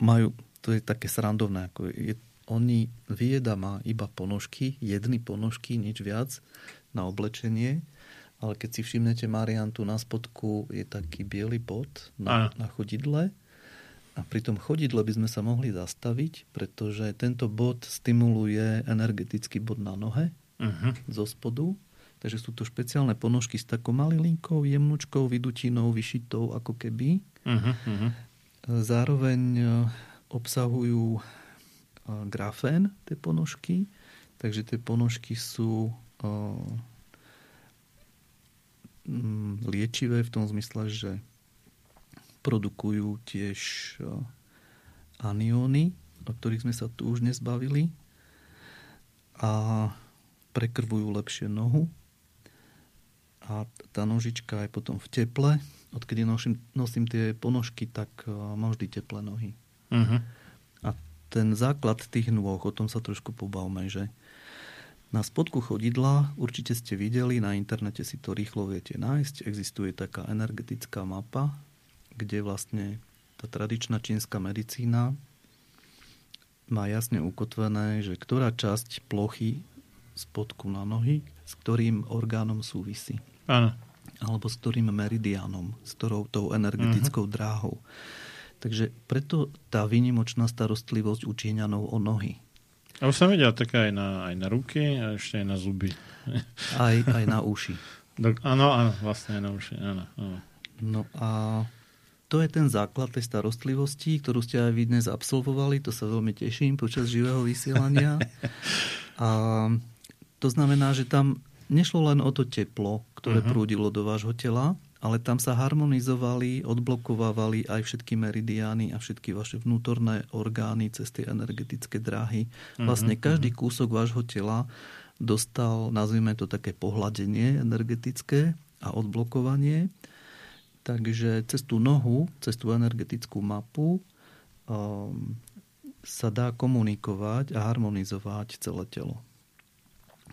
majú, to je také srandovné, ako je, oni, vieda má iba ponožky, jedny ponožky, nič viac na oblečenie, ale keď si všimnete Mariantu na spodku je taký biely bod na, na chodidle A pri tom chodidle by sme sa mohli zastaviť, pretože tento bod stimuluje energetický bod na nohe Mhm. zo spodu. Takže sú to špeciálne ponožky s takou malilinkou, jemnučkou, vydutinou, vyšitou ako keby. Mhm. Zároveň e, obsahujú e, grafén, tie ponožky. Takže tie ponožky sú e, mm, liečivé v tom zmysle, že produkujú tiež e, anióny, o ktorých sme sa tu už nezbavili a prekrvujú lepšie nohu a tá nožička je potom v teple. Odkedy nosím, nosím tie ponožky, tak e, mám vždy teplé nohy. Mhm. A ten základ tých nôh, o tom sa trošku pobavme, že na spodku chodidla, určite ste videli, na internete si to rýchlo viete nájsť, existuje taká energetická mapa, kde vlastne tá tradičná čínska medicína má jasne ukotvené, že ktorá časť plochy spodku na nohy s ktorým orgánom súvisí. Áno. Alebo s ktorým meridiánom, s ktorou tou energetickou Mhm. dráhou. Takže preto tá výnimočná starostlivosť u Číňanov o nohy. A už som videl také aj na, aj na ruky a ešte aj na zuby. Aj, aj na uši. Áno, áno, vlastne aj na uši. Áno, áno. No a to je ten základ tej starostlivosti, ktorú ste aj vy dnes absolvovali. To sa veľmi teším počas živého vysielania. A to znamená, že tam nešlo len o to teplo, ktoré Mhm. prúdilo do vášho tela, ale tam sa harmonizovali, odblokovávali aj všetky meridiány a všetky vaše vnútorné orgány cez tie energetické dráhy. Vlastne Mhm, každý kúsok vášho tela dostal, nazvime to také pohľadenie energetické a odblokovanie. Takže cez tú nohu, cez tú energetickú mapu um, sa dá komunikovať a harmonizovať celé telo.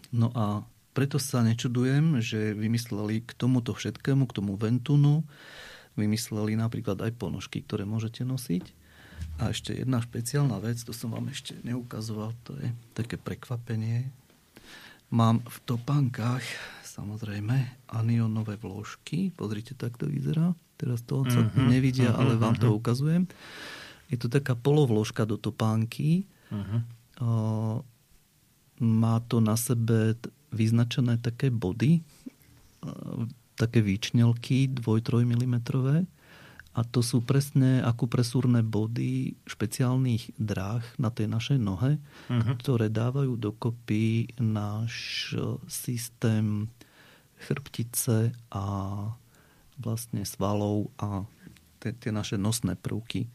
No a preto sa nečudujem, že vymysleli k tomuto všetkému, k tomu ventunu, vymysleli napríklad aj ponožky, ktoré môžete nosiť. A ešte jedna špeciálna vec, to som vám ešte neukazoval, to je také prekvapenie. Mám v topánkach samozrejme anionové vložky. Pozrite, tak to vyzerá. Teraz to sa Mhm, nevidia, mhm, ale vám to mhm. ukazujem. Je to taká polovložka do topánky. O, má to na sebe vyznačené také body, e, také výčnelky 2-3 mm a to sú presne akupresúrne body špeciálnych dráh na tej našej nohe, Mhm. ktoré dávajú dokopy náš systém chrbtice a vlastne svalov a tie, tie naše nosné prvky,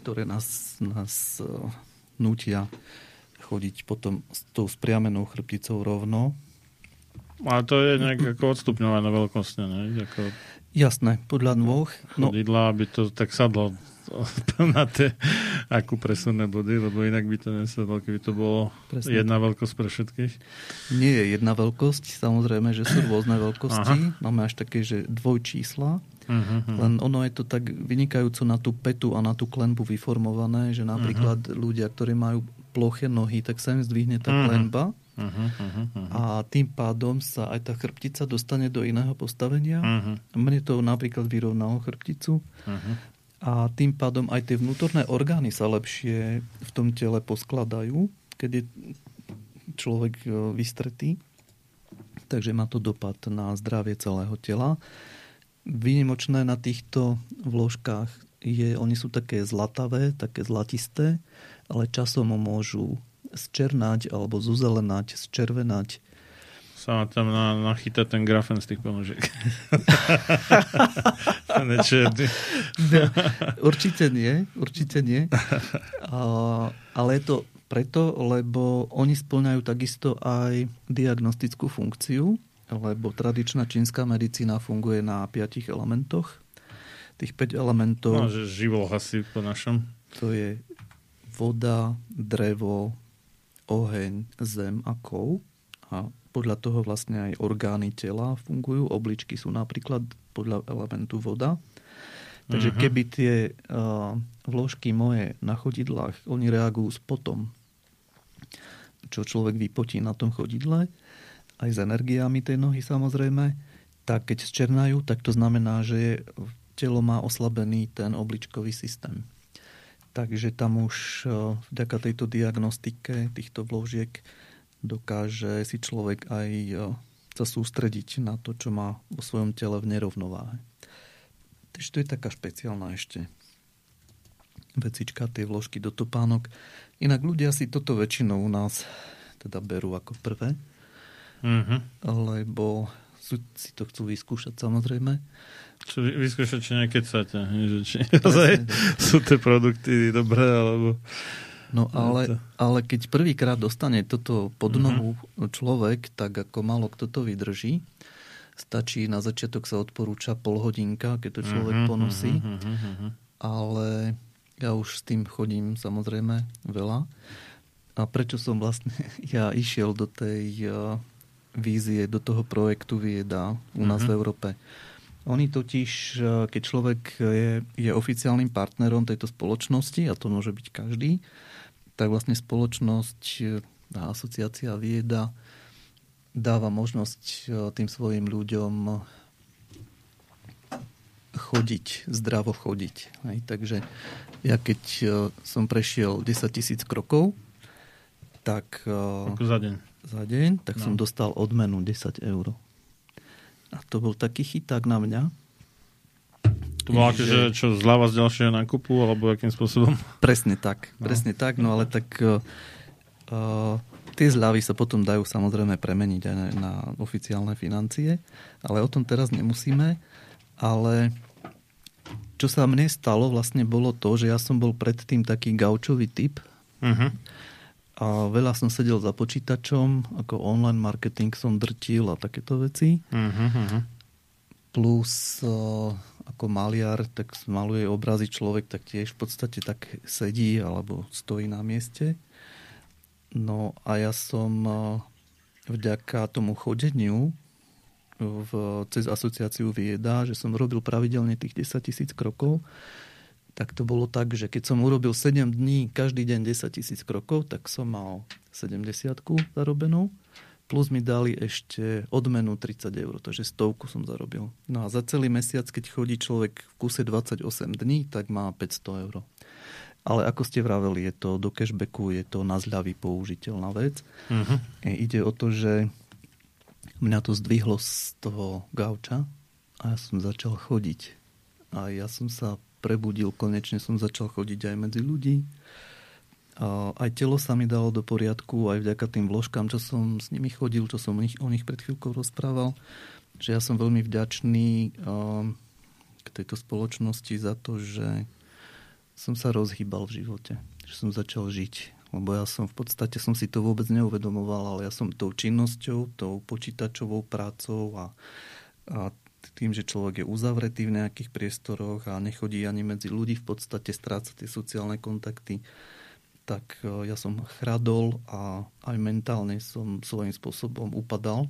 ktoré nás, nás e, nutia chodiť potom s tou spriamenou chrbticou rovno. A to je nejak ako odstupňované veľkostne, ne? Ako Jasné, podľa nôh. No, chodidla, aby to tak sadlo na tie akú presúne body, lebo inak by to nesadlo, keby to bolo Presne. jedna veľkosť pre všetkých. nie je jedna veľkosť, samozrejme, že sú rôzne veľkosti. Máme až také, že dvojčísla. Mhm. Len ono je to tak vynikajúco na tú petu a na tú klenbu vyformované, že napríklad ľudia, ktorí majú ploché nohy, tak sa im zdvihne tá Mhm. klenba Mhm, mhm, mhm. a tým pádom sa aj tá chrbtica dostane do iného postavenia. Mhm. Mne to napríklad vyrovnalo chrbticu Mhm. a tým pádom aj tie vnútorné orgány sa lepšie v tom tele poskladajú, keď je človek e, vystretý. Takže má to dopad na zdravie celého tela. Výnimočné na týchto vložkách je, oni sú také zlatavé, také zlatisté, ale časom môžu zčernať alebo zuzelenať, zčervenať. Sa tam na, nachytá ten grafen z tých ponožiek. černý. Určite nie, určite nie. A, ale je to preto, lebo oni splňajú takisto aj diagnostickú funkciu, lebo tradičná čínska medicína funguje na piatich elementoch. Tých 5 elementov... No, že živol asi po našom. To je voda, drevo, oheň, zem a kov. A podľa toho vlastne aj orgány tela fungujú. Obličky sú napríklad podľa elementu voda. Takže Mhm. keby tie uh, vložky moje na chodidlách, oni reagujú s potom, čo človek vypotí na tom chodidle, aj s energiami tej nohy samozrejme, tak keď zčernajú, tak to znamená, že telo má oslabený ten obličkový systém. Takže tam už e, vďaka tejto diagnostike týchto vložiek dokáže si človek aj e, sa sústrediť na to, čo má vo svojom tele v nerovnováhe. Takže to je taká špeciálna ešte vecička, tie vložky do topánok. Inak ľudia si toto väčšinou u nás teda berú ako prvé, Mhm. lebo si to chcú vyskúšať samozrejme. Vy, vyskúšať, či nekecáte. že Či naozaj sú tie produkty dobré, alebo... No ale, ale keď prvýkrát dostane toto pod Mhm. nohu človek, tak ako málo kto to vydrží. Stačí na začiatok sa odporúča pol hodinka, keď to človek Mhm, ponosí. mhm, mhm. Ale ja už s tým chodím samozrejme veľa. A prečo som vlastne ja išiel do tej uh, vízie, do toho projektu Vieda u nás Mhm. v Európe. Oni totiž, uh, keď človek je, je oficiálnym partnerom tejto spoločnosti, a to môže byť každý, tak vlastne spoločnosť uh, a asociácia Vieda dáva možnosť uh, tým svojim ľuďom chodiť, zdravo chodiť. Hej, takže ja keď som prešiel 10 tisíc krokov, tak Ako za deň. Za deň, tak No. som dostal odmenu 10 eur. A to bol taký chyták na mňa. To bolo akože, čo, zľava z ďalšieho nákupu, alebo akým spôsobom? Presne tak, No. presne tak, no ale tak uh, tie zľavy sa potom dajú samozrejme premeniť aj na, oficiálne financie, ale o tom teraz nemusíme. Ale čo sa mne stalo vlastne bolo to, že ja som bol predtým taký gaučový typ Mhm. A veľa som sedel za počítačom, ako online marketing som drtil a takéto veci. Mhm. Plus uh, ako maliar, tak maluje obrazy človek, tak tiež v podstate tak sedí alebo stojí na mieste. No a ja som uh, vďaka tomu chodeniu v, cez asociáciu Vieda, že som robil pravidelne tých 10 tisíc krokov, tak to bolo tak, že keď som urobil 7 dní, každý deň 10 tisíc krokov, tak som mal 70 zarobenú. Plus mi dali ešte odmenu 30 eur, takže stovku som zarobil. No a za celý mesiac, keď chodí človek v kuse 28 dní, tak má 500 eur. Ale ako ste vraveli, je to do cashbacku, je to na zľavy použiteľná vec. E, Ide o to, že mňa to zdvihlo z toho gauča a ja som začal chodiť. A ja som sa prebudil, konečne som začal chodiť aj medzi ľudí. Aj telo sa mi dalo do poriadku, aj vďaka tým vložkám, čo som s nimi chodil, čo som o nich, o nich pred chvíľkou rozprával. Že ja som veľmi vďačný k tejto spoločnosti za to, že som sa rozhýbal v živote. Že som začal žiť. Lebo ja som v podstate som si to vôbec neuvedomoval, ale ja som tou činnosťou, tou počítačovou prácou a, a tým, že človek je uzavretý v nejakých priestoroch a nechodí ani medzi ľudí, v podstate stráca tie sociálne kontakty, tak e, ja som chradol a aj mentálne som svojím spôsobom upadal.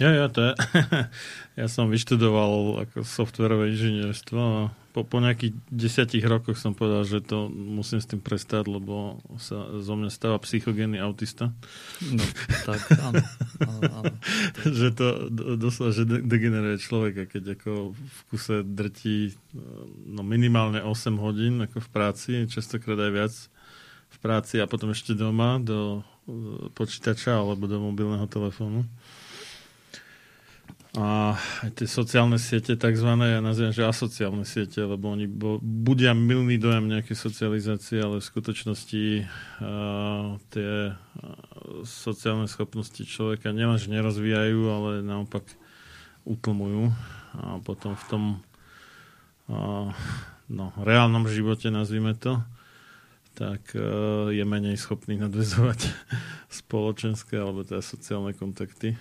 Ja, ja, to ja som vyštudoval ako softverové inžinierstvo a po, po nejakých desiatich rokoch som povedal, že to musím s tým prestať, lebo sa zo mňa stáva psychogénny autista. No, tak áno. áno, áno. že to do- doslova, že de- degeneruje človeka, keď ako v kuse drtí no minimálne 8 hodín ako v práci, častokrát aj viac v práci a potom ešte doma do e, počítača alebo do mobilného telefónu. A tie sociálne siete, takzvané, ja nazývam, že asociálne siete, lebo oni bo, budia milný dojem nejakej socializácie, ale v skutočnosti uh, tie sociálne schopnosti človeka nielenže nerozvíjajú, ale naopak utlmujú. A potom v tom uh, no, reálnom živote, nazvime to, tak uh, je menej schopný nadvezovať spoločenské alebo teda sociálne kontakty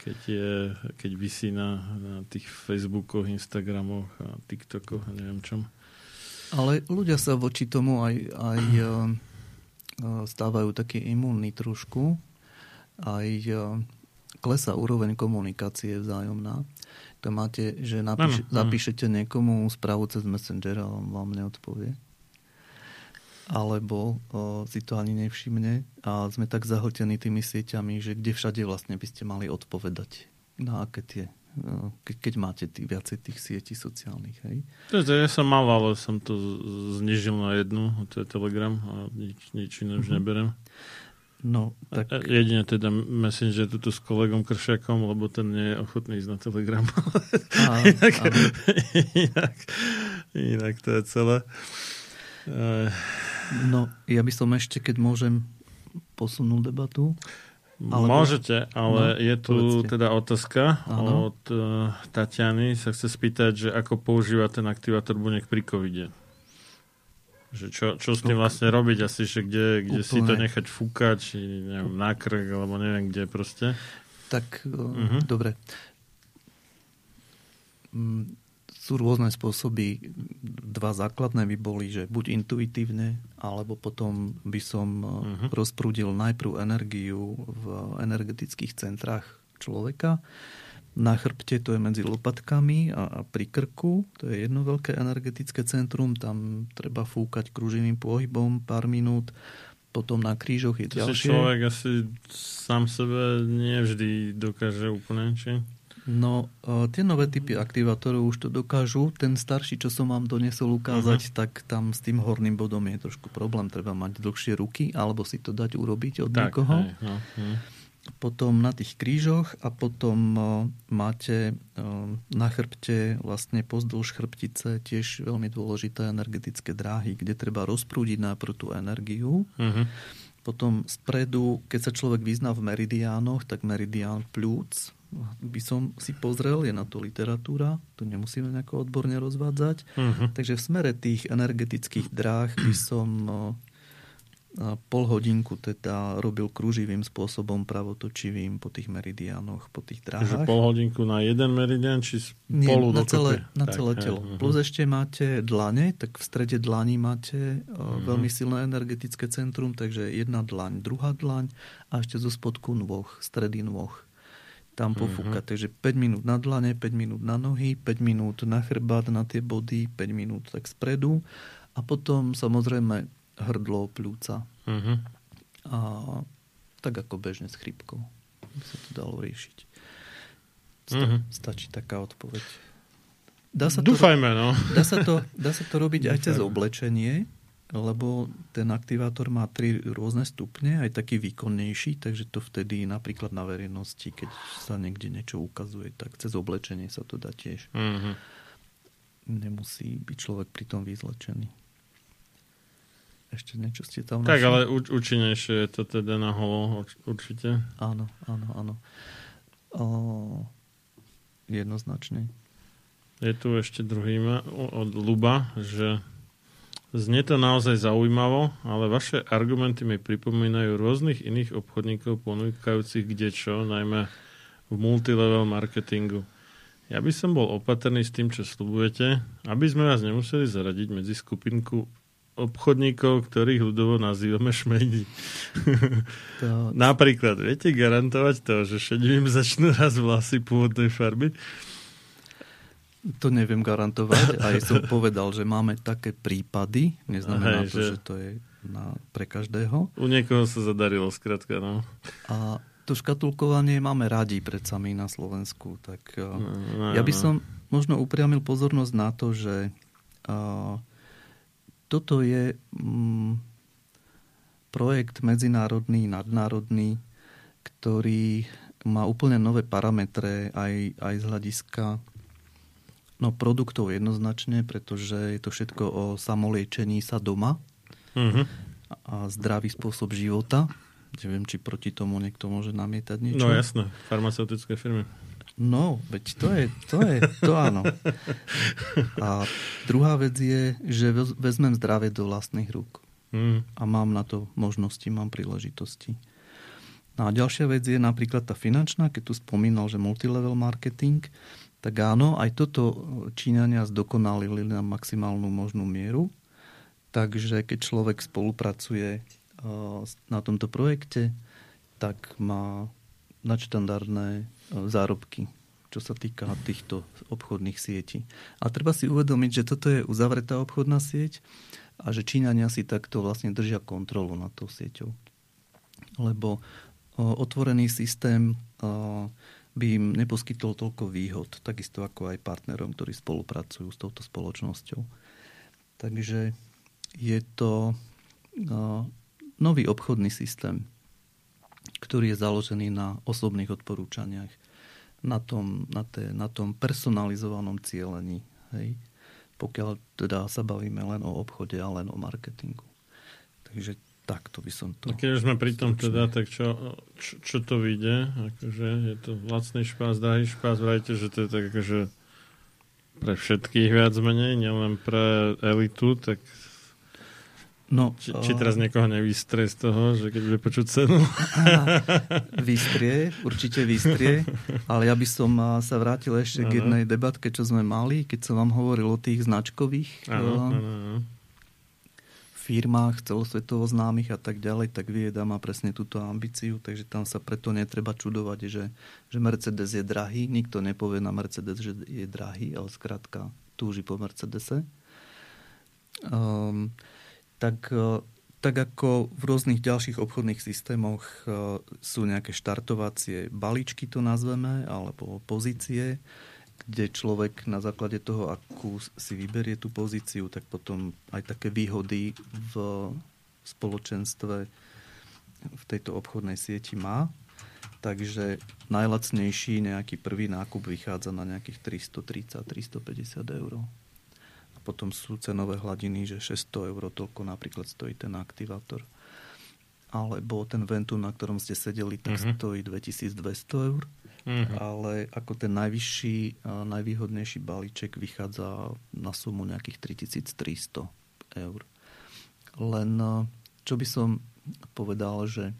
keď, je, keď vysí na, na tých Facebookoch, Instagramoch a TikTokoch a neviem čom. Ale ľudia sa voči tomu aj, aj eh, eh, stávajú taký imunní trošku. Aj eh, klesá úroveň komunikácie vzájomná. To máte, že napíš, Áno, áno. zapíšete niekomu správu cez Messenger a on vám neodpovie. Alebo o, si to ani nevšimne a sme tak zahltení tými sieťami, že kde všade vlastne by ste mali odpovedať na aké tie Ke, keď máte tých, viacej tých sietí sociálnych. Hej? To, to ja som mal, ale som to znižil na jednu, to je Telegram a nič, nič iné už Mhm. neberem. No, tak... Jedine teda Messenger tuto s kolegom Kršiakom, lebo ten nie je ochotný ísť na Telegram. Á, inak, áno. inak, inak to je celé. Eh, No, ja by som ešte, keď môžem, posunul debatu. Alebo... Môžete, ale No, je tu povedzte. teda otázka Áno. od uh, Tatiany. Sa chce spýtať, že ako používa ten aktivátor buniek pri covide. Že čo, čo s tým vlastne robiť asi, že kde, kde si to nechať fúkať, či neviem, na krk, alebo neviem kde proste. Tak, Mhm. uh dobre. Sú rôzne spôsoby. Dva základné by boli, že buď intuitívne, alebo potom by som uh rozprúdil najprv energiu v energetických centrách človeka. Na chrbte to je medzi lopatkami a, a pri krku, to je jedno veľké energetické centrum, tam treba fúkať kruživým pohybom pár minút. Potom na krížoch je To ďalšie. človek asi sám sebe nevždy dokáže úplne, či? No, e, tie nové typy aktivátorov už to dokážu. Ten starší, čo som vám donesol ukázať, Mhm. tak tam s tým horným bodom je trošku problém. Treba mať dlhšie ruky, alebo si to dať urobiť od Tak, niekoho. hej, no, hm. Potom na tých krížoch a potom e, máte e, na chrbte, vlastne pozdĺž chrbtice, tiež veľmi dôležité energetické dráhy, kde treba rozprúdiť najprv tú energiu. Mhm. Potom spredu, keď sa človek vyzná v meridiánoch, tak meridián plúc by som si pozrel, je na to literatúra, to nemusíme nejako odborne rozvádzať. Mhm. Takže v smere tých energetických dráh by som eh, pol hodinku teda robil kruživým spôsobom pravotočivým po tých meridiánoch, po tých Takže dráhach. pol hodinku na jeden meridian, či Nie, spolu na dokopy? celé, na Tak, celé telo. mhm. Plus ešte máte dlane, tak v strede dlaní máte Mhm. uh, veľmi silné energetické centrum, takže jedna dlaň, druhá dlaň a ešte zo spodku nôh, stredy nôh. Tam pofúkať. Takže 5 minút na dlane, 5 minút na nohy, 5 minút na chrbát, na tie body, 5 minút tak spredu a potom samozrejme hrdlo, pľúca. Mhm. A tak ako bežne s chrypkou by sa to dalo riešiť. Sta- Mhm. Stačí taká odpoveď. Dá sa to, Dúfajme, no. Dá sa to, dá sa to robiť aj cez oblečenie, lebo ten aktivátor má tri rôzne stupne, aj taký výkonnejší, takže to vtedy napríklad na verejnosti, keď sa niekde niečo ukazuje, tak cez oblečenie sa to dá tiež. Mhm. Nemusí byť človek pri tom vyzlečený. Ešte niečo ste tam Tak, našli? ale úč- účinnejšie je to teda na holo, urč- určite. Áno, áno, áno. O, jednoznačne. Je tu ešte druhý od Luba, že znie to naozaj zaujímavo, ale vaše argumenty mi pripomínajú rôznych iných obchodníkov ponúkajúcich kdečo, najmä v multilevel marketingu. Ja by som bol opatrný s tým, čo slubujete, aby sme vás nemuseli zaradiť medzi skupinku obchodníkov, ktorých ľudovo nazývame šmejdi. To- Napríklad, viete garantovať to, že šedivým začnú raz vlasy pôvodnej farby? To neviem garantovať. Aj som povedal, že máme také prípady. Neznamená Hej, to, že- že to je na, pre každého. U niekoho sa zadarilo, skrátka, no. A to škatulkovanie máme radi predsa my na Slovensku. Tak uh, no, ja by no. som možno upriamil pozornosť na to, že uh, toto je mm, projekt medzinárodný, nadnárodný, ktorý má úplne nové parametre aj, aj z hľadiska no, produktov jednoznačne, pretože je to všetko o samoliečení sa doma Mhm. a zdravý spôsob života. Neviem, či proti tomu niekto môže namietať niečo. No jasné, farmaceutické firmy. No, veď to je, to je, to áno. A druhá vec je, že vez- vezmem zdravie do vlastných rúk. Mm. A mám na to možnosti, mám príležitosti. No a ďalšia vec je napríklad tá finančná, keď tu spomínal, že multilevel marketing, tak áno, aj toto Číňania zdokonalili na maximálnu možnú mieru. Takže keď človek spolupracuje eh, na tomto projekte, tak má nadštandardné eh, zárobky, čo sa týka týchto obchodných sietí. A treba si uvedomiť, že toto je uzavretá obchodná sieť a že Číňania si takto vlastne držia kontrolu nad tou sieťou. Lebo o, otvorený systém by im neposkytol toľko výhod, takisto ako aj partnerom, ktorí spolupracujú s touto spoločnosťou. Takže je to uh, nový obchodný systém, ktorý je založený na osobných odporúčaniach, na tom, na té, na tom personalizovanom cieľení. Hej? Pokiaľ teda sa bavíme len o obchode a len o marketingu. Takže takto by som to... A keď už sme pri tom teda, tak čo, čo, čo to vyjde? Akože je to lacný špás, drahý špás, vrajte, že to je tak akože pre všetkých viac menej, nielen pre elitu, tak No, či, či teraz niekoho nevystrie z toho, že keď bude počuť cenu? Vystrie, určite vystrie, ale ja by som a, sa vrátil ešte k Áno. jednej debatke, čo sme mali, keď som vám hovoril o tých značkových Áno, a, áno, áno. Firmách celosvetovo známych a tak ďalej, tak Vieda má presne túto ambíciu, takže tam sa preto netreba čudovať, že, že Mercedes je drahý. Nikto nepovie na Mercedes, že je drahý, ale skrátka túži po Mercedese. Um, tak, eh, tak ako v rôznych ďalších obchodných systémoch eh, sú nejaké štartovacie balíčky, to nazveme, alebo pozície, kde človek na základe toho, akú si vyberie tú pozíciu, tak potom aj také výhody v spoločenstve v tejto obchodnej sieti má. Takže najlacnejší nejaký prvý nákup vychádza na nejakých 330-350 eur. A potom sú cenové hladiny, že 600 eur toľko napríklad stojí ten aktivátor. Alebo ten Ventu, na ktorom ste sedeli, tak Mhm. stojí 2200 eur. Mhm. Ale ako ten najvyšší a najvýhodnejší balíček vychádza na sumu nejakých 3300 eur. Len čo by som povedal, že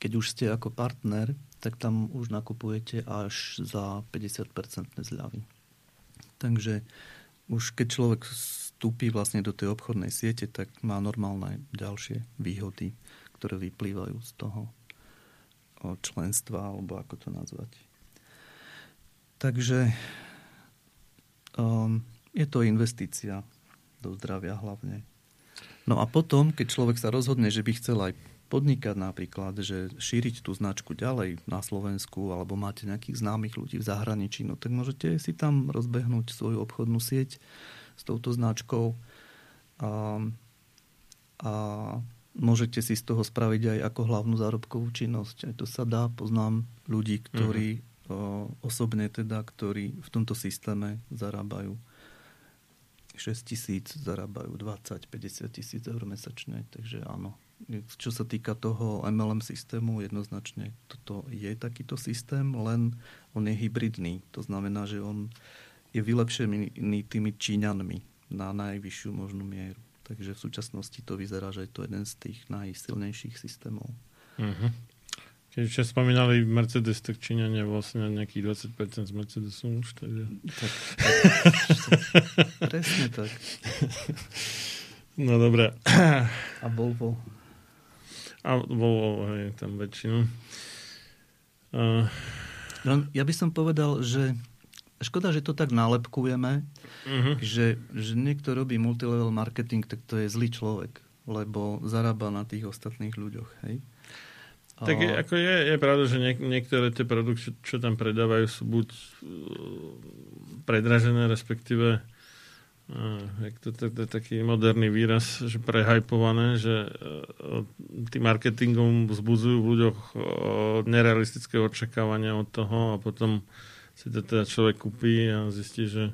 keď už ste ako partner, tak tam už nakupujete až za 50% zľavy. Takže už keď človek vstúpi vlastne do tej obchodnej siete, tak má normálne ďalšie výhody, ktoré vyplývajú z toho členstva, alebo ako to nazvať. Takže um, je to investícia do zdravia hlavne. No a potom, keď človek sa rozhodne, že by chcel aj podnikať napríklad, že šíriť tú značku ďalej na Slovensku, alebo máte nejakých známych ľudí v zahraničí, no tak môžete si tam rozbehnúť svoju obchodnú sieť s touto značkou a, a môžete si z toho spraviť aj ako hlavnú zárobkovú činnosť. Aj to sa dá, poznám ľudí, ktorí o, osobne teda, ktorí v tomto systéme zarábajú 6 tisíc, zarábajú 20, 50 tisíc eur mesačne, takže áno. Čo sa týka toho MLM systému, jednoznačne toto je takýto systém, len on je hybridný. To znamená, že on je vylepšený tými Číňanmi na najvyššiu možnú mieru. Takže v súčasnosti to vyzerá, že je to jeden z tých najsilnejších systémov. Mhm. Keď ste spomínali Mercedes, tak Číňania vlastne nejakých 20% z Mercedesu už takže... Tak, presne tak. No dobré. A Volvo. A Volvo, hej, tam väčšinu. Uh, No, ja by som povedal, že škoda, že to tak nálepkujeme, Mhm. že, že niekto robí multilevel marketing, tak to je zlý človek, lebo zarába na tých ostatných ľuďoch. Hej? Tak je, ako je, je pravda, že niek- niektoré tie produkty, čo, čo tam predávajú, sú buď uh, predražené, respektíve uh, jak to, to, to je taký moderný výraz, že prehajpované, že uh, tým marketingom vzbudzujú v ľuďoch uh, nerealistické očakávania od toho a potom si to teda človek kúpi a zistí, že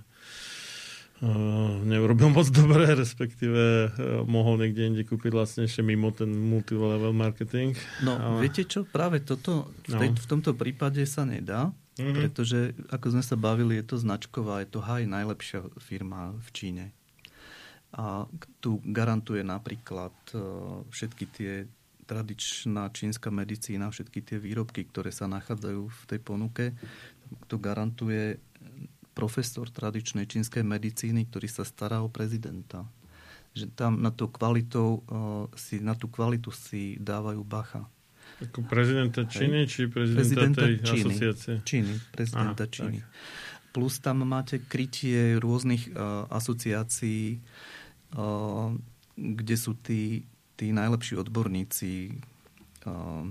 Uh, neurobil moc dobre, respektíve uh, mohol niekde inde kúpiť lacnejšie mimo ten multilevel marketing. No, Ale- viete čo? Práve toto v, No. tej, v tomto prípade sa nedá, Mhm. pretože, ako sme sa bavili, je to značková, je to haj najlepšia firma v Číne. A tu garantuje napríklad e, všetky tie tradičná čínska medicína, všetky tie výrobky, ktoré sa nachádzajú v tej ponuke, to garantuje profesor tradičnej čínskej medicíny, ktorý sa stará o prezidenta. Že tam na tú, kvalitou, eh, si, na tú kvalitu si dávajú bacha. Ako prezidenta Číny, či prezidenta, Prezidenta tej Číny. asociácie? Číny, prezidenta Aha, Číny. Plus tam máte krytie rôznych uh, asociácií, uh, kde sú tí, tí najlepší odborníci uh,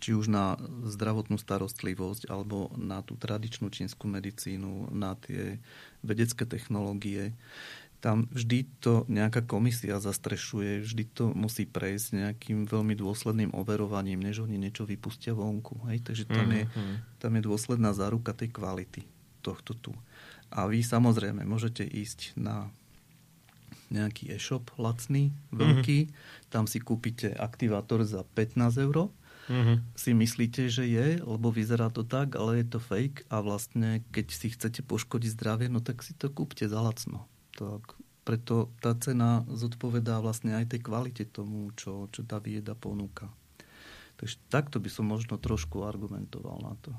či už na zdravotnú starostlivosť alebo na tú tradičnú čínsku medicínu, na tie vedecké technológie, tam vždy to nejaká komisia zastrešuje, vždy to musí prejsť nejakým veľmi dôsledným overovaním, než oni niečo vypustia vonku. Hej? Takže tam, je, Mhm. tam je dôsledná záruka tej kvality tohto tu. A vy samozrejme môžete ísť na nejaký e-shop lacný, veľký, tam si kúpite aktivátor za 15 eur, Mhm. si myslíte, že je, lebo vyzerá to tak, ale je to fake a vlastne keď si chcete poškodiť zdravie, no tak si to kúpte za lacno. Tak preto tá cena zodpovedá vlastne aj tej kvalite tomu, čo, čo tá vieda ponúka. Takže takto by som možno trošku argumentoval na to.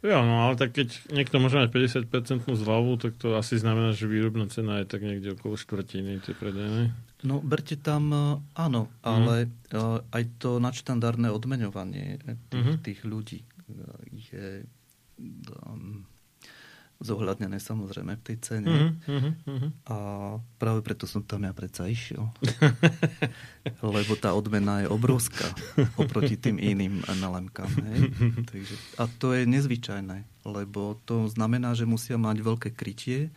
Jo, no ale tak keď niekto môže mať 50% zľavu, tak to asi znamená, že výrobná cena je tak niekde okolo štvrtiny tej predajnej. No, berte tam, e, áno, ale e, aj to nadštandardné odmeňovanie tých, Mhm. tých ľudí e, je um, zohľadnené samozrejme v tej cene. Mhm, mhm, mhm. A práve preto som tam ja predsa išiel. Lebo tá odmena je obrovská oproti tým iným NLM-kám. Takže, a to je nezvyčajné, lebo to znamená, že musia mať veľké krytie.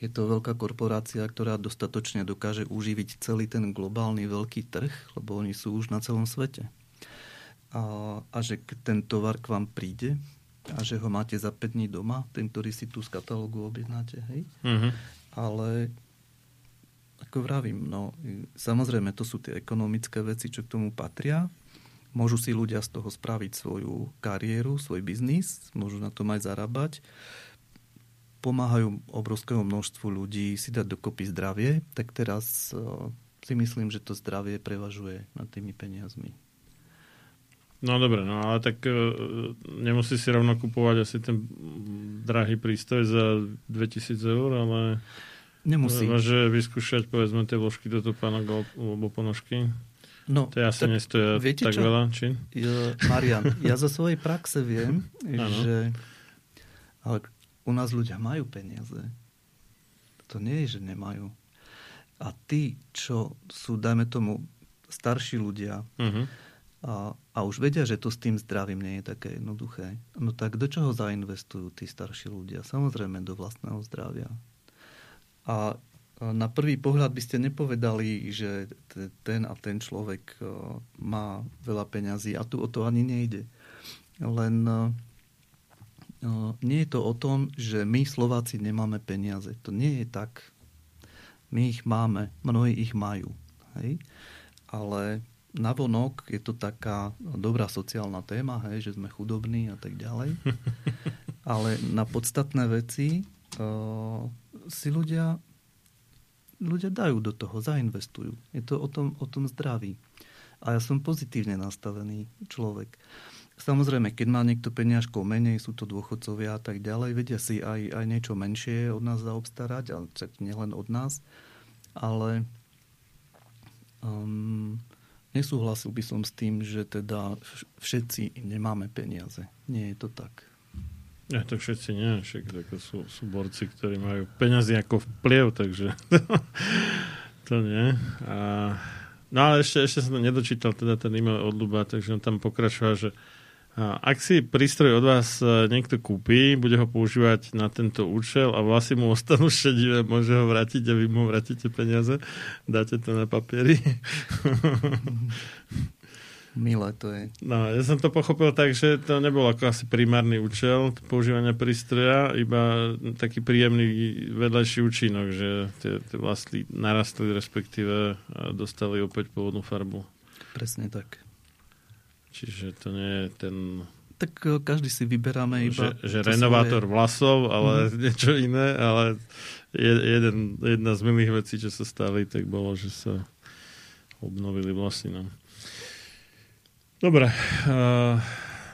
Je to veľká korporácia, ktorá dostatočne dokáže uživiť celý ten globálny veľký trh, lebo oni sú už na celom svete. A, a že ten tovar k vám príde a že ho máte za 5 dní doma, ten, ktorý si tu z katalógu objednáte, hej? Mhm. Ale ako vravím, no, samozrejme to sú tie ekonomické veci, čo k tomu patria. Môžu si ľudia z toho spraviť svoju kariéru, svoj biznis, môžu na tom aj zarábať. Pomáhajú obrovskému množstvu ľudí si dať dokopy zdravie, tak teraz eh, si myslím, že to zdravie prevažuje nad tými peniazmi. No dobre, no ale tak e, nemusí si rovno kupovať asi ten drahý prístroj za 2000 eur, ale Nemusí. Môže vyskúšať povedzme tie vložky do topánok alebo ponožky. No, to asi tak nestoja viete tak čo? veľa, či? Ja, Marian, ja zo svojej praxe viem, že ale u nás ľudia majú peniaze. To nie je, že nemajú. A tí, čo sú, dajme tomu, starší ľudia Mhm. A, a už vedia, že to s tým zdravím nie je také jednoduché, no tak do čoho zainvestujú tí starší ľudia? Samozrejme do vlastného zdravia. A na prvý pohľad by ste nepovedali, že ten a ten človek e, má veľa peňazí a tu o to ani nejde. Len e, e, nie je to o tom, že my Slováci nemáme peniaze. To nie je tak. My ich máme, mnohí ich majú. Hej? Ale navonok je to taká dobrá sociálna téma, hej, že sme chudobní a tak ďalej. Ale na podstatné veci uh, si ľudia, ľudia dajú do toho, zainvestujú. Je to o tom, o tom zdraví. A ja som pozitívne nastavený človek. Samozrejme, keď má niekto peniažkov menej, sú to dôchodcovia a tak ďalej, vedia si aj, aj niečo menšie od nás zaobstarať, ale nielen od nás. Ale um, nesúhlasil by som s tým, že teda vš- všetci nemáme peniaze. Nie je to tak. Ja to všetci nie, však tako sú, sú borci, ktorí majú peniazy ako vplyv, takže to nie. A, no ale ešte, ešte som nedočítal, teda ten e-mail od Luba, takže on tam pokračoval, že a, ak si prístroj od vás e, niekto kúpi, bude ho používať na tento účel a vlasy mu ostanú šedivé, môže ho vrátiť a vy mu vrátite peniaze, dáte to na papiery. Milé to je. No, ja som to pochopil tak, že to nebol ako asi primárny účel používania prístroja, iba taký príjemný vedľajší účinok, že tie, tie vlastly narastli, respektíve dostali opäť pôvodnú farbu. Presne tak. Čiže to nie je ten... Tak e, každý si vyberáme iba... Že, že to renovátor svoje. vlasov, ale Mhm. niečo iné, ale je, jeden, jedna z milých vecí, čo sa stali, tak bolo, že sa obnovili vlasy. No. Dobre. Uh,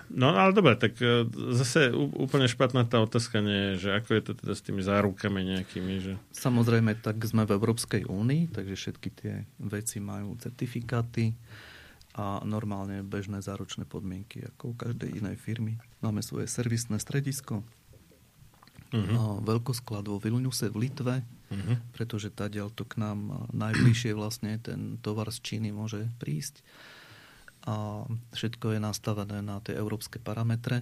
no ale dobre, tak uh, zase úplne špatná tá otázka nie je, že ako je to teda s tými zárukami nejakými, že... Samozrejme, tak sme v Európskej únii, takže všetky tie veci majú certifikáty a normálne bežné záručné podmienky, ako u každej inej firmy. Máme svoje servisné stredisko, a veľkosklad vo Vilniuse v Litve, Mhm. pretože tadiaľ to k nám najbližšie vlastne ten tovar z Číny môže prísť. a všetko je nastavené na tie európske parametre.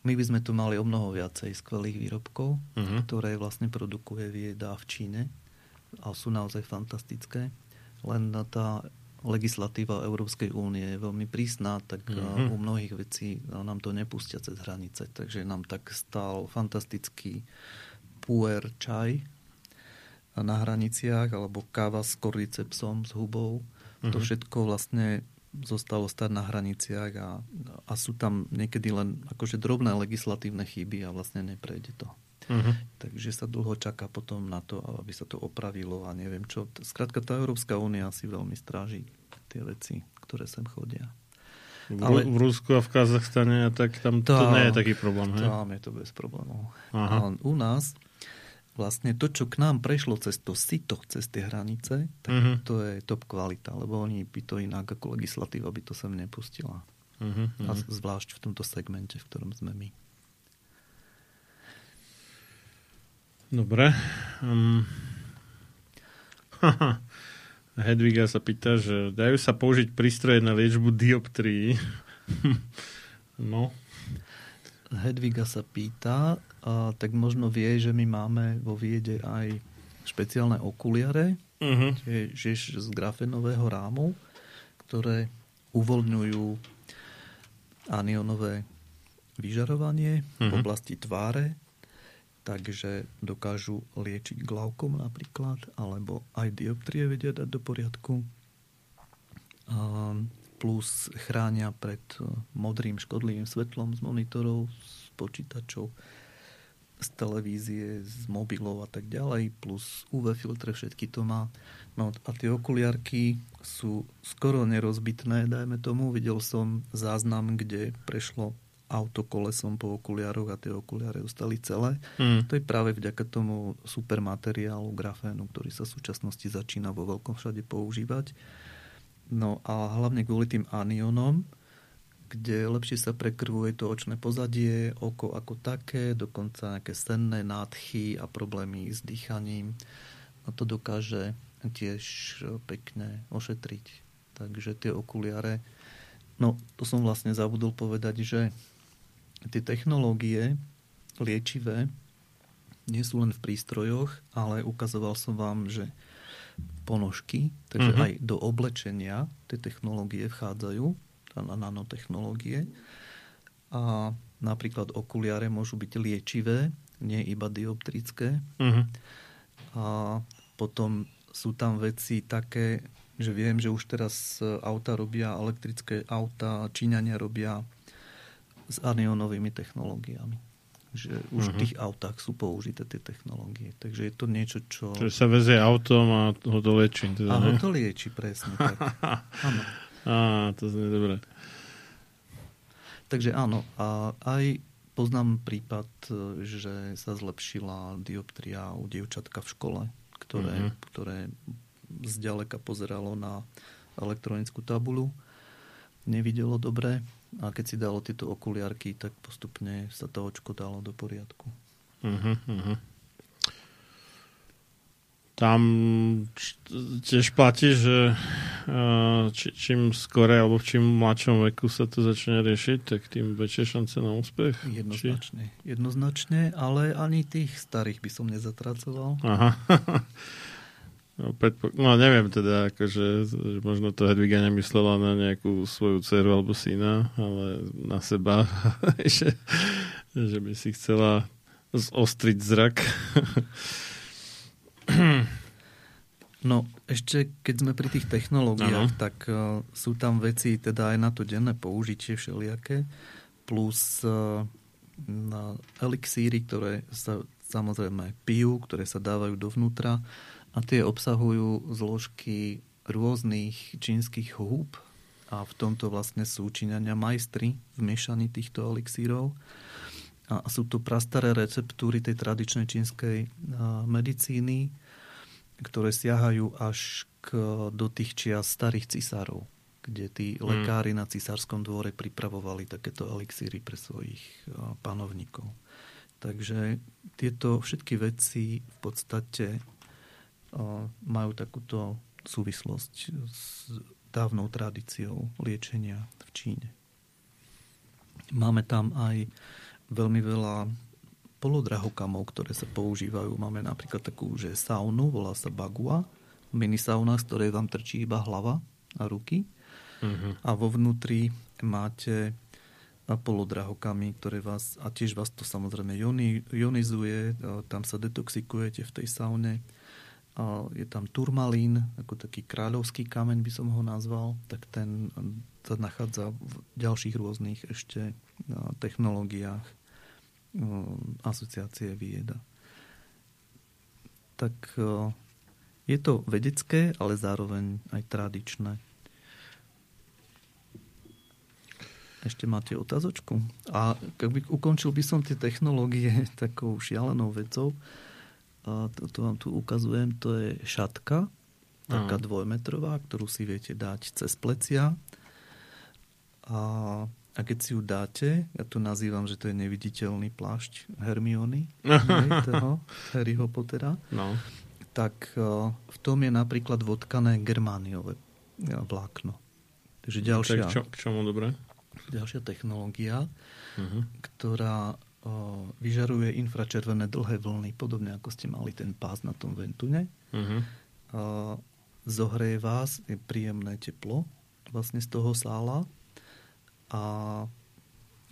My by sme tu mali o mnoho viacej skvelých výrobkov, Mhm. ktoré vlastne produkuje vieda v Číne a sú naozaj fantastické. Len tá legislatíva Európskej únie je veľmi prísna, tak Mhm. mm-hmm. u mnohých vecí nám to nepustia cez hranice. Takže nám tak stál fantastický puer čaj na hraniciach, alebo káva s koricepsom, s hubou. Mm-hmm. To Mhm. všetko vlastne zostalo stať na hraniciach a, a sú tam niekedy len akože drobné legislatívne chyby a vlastne neprejde to. Mhm. Takže sa dlho čaká potom na to, aby sa to opravilo a neviem čo. Skrátka, tá Európska únia si veľmi stráži tie veci, ktoré sem chodia. V, Ale- Ale... v Rusku a v Kazachstane, tak tam to Tá- nie je taký problém, hej? Tam je to bez problémov. Aha. A u nás vlastne to, čo k nám prešlo cez to sito, cez tie hranice, tak Mhm. to je top kvalita, lebo oni by to inak ako legislatíva by to sem nepustila. Mhm, A mhm. zvlášť v tomto segmente, v ktorom sme my. Dobre. Um. Hedviga sa pýta, že dajú sa použiť prístroje na liečbu dioptrií. no. Hedviga sa pýta, a tak možno vie, že my máme vo viede aj špeciálne okuliare, Mhm. tiež z grafenového rámu, ktoré uvoľňujú anionové vyžarovanie v Mhm. oblasti tváre, takže dokážu liečiť glaukom napríklad, alebo aj dioptrie vedia dať do poriadku. A plus chránia pred eh, modrým škodlivým svetlom z monitorov, z počítačov, z televízie, z mobilov a tak ďalej, plus UV filtre, všetky to má. No a tie okuliarky sú skoro nerozbitné, dajme tomu. Videl som záznam, kde prešlo auto kolesom po okuliároch a tie okuliare ostali celé. Mm. To je práve vďaka tomu super materiálu grafénu, ktorý sa v súčasnosti začína vo veľkom všade používať. No a hlavne kvôli tým anionom, kde lepšie sa prekrvuje to očné pozadie, oko ako také, dokonca nejaké senné nádchy a problémy s dýchaním. A to dokáže tiež pekne ošetriť. Takže tie okuliare, no to som vlastne zabudol povedať, že tie technológie liečivé nie sú len v prístrojoch, ale ukazoval som vám, že ponožky, takže Mhm. aj do oblečenia tie technológie vchádzajú, na nanotechnológie. A napríklad okuliare môžu byť liečivé, nie iba dioptrické. Mhm. A potom sú tam veci také, že viem, že už teraz auta robia elektrické auta, Číňania robia s anionovými technológiami. Že už v Mhm. tých autách sú použité tie technológie. Takže je to niečo, čo... Čiže sa vezie autom a ho to liečí. Teda, A ho to lieči, presne tak. Áno. Á, to znie dobre. Takže áno, a aj poznám prípad, že sa zlepšila dioptria u dievčatka v škole, ktoré, Mhm. ktoré zďaleka pozeralo na elektronickú tabulu, nevidelo dobre a keď si dalo tieto okuliarky, tak postupne sa to očko dalo do poriadku. Mhm. Tam tiež platí, že eh, či, čím skore alebo v čím mladšom veku sa to začne riešiť, tak tým väčšie šance na úspech. Či? Jednoznačne. Jednoznačne, ale ani tých starých by som nezatracoval. Aha. No, predpo- no neviem teda, akože, že možno to Hedviga nemyslela na nejakú svoju dceru alebo syna, ale na seba, že, že by si chcela zostriť zrak. No, ešte keď sme pri tých technológiách, Áno. tak uh, sú tam veci teda aj na to denné použitie všelijaké, plus uh, na elixíry, ktoré sa samozrejme pijú, ktoré sa dávajú dovnútra a tie obsahujú zložky rôznych čínskych húb a v tomto vlastne sú Číňania majstri v miešaní týchto elixírov. A sú to prastaré receptúry tej tradičnej čínskej medicíny, ktoré siahajú až k, do tých čias starých cisárov, kde tí Mm. lekári na cisárskom dvore pripravovali takéto elixíry pre svojich panovníkov. Takže tieto všetky veci v podstate majú takúto súvislosť s dávnou tradíciou liečenia v Číne. Máme tam aj veľmi veľa polodrahokamov, ktoré sa používajú. Máme napríklad takú, že saunu, volá sa bagua, mini sauna, z ktorej vám trčí iba hlava a ruky. Mhm. A vo vnútri máte polodrahokamy, ktoré vás, a tiež vás to samozrejme a tam sa detoxikujete v tej saune. Je tam turmalín, ako taký kráľovský kameň by som ho nazval, tak ten sa nachádza v ďalších rôznych ešte a, technológiách a, asociácie Vieda. Tak je to vedecké, ale zároveň aj tradičné. Ešte máte otázočku? A keby ukončil by som tie technológie takou šialenou vecou, a to, to vám tu ukazujem, to je šatka, taká dvojmetrová, ktorú si viete dať cez plecia. A, a keď si ju dáte, ja to nazývam, že to je neviditeľný plášť Hermiony, hej, toho Harryho Pottera, No. tak uh, v tom je napríklad vodkané germániové uh, vlákno. Takže ďalšia, Tak čo, k čomu dobre? ďalšia technológia, Mhm. ktorá vyžaruje infračervené dlhé vlny, podobne ako ste mali ten pás na tom ventune. Mhm. Uh, zohreje vás, je príjemné teplo vlastne z toho sála a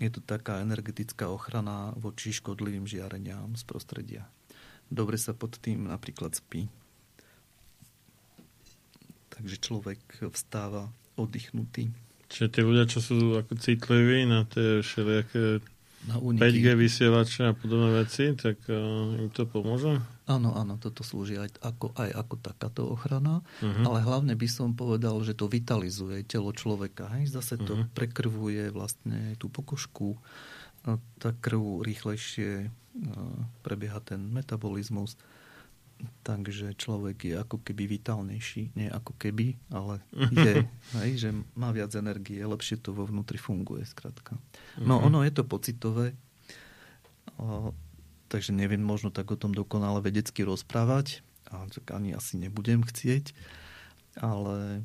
je to taká energetická ochrana voči škodlivým žiareniam z prostredia. Dobre sa pod tým napríklad spí. Takže človek vstáva oddychnutý. Čiže tí ľudia, čo sú ako citliví na tie všelijaké Na úniky. 5G vysielače a podobné veci, tak uh, im to pomôže? Áno, áno, toto slúži aj ako, aj ako takáto ochrana, Mhm. ale hlavne by som povedal, že to vitalizuje telo človeka. Hej? Zase to Mhm. prekrvuje vlastne tú pokožku, tá krv rýchlejšie a, prebieha ten metabolizmus, takže človek je ako keby vitálnejší, nie ako keby, ale je, hej, že má viac energie, lepšie to vo vnútri funguje, skrátka. No Mhm. ono je to pocitové, a, takže neviem možno tak o tom dokonale vedecky rozprávať, a ani asi nebudem chcieť, ale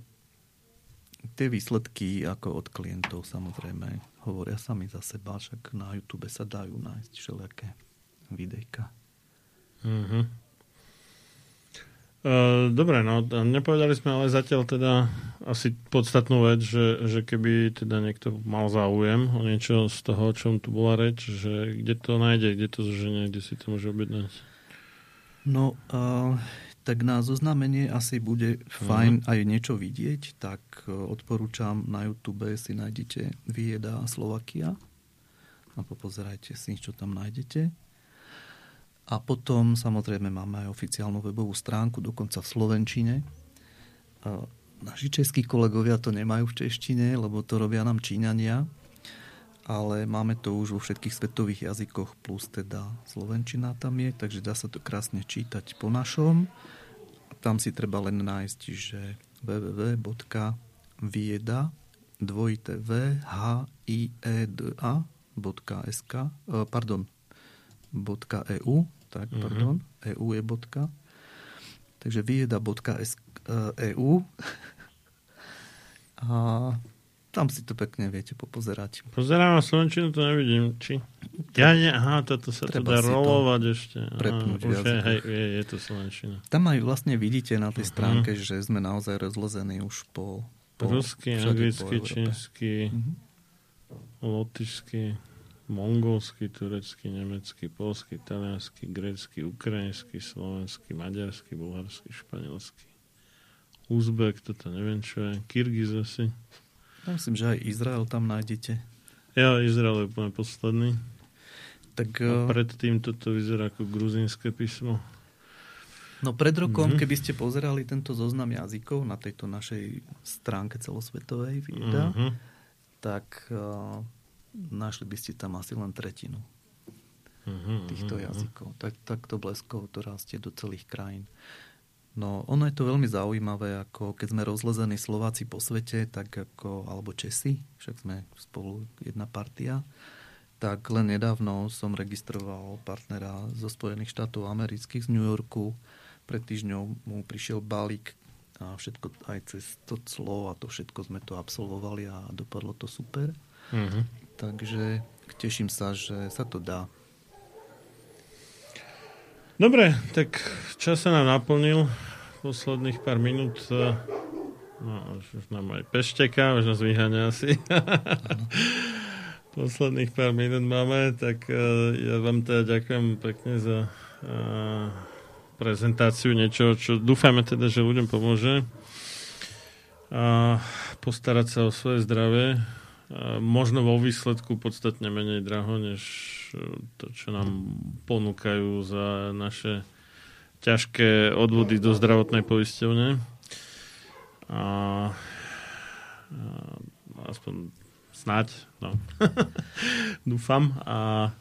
tie výsledky ako od klientov samozrejme hovoria sami za seba, však na YouTube sa dajú nájsť všelijaké videjka. Mhm. Uh, dobre, no nepovedali sme ale zatiaľ teda asi podstatnú vec, že, že keby teda niekto mal záujem o niečo z toho, o čom tu bola reč, že kde to nájde, kde to zoženie, kde si to môže objednať. No, uh, tak na zoznamenie asi bude fajn aj niečo vidieť, tak uh, odporúčam na YouTube si nájdete Vieda Slovakia a popozerajte si, čo tam nájdete. A potom samozrejme máme aj oficiálnu webovú stránku, dokonca v Slovenčine. Naši českí kolegovia to nemajú v češtine, lebo to robia nám Číňania, ale máme to už vo všetkých svetových jazykoch, plus teda Slovenčina tam je, takže dá sa to krásne čítať po našom. Tam si treba len nájsť, že www.vieda dvojité v h i e d a .sk, eh, pardon, .eu, tak, Mhm. pardon, EU je bodka. Takže vieda.eu a tam si to pekne viete popozerať. Pozerám na Slovenčinu, to nevidím. Či? Ja nie, aha, toto sa to Treba dá si to rolovať ešte. Aha, prepnúť v už je, hej, je, je to Slovenčina. Tam aj vlastne vidíte na tej Mhm. stránke, že sme naozaj rozlezení už po... po Rusky, po anglicky, čínsky, Mhm. lotyšský, mongolský, turecký, nemecký, polský, taliansky, grécky, ukrajinský, slovenský, maďarský, bulharský, španielský. Uzbek, toto neviem čo je. Kyrgyz asi. Ja myslím, že aj Izrael tam nájdete. Ja, Izrael je úplne posledný. Tak, A eh, predtým toto vyzerá ako gruzínske písmo. No pred rokom, Mhm. keby ste pozerali tento zoznam jazykov na tejto našej stránke celosvetovej Vieda, Mhm. tak uh, našli by ste tam asi len tretinu Mhm, týchto mhm, jazykov. Tak, takto bleskovo to rastie do celých krajín. No, ono je to veľmi zaujímavé, ako keď sme rozlezení Slováci po svete, tak ako, alebo Česi, však sme spolu jedna partia, tak len nedávno som registroval partnera zo Spojených štátov amerických z New Yorku. Pred týždňou mu prišiel balík a všetko aj cez to clo a to všetko sme to absolvovali a dopadlo to super. Mhm. Takže teším sa, že sa to dá. Dobre, tak čas sa nám naplnil. Posledných pár minút eh, no, už, už nám aj pešteka, už nás vyháňa asi. Posledných pár minút máme, tak eh, ja vám teda ďakujem pekne za eh, prezentáciu niečo, čo dúfame teda, že ľuďom pomôže a postarať sa o svoje zdravie. Možno vo výsledku podstatne menej draho, než e, to, čo nám ponúkajú za naše ťažké odvody do zdravotnej poisťovne. A, a aspoň snáď, no. Dúfam. A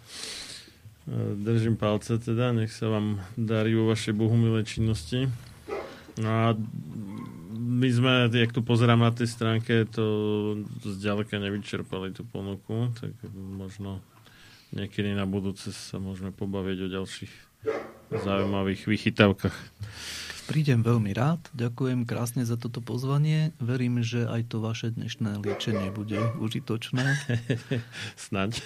e, držím palce teda, nech sa vám darí vo vašej bohumilej činnosti. No a my sme, jak tu pozerám na tej stránke, to zďaleka nevyčerpali tú ponuku, tak možno niekedy na budúce sa môžeme pobaviť o ďalších zaujímavých vychytávkach. Prídem veľmi rád, ďakujem krásne za toto pozvanie. Verím, že aj to vaše dnešné liečenie bude užitočné. Snaď.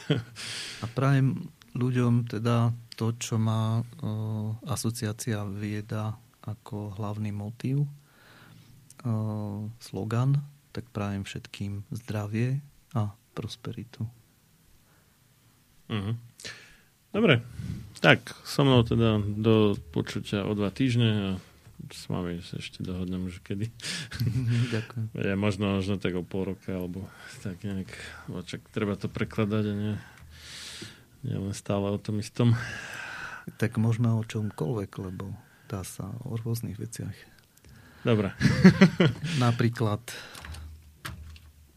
A prajem ľuďom teda to, čo má o, asociácia vieda ako hlavný motív, slogan, tak prajem všetkým zdravie a prosperitu. Mhm. Dobre, tak so mnou teda do počutia o dva týždne a s vami sa ešte dohodnem, že kedy. Ďakujem. Ja možno, možno tak o pol roka, alebo tak nejak, čak treba to prekladať a nie, nie len stále o tom istom. Tak môžeme o čomkoľvek, lebo dá sa o rôznych veciach. Dobre. Napríklad,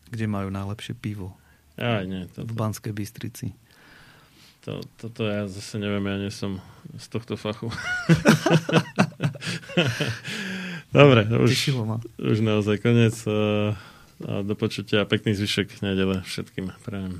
kde majú najlepšie pivo. Aj, nie, to, V Banskej Bystrici. to, toto ja zase neviem, ja nie som z tohto fachu. Dobre, už, ma. už naozaj koniec. A, a do počutia a pekný zvyšok nedele všetkým. Prajem.